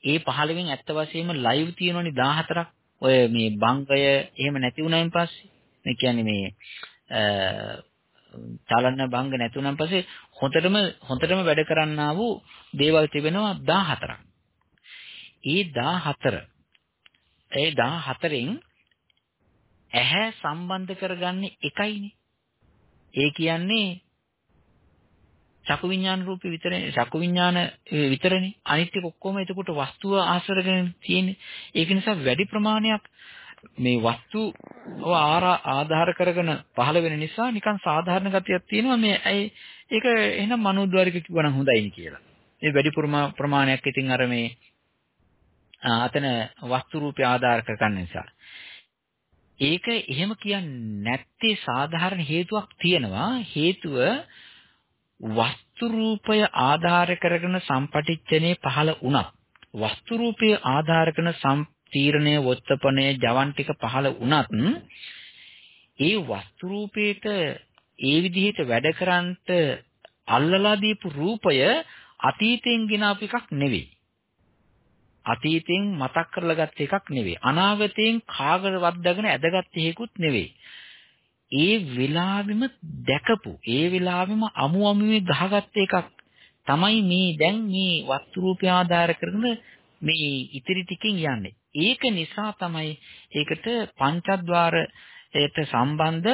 ඒ 15න් ඇත්ත වශයෙන්ම ලයිව් තියෙනවනේ 14ක් ඔය මේ බංගය එහෙම නැති වුණායින් පස්සේ මේ කියන්නේ මේ චලන භංග නැතුණන් පස්සේ හොඳටම හොඳටම වැඩ කරන්නා වූ දේවල් තිබෙනවා 14ක්. ඒ 14 ඒ 14න් ඇහැ සම්බන්ධ කරගන්නේ එකයිනේ. ඒ කියන්නේ චක්කු විඥාන රූපේ විතරනේ චක්කු විඥාන විතරනේ අනිත් එක ඔක්කොම එතකොට වස්තුව ආශ්‍රය කරගෙන තියෙන්නේ ඒක නිසා වැඩි ප්‍රමාණයක් මේ වස්තු ආධාර කරගෙන පහළ වෙන නිසා නිකන් සාධාරණ ගතියක් තියෙනවා මේ ඇයි ඒක එහෙනම් මනෝද්වාරික කිව්වනම් හොඳයිනි කියලා. මේ වැඩි ප්‍රමාණයක් ඉතින් අර මේ අතන වස්තු රූපය ආධාර කරගන්න නිසා. ඒක එහෙම කියන්නේ නැත්තේ සාධාරණ හේතුවක් තියෙනවා. හේතුව වස්තු රූපය ආධාර කරගෙන සම්පටිච්ඡනේ පහළ වුණත් වස්තු රූපය ආධාර කරන තීරණය වොත්තපණය ජවන් ටික පහළ වුණත් ඒ වස්තු රූපේට ඒ විදිහට වැඩ කරන්ට අල්ලලා දීපු රූපය අතීතයෙන් ගෙන අප එකක් නෙවෙයි. අතීතයෙන් මතක් කරලා ගත්ත එකක් නෙවෙයි. අනාගතයෙන් කාගරවත් දගෙන ඇදගත් එකකුත් නෙවෙයි. ඒ වෙලාවෙම දැකපු ඒ වෙලාවෙම අමු අමුවේ ගහගත්ත එකක් තමයි මේ දැන් මේ වස්තු රූපය ආධාර කරගෙන මේ ඉතිරි ටිකෙන් යන්නේ. ඒක නිසා තමයි ඒකට පංචද්වාරයට සම්බන්ධ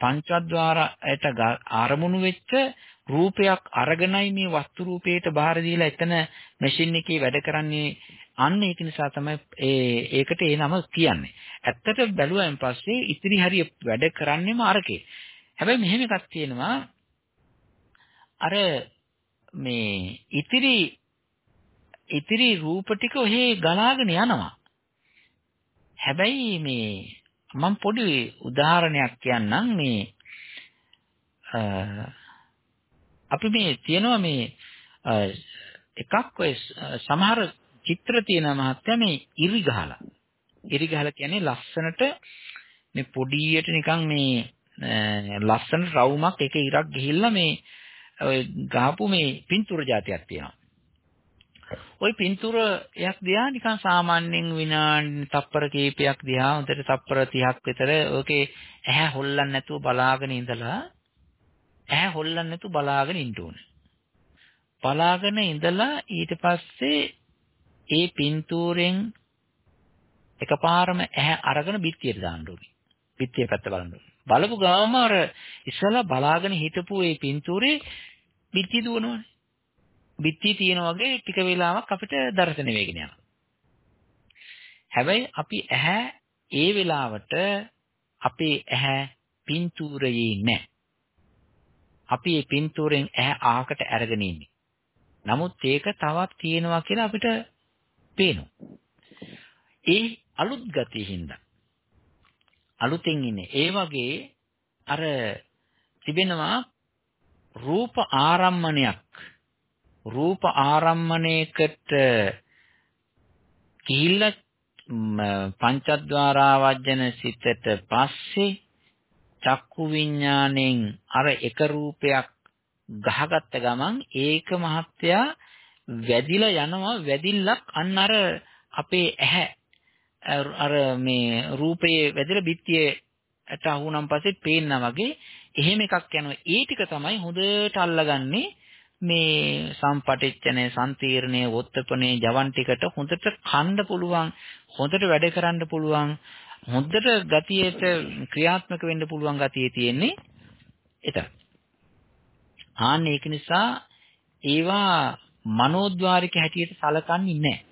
පංචද්වාරයට ආරමුණු වෙච්ච රූපයක් අරගෙනයි මේ වස්තු රූපයට බාර දීලා එතන මැෂින් එකේ වැඩ කරන්නේ අන්න ඒක නිසා තමයි ඒ ඒකට ඒ නම කියන්නේ. ඇත්තට බැලුවාන් පස්සේ ඉතිරි හරිය වැඩ කරන්නේම අරකේ. හැබැයි මෙහෙම එකක් තියෙනවා අර මේ ඉතිරි ඉතිරි රූප ටික ඔහේ ගලාගෙන යනවා. හැබැයි මේ මම පොඩි උදාහරණයක් කියන්නම් මේ අපි මේ තියනවා මේ එකක් ඔය සමහර චිත්‍ර තියෙන මහත්තයා මේ ඉරි ගහලා. ඉරි ගහලා කියන්නේ ලස්සනට මේ පොඩියට නිකන් මේ ලස්සන රවුමක් එක ඉරක් ගිහිල්ලා මේ ඔය ගහපු මේ පින්තූර જાතියක් තියෙනවා. ওই පින්තූර එකක් දිහා නිකන් සාමාන්‍යයෙන් විනාඩි තප්පර කීපයක් දිහා හොඳට තප්පර 30ක් විතර ඕකේ ඇහැ හොල්ලන්නේ නැතුව බලාගෙන ඉඳලා ඇහැ හොල්ලන්නේ නැතුව බලාගෙන ඉන්න ඕනේ. බලාගෙන ඉඳලා ඊට පස්සේ ඒ පින්තූරෙන් එකපාරම ඇහැ අරගෙන බිත්තියට දාන්න ඕනේ. බිත්තිය පැත්ත බලන්න ඕනේ. බලපු ගාම අර ඉස්සලා බලාගෙන හිටපු ඒ පින්තූරේ බිත්තිය දුවනවනේ. බිත්තිය තියෙන වගේ ටික වෙලාවක් අපිට දර්ශන වෙගෙන යනවා. හැබැයි අපි ඇහැ ඒ වෙලාවට අපේ ඇහැ පින්තූරයේ නැහැ. අපි මේ පින්තූරෙන් ඇහැ ආකට අරගෙන ඉන්නේ. නමුත් ඒක තවත් තියෙනවා කියලා අපිට පේනවා. ඒ අලුත් ගතිය හින්දා අලුතෙන් ඉන්නේ. ඒ වගේ අර තිබෙනවා රූප ආරම්මණයක් රූප ආරම්මණයකට ගිහිල්ලා පංචද්වාරාවජන සිතට පස්සේ චක්කු විඥාණයෙන් අර එක රූපයක් ගහගත්ත ගමන් ඒක මහත්යා වැදිලා යනවා වැදිල්ලක් අන්න අර අපේ ඇහැ අර මේ රූපයේ වැදිලා පිටියේට අහුනම් පස්සේ පේනවා වගේ එහෙම එකක් යනවා. ඒ ටික තමයි හොඳට අල්ලගන්නේ මේ සම්පටිච්ඡනේ සම්තීර්ණයේ වොත්තපනේ ජවන් ටිකට හොඳට කන්න පුළුවන් හොඳට වැඩ කරන්න පුළුවන් හොඳට ගතියට ක්‍රියාත්මක වෙන්න පුළුවන් ගතිය තියෙන්නේ එතන. ආන්න ඒක නිසා ඒවා මනෝද්වාරික හැටියට සලකන්නේ නැහැ.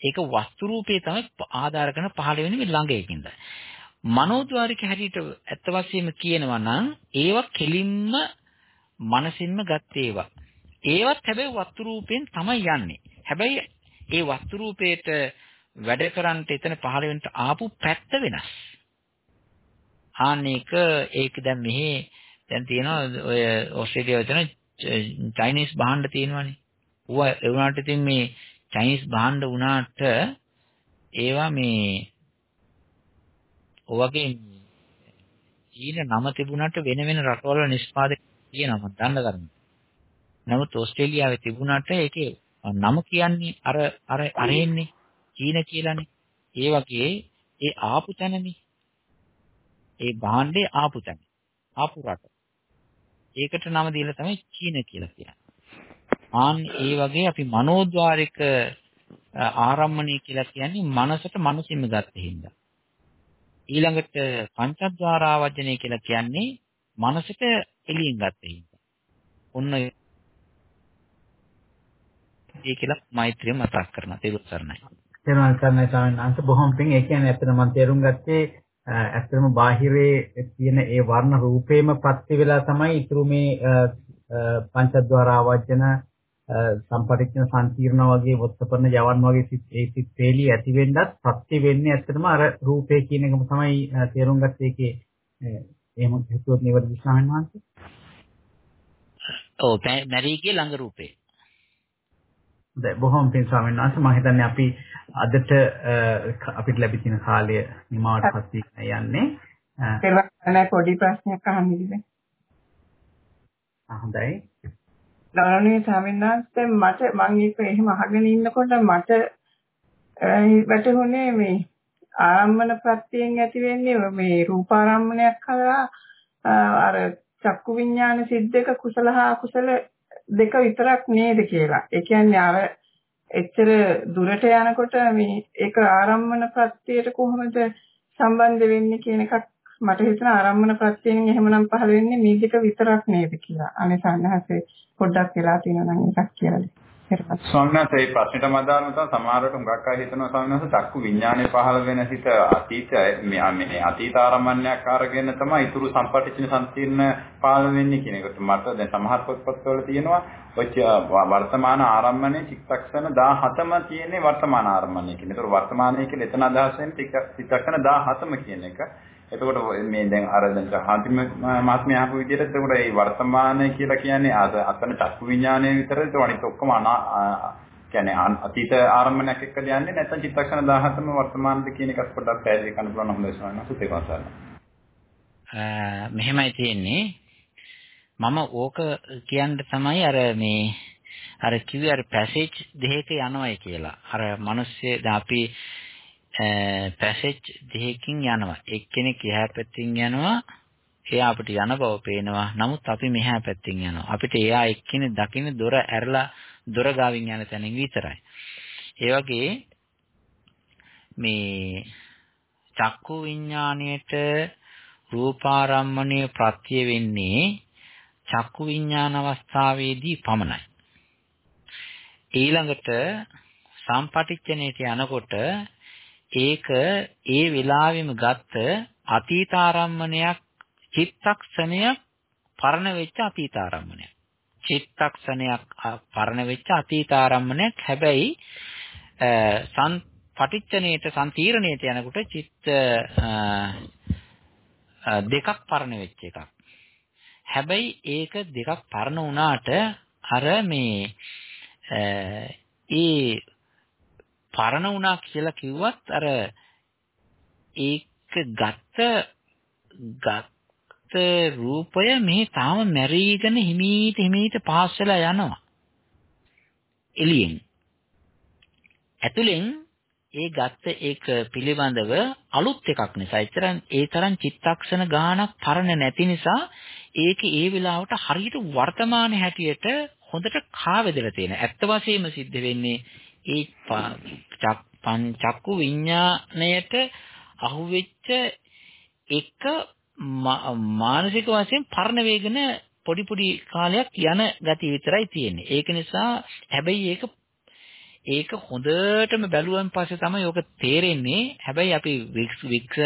ඒක වස්තු රූපේ තමයි ආධාර කරන පහළ වෙන මේ ළඟයකින්ද. මනෝද්වාරික හැටියට ඇත්ත වශයෙන්ම කියනවා නම් ඒවා කෙලින්ම මනසින්ම ගත් ඒවා. ඒවත් හැබැයි වස්තු රූපයෙන් තමයි යන්නේ. හැබැයි ඒ වස්තු රූපේට වැඩ කරන්ට එතන පහළ වෙන්න ආපු පැත්ත වෙනස්. ආන්නේක ඒක දැන් මෙහි දැන් තියෙනවා ඔය ඕස්ට්‍රේලියාවේ තියෙන චයිනීස් භාණ්ඩ තියෙනවානේ. ඌව ඒ වුණාට ඉතින් මේ චයිනීස් භාණ්ඩ වුණාට ඒවා මේ ඔවගේ චීන නම තිබුණාට වෙන වෙන රටවල නිෂ්පාදක කියනවා මම දන්න කරුණ. නමුත් ඕස්ට්‍රේලියාවේ තිබුණාට ඒකේ නම කියන්නේ අර අර අරෙන්නේ චීන කියලානේ. ඒ වගේ ඒ ආපු තැනනේ. ඒ භාණ්ඩේ ආපු තැන. ආපු රට. ඒකට නම දීලා තමයි චීන කියලා කියන්නේ. ආන් ඒ වගේ අපි මනෝද්වාරික ආරම්මණය කියලා කියන්නේ මනසට මනසින්ම ගත්ත හින්දා. ඊළඟට පංචද්වාරාවජනය කියලා කියන්නේ මනසට එළියෙන් ගත්ත හින්දා. ඔන්න ඒ කියලා මෛත්‍රිය මතක් කරනවා තේරුම් ගන්නයි. තේරුම් ගන්න ස්වාමීන් වහන්සේ බොහොම පිං ඒ කියන්නේ ඇත්තට මම තේරුම් ගත්තේ ඇත්තටම බාහිරේ තියෙන ඒ වර්ණ රූපේම ප්‍රත්‍ය වේලා තමයි ඊතුරු මේ පංචද්වාර ආවර්ජන සම්පටිච්ඡන සංකීර්ණ වගේ වොත්තපන්න යවන් වගේ ඒ සිත් තේලි ඇති වෙන්නත් ප්‍රත්‍ය වෙන්නේ ඇත්තටම අර රූපේ කියන එකම තමයි තේරුම් ගත්තේ. ඒකේ එහෙම හිතුවොත් නිවැරදි ස්වාමීන් වහන්සේ? ඔව් මැරීගේ ළඟ රූපේ. දැන් බොහොම පින් ස්වාමීන් වහන්සේ මම හිතන්නේ අපි අදට අපිට ලැබී තියෙන කාලය නිමාවටපත් යන්නේ. ඒක පොඩි ප්‍රශ්නයක් අහන්න ඉන්නේ. හොඳයි. ගෞරවනීය ස්වාමීන් වහන්සේ මට මම ඒක එහෙම අහගෙන ඉන්නකොට මට වැටහුනේ මේ ආරම්මන ප්‍රත්‍යයෙන් ඇති වෙන්නේ මේ රූපාරම්මණයක් කරා අර චක්කු විඥාන සිද්දක කුසල හා කුසල දෙක විතරක් නේද කියලා. ඒ කියන්නේ අර එච්චර දුරට යනකොට මේ ඒක ආරම්මන ප්‍රත්‍යයට කොහොමද සම්බන්ධ වෙන්නේ කියන එකක් මට හිතෙන ආරම්මන ප්‍රත්‍යයෙන් එහෙමනම් පහළ වෙන්නේ මේ දෙක විතරක් නේද කියලා. අනේ සන්නහසේ පොඩ්ඩක් වෙලා තියෙනවා නම් එකක් කියලා. ස්වාමීනාත් ඒ ප්‍රශ්නෙට මදාන තමයි සමහරවිට හුඟක් අය හිතනවා ස්වාමීනාත් චක්කු විඥානයේ පහළ වෙන හිත අතීත මේ මේ අතීත ආරම්මණයක් අරගෙන තමයි ඊතුරු සම්පටිච්චන සම්පීර්ණ පහළ වෙන්නේ කියන එකට මට දැන් සමහර පොත්පත්වල තියෙනවා ඔය වර්තමාන ආරම්මණය චිත්තක්ෂණ 17ම තියෙන්නේ වර්තමාන ආරම්මණය කියන. ඒතර වර්තමානයේ කියලා එතන අදහස් වෙන්නේ චිත්තක්ෂණ 17ම කියන එක. එතකොට මේ දැන් අර දැන් හාන්ති මහත්මිය අහපු විදිහට එතකොට මේ වර්තමානය කියලා කියන්නේ අද අතන චක්කු විඥානය විතරද අනිත් ඔක්කොම අනා කියන්නේ අතීත ආරම්භණයක් එක්කද යන්නේ නැත්නම් චිත්තක්ෂණ 17ම වර්තමානද කියන එකත් පොඩ්ඩක් පැහැදිලි කරන්න පුළුවන් හොඳයි ස්වාමීන් වහන්සේ ඒක වසන්න. මෙහෙමයි තියෙන්නේ මම ඕක කියන්න තමයි අර මේ අර කිව්වේ අර පැසේජ් දෙකක යනවායි කියලා. අර මිනිස්සු අපි පැසේජ් දෙකකින් යනවා. එක්කෙනෙක් එහා පැත්තෙන් යනවා. එයා අපිට යන බව පේනවා. නමුත් අපි මෙහා පැත්තෙන් යනවා. අපිට එයා එක්කෙනෙක් දකින්න දොර ඇරලා දොර ගාවින් යන තැනින් විතරයි. ඒ වගේ මේ චක්කු විඥාණයට රූපාරම්මණය ප්‍රත්‍ය වෙන්නේ චක්කු විඥාන අවස්ථාවේදී පමණයි. ඊළඟට සම්පටිච්ඡනේට යනකොට ඒක ඒ වෙලාවෙම ගත්ත අතීතාරම්මණයක් චිත්තක්ෂණයක් පරණ වෙච්ච අතීතාරම්මණයක්. චිත්තක්ෂණයක් පරණ වෙච්ච අතීතාරම්මණයක් හැබැයි සන් පටිච්චනේට සම්තීරණයට යනකොට චිත්ත දෙකක් පරණ වෙච්ච එකක්. හැබැයි ඒක දෙකක් පරණ වුණාට අර මේ ඒ පරණ වුණා කියලා කිව්වත් අර ඒක ගත්ත ගත්ත රූපය මේ තාම මැරීගෙන හිමීට හිමීට පාස් වෙලා යනවා එළියෙන් ඇතුලෙන් ඒ ගත්ත ඒක පිළිබඳව අලුත් එකක් නිසා එතරම් ඒ තරම් චිත්තක්ෂණ ගානක් පරණ නැති නිසා ඒක ඒ වෙලාවට හරියට වර්තමාන හැටියට හොඳට කාවැදලා තියෙන. ඇත්ත වශයෙන්ම සිද්ධ වෙන්නේ ඒ චක්කු විඥාණයට අහුවෙච්ච එක මානසික වශයෙන් පරණ වේගන පොඩි පොඩි කාලයක් යන ගතිය විතරයි තියෙන්නේ. ඒක නිසා හැබැයි ඒක ඒක හොඳටම බැලුවන් පස්සේ තමයි ඔක තේරෙන්නේ. හැබැයි අපි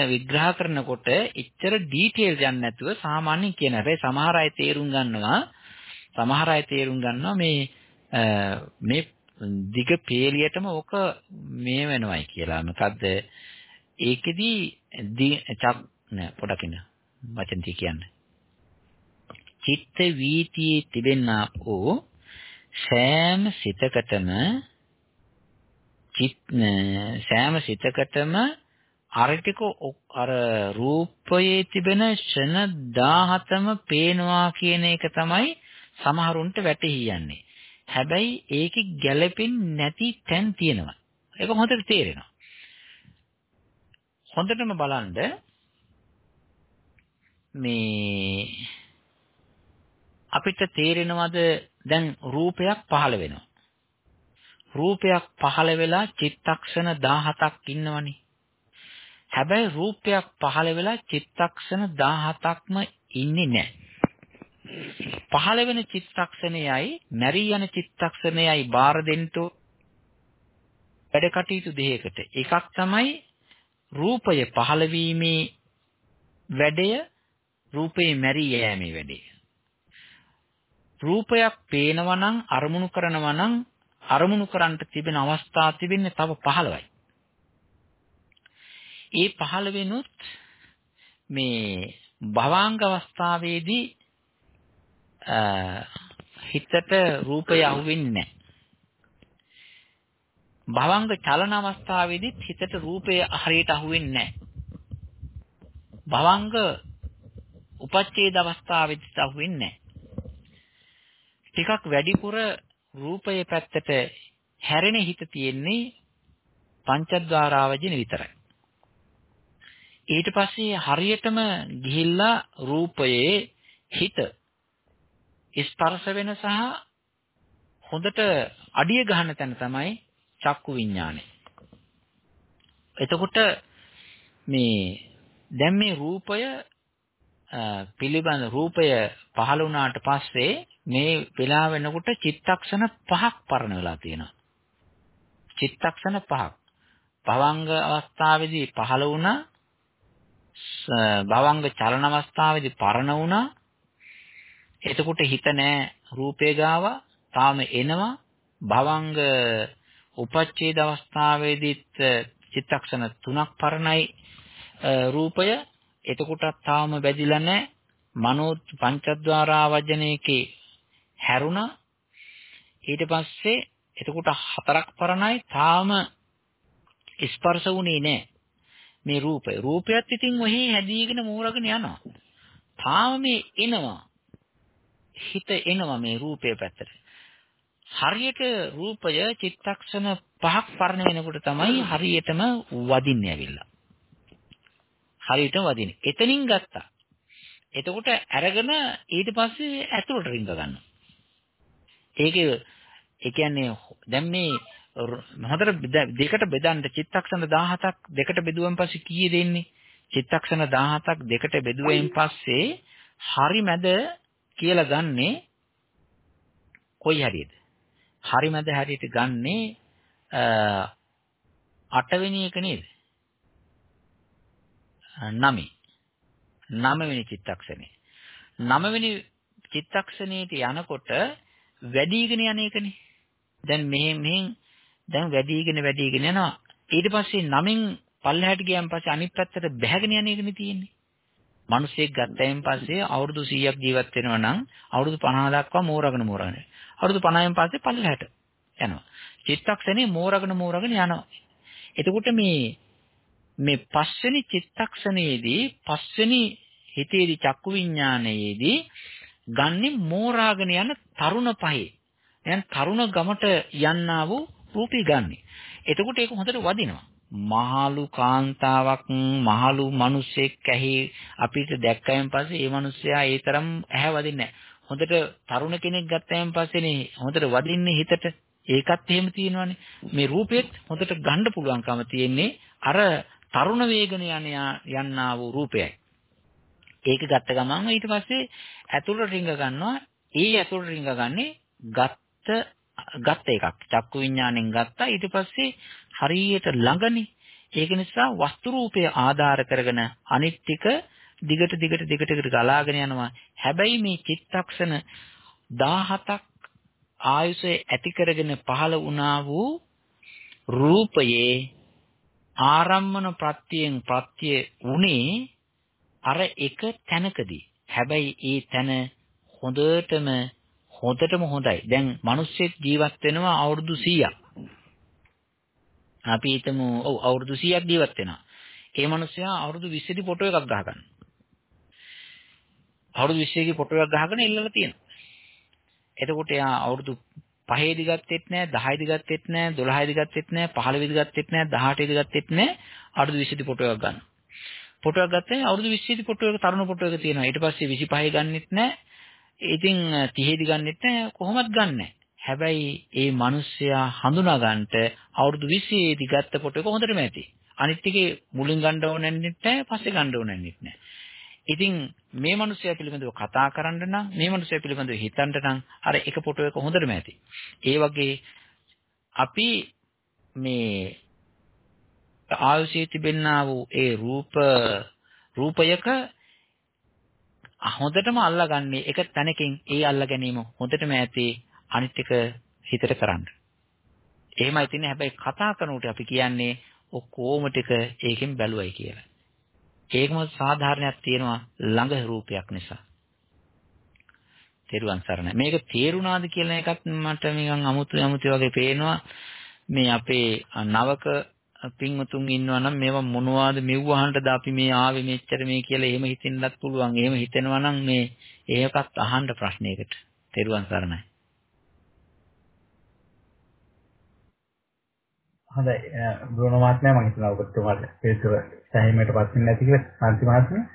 විග්‍රහ කරනකොට එච්චර ඩීටේල් යන්නේ නැතුව සාමාන්‍යයෙන් කියන හැබැයි සමහර අය තේරුම් ගන්නවා සමහර අය තේරුම් ගන්නවා මේ මේ දිග පේලියටම ඕක මේ වෙනවයි කියලා. මොකද්ද? ඒකෙදි චක් නෑ පොඩක් ඉන්න. වචන ටික කියන්න. චිත්ත වීතියේ තිබෙනා වූ සෑම සිතකටම චිත් සෑම සිතකටම අර ටික අර රූපයේ තිබෙන ෂණ 17ම පේනවා කියන එක තමයි සමහරුන්ට වැටහි යන්නේ. හැබැයි ඒකේ ගැළපෙන්නේ නැති තැන් තියෙනවා. ඒක හොඳට තේරෙනවා. හොඳටම බලන්න මේ අපිට තේරෙනවද දැන් රූපයක් පහළ වෙනවා. රූපයක් පහළ වෙලා චිත්තක්ෂණ 17ක් ඉන්නවනේ. හැබැයි රූපයක් පහළ වෙලා චිත්තක්ෂණ 17ක්ම ඉන්නේ නැහැ. පහළ වෙන චිත්තක්ෂණයයි මැරී යන චිත්තක්ෂණයයි බාර දෙන්න වැඩ කටයුතු දෙකකට. එකක් තමයි රූපය පහළ වීමේ වැඩය රූපේ මැරී යෑමේ වැඩය. රූපයක් පේනවා නම් අරමුණු කරනවා නම් අරමුණු කරන්නට තිබෙන අවස්ථා තිබෙන්නේ තව 15යි. ඒ 15 වෙනුත් මේ භවාංග අවස්ථාවේදී හිතට රූපය අහුවෙන්නේ නැහැ. භවංග චලන අවස්ථාවේදීත් හිතට රූපය හරියට අහුවෙන්නේ නැහැ. භවංග උපච්ඡේද අවස්ථාවේදීත් අහුවෙන්නේ නැහැ. ටිකක් වැඩිපුර රූපයේ පැත්තට හැරෙන හිත තියෙන්නේ පංචද්වාරාවජින විතරයි. ඊට පස්සේ හරියටම ගිහිල්ලා රූපයේ හිත ස්පර්ශ වෙන සහ හොඳට අඩිය ගන්න තැන තමයි චක්කු විඥානය. එතකොට මේ දැන් මේ රූපය පිළිබඳ රූපය පහළ වුණාට පස්සේ මේ වෙලා වෙනකොට චිත්තක්ෂණ පහක් පරණ වෙලා තියෙනවා. චිත්තක්ෂණ පහක්. භවංග අවස්ථාවේදී පහළ වුණා භවංග චලන අවස්ථාවේදී පරණ වුණා එතකොට හිත නෑ රූපේ ගාව තාම එනවා. භවංග උපච්ඡේද අවස්ථාවේදීත් චිත්තක්ෂණ තුනක් පරණයි රූපය. එතකොටත් තාම බැදිලා නැහැ මනෝ පංචද්වාරා වජනයේකේ හැරුණා. ඊට පස්සේ එතකොට හතරක් පරණයි තාම ස්පර්ශ වුණේ නැහැ මේ රූපය. රූපයත් ඉතින් ඔහි හැදීගෙන මෝරගෙන යනවා. තාම මේ එනවා. හිත එනවා මේ රූපය පැත්තට. හරියට රූපය චිත්තක්ෂණ පහක් පරණ වෙනකොට තමයි හරියටම වදින්නේ ඇවිල්ලා. හරියටම වදින්නේ. එතනින් ගත්තා. එතකොට අරගෙන ඊට පස්සේ ඇතුළට රිංග ගන්නවා. ඒකේ ඒ කියන්නේ දැන් මේ හොඳට දෙකට බෙදන්න චිත්තක්ෂණ 17ක් දෙකට බෙදුවන් පස්සේ කීයේ දෙන්නේ? චිත්තක්ෂණ 17ක් දෙකට බෙදුවෙන් පස්සේ හරි මැද කියලා ගන්නෙ කොයි හරියද? හරිමද හරියට ගන්නෙ අටවෙනි එක නේද? නවයි. නවවෙනි චිත්තක්ෂණේ. නවවෙනි චිත්තක්ෂණේට යනකොට වැඩිගෙන යන එකනේ. දැන් මෙහෙන් මෙහෙන් දැන් වැඩිගෙන වැඩිගෙන යනවා. ඊට පස්සේ නමින් පල්ලෙහාට ගියන් පස්සේ අනිත් පැත්තට බැහැගෙන යන එකනේ තියෙන්නේ. මිනිස්සෙක් ගත්තයින් පස්සේ අවුරුදු 100ක් ජීවත් වෙනවා නම් අවුරුදු 50 දක්වා මෝරගෙන මෝරගෙන. අවුරුදු 50න් පස්සේ පල්ලෙහාට යනවා. චිත්තක්ෂණේ මෝරගෙන මෝරගෙන යනවා. එතකොට මේ මේ පස්වෙනි චිත්තක්ෂණයේදී පස්වෙනි හිතේදී චක්කු විඥානයේදී ගන්නෙ මෝරාගෙන යන තරුණ පහේ. දැන් තරුණ ගමට යන්නා වූ රූපී ගන්නෙ. එතකොට ඒක හොඳට වදිනවා. මහලු කාන්තාවක් මහලු මිනිස්සෙක් ඇහි අපිට දැක්කයන් පස්සේ ඒ මිනිස්සයා ඒ තරම් ඇහැ වදින්නේ නැහැ. හොඳට තරුණ කෙනෙක් ගත්තයන් පස්සේනේ හොඳට වදින්නේ හිතට. ඒකත් එහෙම තියෙනවානේ. මේ රූපෙත් හොඳට ගන්න පුළුවන්කම තියෙන්නේ අර තරුණ වේගන යන යන්නා වූ රූපයයි. ඒක ගත්ත ගමන් ඊට පස්සේ ඇතුළට රිංග ගන්නවා. ඒ ඇතුළට රිංග ගන්නේ ගත්ත ගත්ත එකක්. චක්කු විඥාණයෙන් ගත්තා. ඊට පස්සේ හරියට ළඟනේ. ඒක නිසා වස්තු රූපය ආධාර කරගෙන අනිත් ටික දිගට දිගට දිගට දිගට ගලාගෙන යනවා. හැබැයි මේ චිත්තක්ෂණ 17ක් ආයුෂය ඇති කරගෙන පහළ වුණා වූ රූපයේ ආරම්මන ප්‍රත්‍යයෙන් ප්‍රත්‍ය උනේ අර එක තැනකදී. හැබැයි ඒ තැන හොඳටම හොඳටම හොඳයි. දැන් මිනිස්සෙක් ජීවත් වෙනවා අවුරුදු 100ක්. අපි හිතමු ඔව් අවුරුදු 100ක් ජීවත් වෙනවා. ඒ මිනිස්සයා අවුරුදු 20 දී ෆොටෝ එකක් ගහගන්න. අවුරුදු 20 ගේ ෆොටෝ එකක් ගහගෙන ඉල්ලලා තියෙනවා. එතකොට එයා අවුරුදු 5 දී ගත්තෙත් නෑ 10 දී ගත්තෙත් නෑ 12 දී ගත්තෙත් නෑ 15 දී ගත්තෙත් නෑ 18 දී ගත්තෙත් නෑ අවුරුදු 20 දී ෆොටෝ එකක් ගන්න. ෆොටෝ එකක් ගත්තේ අවුරුදු 20 දී ෆොටෝ එක තරුණ ෆොටෝ එක තියෙනවා. ඊට පස්සේ 25 ගන්නෙත් නෑ. ඉතින් 30 දී ගන්නෙත් නෑ කොහොමත් ගන්නෑ. හැබැයි ඒ මිනිස්සයා හඳුනා ගන්නට අවුරුදු 20 දී ගත්ත ෆොටෝ එක හොඳටම ඇති. අනිත් ටිකේ මුලින් ගන්න ඕනෙ නැහැ පස්සේ ගන්න ඕනෙ නැහැ. ඉතින් මේ මිනිස්සයා පිළිබඳව කතා කරන්න නම් මේ මිනිස්සයා පිළිබඳව හිතන්න නම් අර එක ෆොටෝ එක හොඳටම ඇති. ඒ වගේ අපි මේ ආයුෂයේ තිබෙනා වූ ඒ රූප රූපයක හොඳටම අල්ලගන්නේ එක තැනකින් ඒ අල්ල ගැනීම හොඳටම ඇති අනිත් එක හිතට කරන්න. එහෙමයි තින්නේ හැබැයි කතා කරනකොට අපි කියන්නේ ඔක්කොම ටික ඒකෙන් බැලුවයි කියලා. ඒකම සාධාරණයක් තියෙනවා ළඟ රූපයක් නිසා. තෙරුවන් සරණයි. මේක තේරුණාද කියලා එකත් මට නිකන් අමුතු අමුතු වගේ පේනවා. මේ අපේ නවක පින්වතුන් ඉන්නවා නම් මේවා මොනවද මෙව්වහන්ටද අපි මේ ආවේ මෙච්චර මේ කියලා එහෙම හිතෙන්නත් පුළුවන්. එහෙම හිතෙනවා නම් මේ ඒකත් අහන්න ප්‍රශ්නයකට. තෙරුවන් සරණයි. හොඳයි බ්‍රුණෝ මහත්මයා මම හිතනවා ඔබතුමාට පිළිතුර සැහැීමකට පත් වෙන්නේ නැති කියලා කාන්ති මහත්මයා.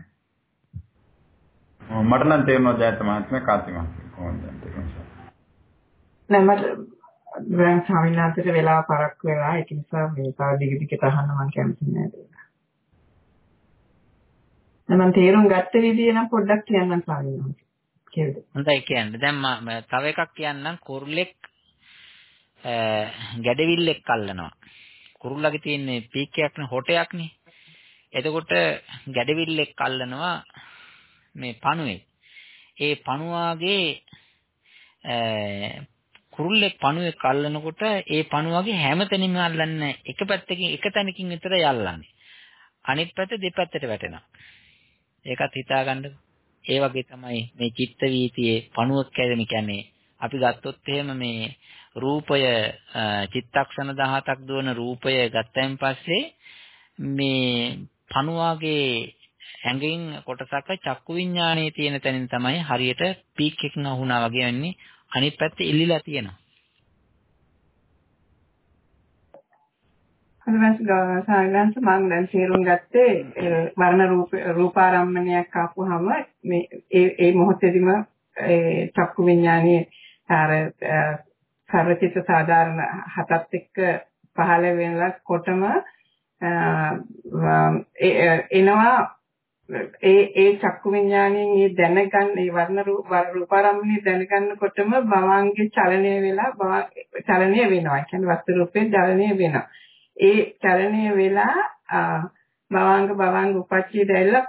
මට නම් තේරෙනවා ජයත මහත්මයා කාන්ති මහත්මයා කොහොමද? නෑ මට ග්‍රෑන්ඩ් ස්වාමීන් වහන්සේට වෙලාව පරක් වෙලා ඒක නිසා මේ තව දිග දිගට අහන්න මම කැමති නෑ ඒක. මම තේරුම් ගත්ත විදිය නම් පොඩ්ඩක් කියන්නම් ස්වාමීන් වහන්සේ. හොඳයි කියන්න. දැන් මම තව එකක් කියන්නම් කුරුල්ලෙක් ගැඩවිල්ලෙක් අල්ලනවා. කුරුල්ලගේ තියෙන පීක්කයක් නේ හොටයක් නේ. එතකොට ගැඩවිල්ලෙක් අල්ලනවා මේ පණුවේ. ඒ පණුවාගේ කුරුල්ලෙක් පණුවේ කල්ලනකොට ඒ පණුවගේ හැමතැනින්ම අල්ලන්නේ එක පැත්තකින් එක තැනකින් විතරයි අල්ලන්නේ. අනිත් පැත්ත දෙපැත්තට වැටෙනවා. ඒකත් හිතාගන්න. ඒ වගේ තමයි මේ චිත්ත වීතියේ පණුවක් කැදෙන කියන්නේ අපි ගත්තොත් එහෙම මේ රූපය චිත්තක්ෂණ 17ක් දුවන රූපය ගත්තයින් පස්සේ මේ පණුවාගේ ඇඟින් කොටසක චක්කු විඥානයේ තියෙන තැනින් තමයි හරියට පීක් එකකින් අහුණා වගේ වෙන්නේ අනිත් පැත්තේ ඉල්ලිලා තියෙනවා. හරිවස් සායනන්ස මම දැන් තේරුම් ගත්තේ වර්ණ රූප රූපාරම්මණයක් ආපුවාම මේ ඒ ඒ මොහොතේදීම ඒ චක්කු විඥානයේ අර සර්වචිත්ත සාධාරණ හතත් එක්ක පහළ වෙනකොටම එනවා ඒ ඒ චක්කු විඥාණයෙන් ඒ දැනගන්න ඒ වර්ණ රූපාරම්මණය දැනගන්නකොටම භවංගේ චලනය වෙලා චලනය වෙනවා. ඒ කියන්නේ වස්තු රූපේ චලනය වෙනවා. ඒ චලනය වෙලා භවංග භවංග උපච්ඡේ දැල්ලා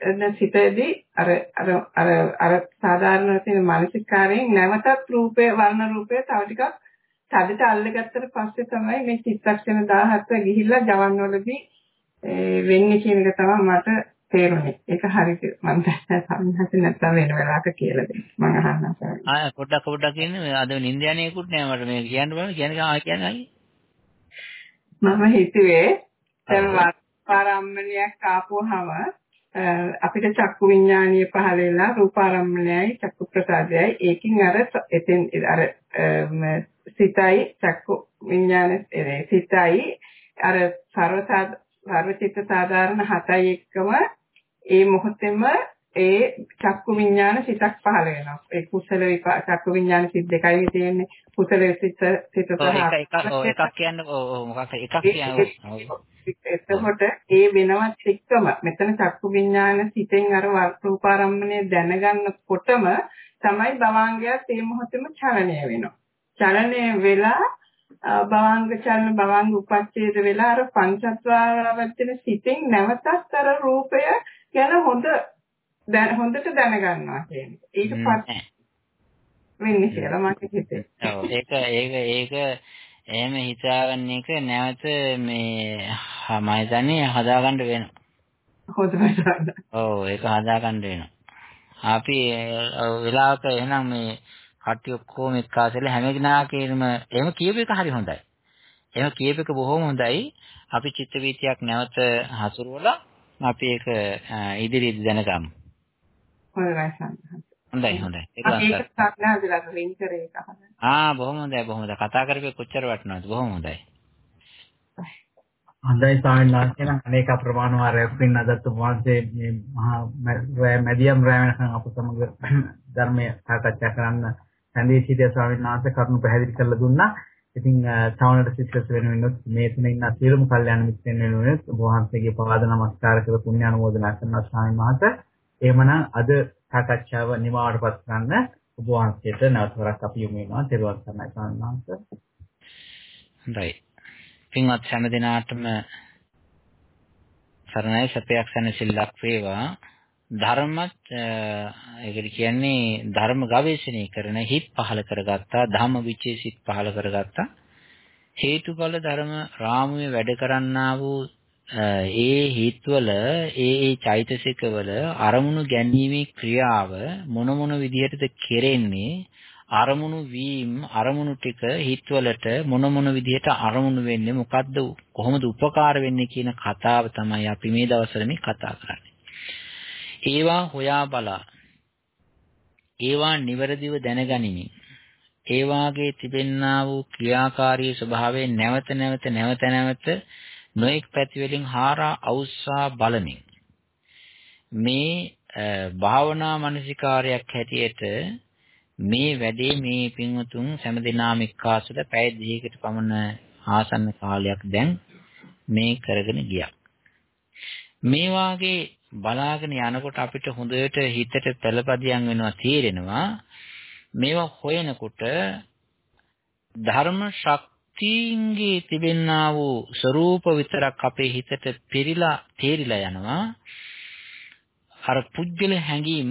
පංචද්වාරයෙන් සිටදී අර අර අර අර සාධාරණ තියෙන මානසිකාරයෙන් නැවතත් රූපේ වර්ණ රූපේ තව ටිකක් තදට අල්ලගත්තට පස්සේ තමයි මේ චිත්තක්ෂණ 17 ගිහිල්ලා ජවන් වලදී වෙන්නේ කියන එක තමයි මට තේරුනේ. ඒක හරියට මම සම්හස නැත්තම් වෙන වෙලාවක කියලා දෙන්න. මම අහන්නම් සර්. ආ පොඩ්ඩක් පොඩ්ඩක් කියන්නේ අද නින්ද යන්නේකුත් නෑ මට මේ කියන්න බෑ කියන්නේ ආ කියන්නේ අයි. මම හිතුවේ දැන් පාරම්මණයක් ආපුවහම අපිට චක්කු විඥානීය පහළ වෙලා රූපාරම්මණයයි චක්කු ප්‍රසාදයයි. ඒකින් අර එතෙන් අර සිතයි චක්කු විඥාන සිතයි අර සර්වසාද සර්වචිත්ත සාධාරණ හතයි එක්කම ඒ මොහොතේම ඒ චක්කු විඥාන සිතක් පහළ වෙනවා. ඒ කුසල චක්කු විඥාන සිත් දෙකයි තියෙන්නේ. කුසල සිත සිත සහ එකක් කියන්න ඔව් මොකක්ද එකක් කියන්නේ. එතකොට ඒ වෙනවත් එක්කම මෙතන චක්කු විඥාන සිතෙන් අර රූපාරම්මණය දැනගන්නකොටම තමයි භවාංගයත් ඒ මොහොතේම චලනය වෙනවා. චලනය වෙලා භවංග චලන භවංග උපච්ඡේද වෙලා අර පංචත්වාරවචන සිතින් නැවතත් අර රූපය ගැන හොඳ හොඳට දැනගන්නවා කියන්නේ. ඒක පස්සේ වෙන්නේ කියලා මට හිතේ. ඔව් ඒක ඒක ඒක එහෙම හිතාගන්න එක නැවත මේ මම හිතන්නේ හදාගන්න වෙනවා. හොඳට. ඔව් ඒක හදාගන්න වෙනවා. අපි වෙලාවක එහෙනම් මේ කට්ටිය ඔක්කොම එක්කාසෙලා හැම කෙනාගේම එහෙම කියපු එක හරි හොඳයි. එහෙම කියපු එක බොහොම හොඳයි. අපි චිත්ත වීතියක් නැවත හසුරුවලා අපි ඒක ඉදිරියට දැනගමු. හොඳයි හොඳයි. ඒක සාකච්ඡා වෙන කරේ එක. ආ බොහොම හොඳයි බොහොම හොඳයි. කතා කරපේ කොච්චර වටිනවද බොහොම හොඳයි. හොඳයි ස්වාමීන් වහන්සේ නම් අනේක ප්‍රමාණ වාරයක් පින් අදත් වහන්සේ මේ මහා මැදියම් රැ වෙනකන් අප සමග ධර්මය සාකච්ඡා කරන්න සඳේ සිටිය ස්වාමීන් වහන්සේ කරුණු පැහැදිලි කරලා දුන්නා. ඉතින් සාවනට සිස්ටර්ස් වෙනුවෙන් මේ තුන ඉන්න සියලුම කල්යාණ මිත්‍රයන් වෙනුවෙන් ඔබ වහන්සේගේ පාද නමස්කාර කර පුණ්‍ය අනුමෝදනා කරනවා ස්වාමීන් වහන්සේ. එහෙමනම් අද සාකච්ඡාව නිමාවටපත් කරන්න ඔබ වහන්සේට නැවත වරක් අපි යොමු වෙනවා. ත්වන් සරණයි ස්වාමීන් වහන්සේ. හොඳයි. පින්වත් හැම දිනාටම සරණයි සපයක් සැනසෙල්ලක් වේවා. ධර්මත් ඒකට කියන්නේ ධර්ම ගවේෂණය කරන හිත් පහල කරගත්තා ධම්ම විචේ සිත් පහල කරගත්තා හේතුඵල ධර්ම රාමුවේ වැඩ කරන්නා වූ ඒ හිත්වල ඒ ඒ චෛතසිකවල අරමුණු ගැනීමේ ක්‍රියාව මොන මොන විදිහටද කෙරෙන්නේ අරමුණු වීම අරමුණු ටික හිතවලට මොන මොන විදිහට අරමුණු වෙන්නේ මොකද්ද කොහොමද උපකාර වෙන්නේ කියන කතාව තමයි අපි මේ දවස්වල මේ කතා කරන්නේ. ඒවා හොයා බලා ඒවා නිවැරදිව දැනගනිමින් ඒ වාගේ තිබෙන්නා වූ ක්‍රියාකාරී ස්වභාවය නැවත නැවත නැවත නැවත නොඑක් පැති වලින් හාරා අවුස්සා බලමින් මේ භාවනා මනසිකාරයක් හැටියට මේ වැඩේ මේ පින්වතුන් හැමදිනාම එක්කාසුද පැය දෙකකට පමණ ආසන්න කාලයක් දැන් මේ කරගෙන ගියා. මේ වාගේ බලාගෙන යනකොට අපිට හොඳට හිතට පළපදියම් වෙනවා තේරෙනවා මේවා හොයනකොට ධර්ම ශක්තියින්ගේ තිබෙන්නා වූ ස්වરૂප විතරක් අපේ හිතට පිරීලා තේරිලා යනවා. අර පුජ්‍යල හැඟීම්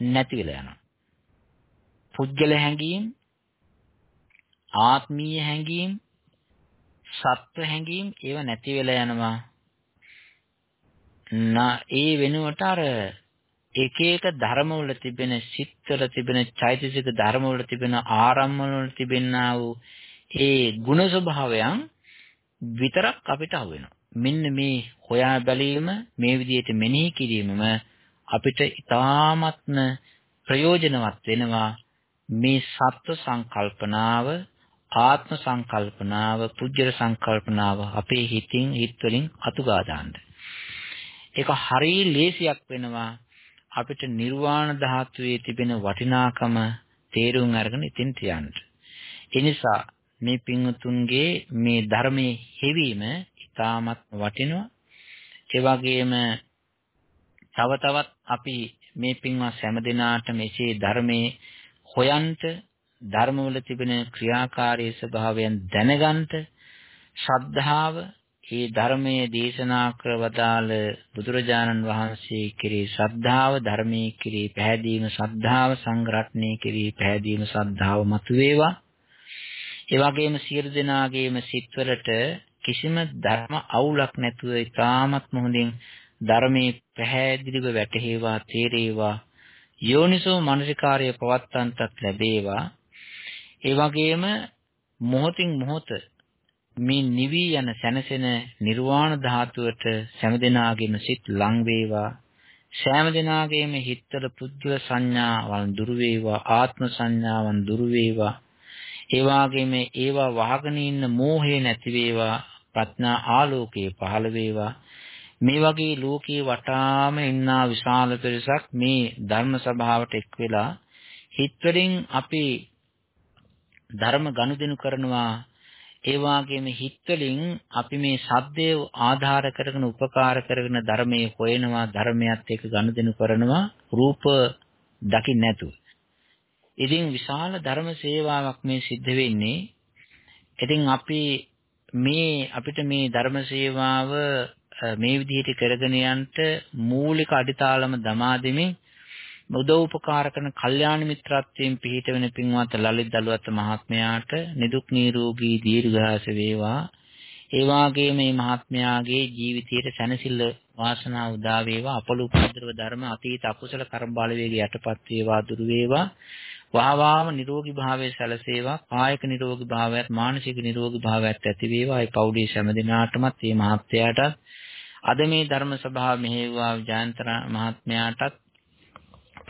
නැති වෙලා යනවා. පුජ්‍යල හැඟීම් ආත්මීය හැඟීම් සත්ව හැඟීම් ඒව නැති වෙලා යනවා. නා ඒ වෙනුවට අර එක එක ධර්මවල තිබෙන සිත්වල තිබෙන චෛතසික ධර්මවල තිබෙන ආරම්මවල තිබෙනා වූ ඒ ගුණ ස්වභාවයන් විතරක් අපිට අහු වෙනවා. මෙන්න මේ හොයා බැලීම මේ විදිහට මෙනෙහි කිරීමම අපිට ඊ타ත්ම ප්‍රයෝජනවත් වෙනවා මේ සත්ව සංකල්පනාව ආත්ම සංකල්පනාව පුජ්‍යර සංකල්පනාව අපේ හිතින් හිත වලින් අතුගා දාන්න. ඒක හරිය ලේසියක් වෙනවා අපිට නිර්වාණ ධාතුවේ තිබෙන වටිනාකම තේරුම් අරගෙන ඉතින් තියන්න. ඒ නිසා මේ පින්වතුන්ගේ මේ ධර්මයේ හෙවීම ඉතාමත් වටිනවා. ඒ වගේම තව තවත් අපි මේ පින්වත් හැම දිනාට මෙසේ ධර්මයේ හොයන්ට ධර්මවල තිබෙන ක්‍රියාකාරී ස්වභාවයන් දැනගන්ට ශ්‍රද්ධාව ඒ ධර්මයේ දේශනා කරවදාළ බුදුරජාණන් වහන්සේ කෙරේ ශ්‍රද්ධාව ධර්මයේ කෙරේ පැහැදීම ශ්‍රද්ධාව සංග්‍රහණය කෙරේ පැහැදීම ශ්‍රද්ධාව මතුවේවා. ඒ වගේම සියලු දෙනාගේම සිත්වලට කිසිම ධර්ම අවුලක් නැතුව ඉතාමත් හොඳින් ධර්මයේ පැහැදිලිව වැටහෙවා තේරේවා. යෝනිසෝ මනසිකාර්ය පවත්තන්ටත් ලැබේවා. ඒ වගේම මොහොතින් මොහොත මේ නිවි යන සැනසෙන නිර්වාණ ධාතුවට සෑම සිත් ලං වේවා. සෑම දිනාගේම හිතවල පුද්ගල සංඥාවන් දුරු වේවා. ආත්ම සංඥාවන් දුරු වේවා. ඒ වගේම ඒවා වහගෙන ඉන්න මෝහය නැති වේවා. ප්‍රඥා ආලෝකයේ පහළ වේවා. මේ වගේ ලෝකේ වටාම ඉන්නා විශාල පිරිසක් මේ ධර්ම සභාවට එක් වෙලා හිතවලින් අපි ධර්ම ගනුදෙනු කරනවා. ඒ වාගේම හිත් වලින් අපි මේ සද්දේ ආධාර කරගෙන උපකාර කරගෙන ධර්මයේ හොයනවා ධර්මයත් එක්ක ගනුදෙනු කරනවා රූප දකින්න නැතුව. ඉතින් විශාල ධර්ම සේවාවක් මේ සිද්ධ වෙන්නේ. ඉතින් අපි මේ අපිට මේ ධර්ම සේවාව මේ විදිහට කරගෙන යන්න මූලික අඩිතාලම දමා දෙමින් උදව් උපකාර කරන කල්යාණ මිත්‍රත්වයෙන් පිහිට වෙන පින්වත් ලලිත් දලුවත් මහත්මයාට නිදුක් නිරෝගී දීර්ඝාස වේවා. ඒ වාගේම මේ මහත්මයාගේ ජීවිතයේ සැනසෙල්ල වාසනාව උදා වේවා. අපලු උපද්‍රව ධර්ම අතීත අකුසල කර්ම බලවේගය යටපත් වේවා දුරු වේවා. වහවාම නිරෝගී භාවයේ සැලසේවා. කායික නිරෝගී භාවයත් මානසික නිරෝගී භාවයත් ඇති වේවා. ඒ පෞඩි හැම දිනාටමත් මේ මහත්මයාටත් අද මේ ධර්ම සභාව මෙහෙයුවා ජයන්තර මහත්මයාටත්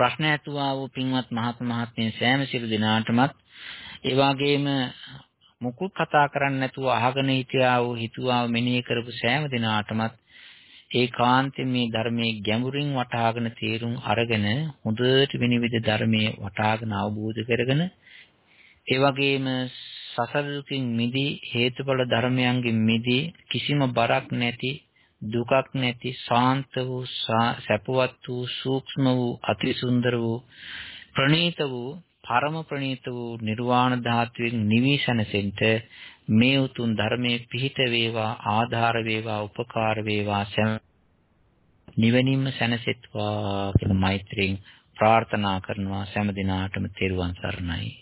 ප්‍රශ්න ඇතුවා වූ පින්වත් මහත් මහත්මිය සෑම සිළු දිනාටමත්. ඒ වගේම මුකුත් කතා කරන්නේ නැතුව අහගෙන හිටියා වූ හිතුවා මෙනෙහි කරපු සෑම දිනාටමත් ඒකාන්තයෙන් මේ ධර්මයේ ගැඹුරින් වටහාගෙන තේරුම් අරගෙන හොඳට විනිවිද ධර්මයේ වටහාගෙන අවබෝධ කරගෙන ඒ වගේම සසර දුකින් මිදී හේතුඵල ධර්මයන්ගෙන් මිදී කිසිම බරක් නැති දුකක් නැති ශාන්ත වූ සැපවත් වූ සූක්ෂම වූ අතිසුන්දර වූ ප්‍රණීත වූ පරම ප්‍රණීත වූ නිර්වාණ ධාතුවෙන් නිවිසනසෙන්න මේ උතුම් ධර්මයේ පිහිට වේවා ආධාර වේවා උපකාර වේවා නිවෙනින්ම සැනසෙත්වා කියලා මෛත්‍රියෙන් ප්‍රාර්ථනා කරනවා. සෑම දිනාටම තෙරුවන් සරණයි.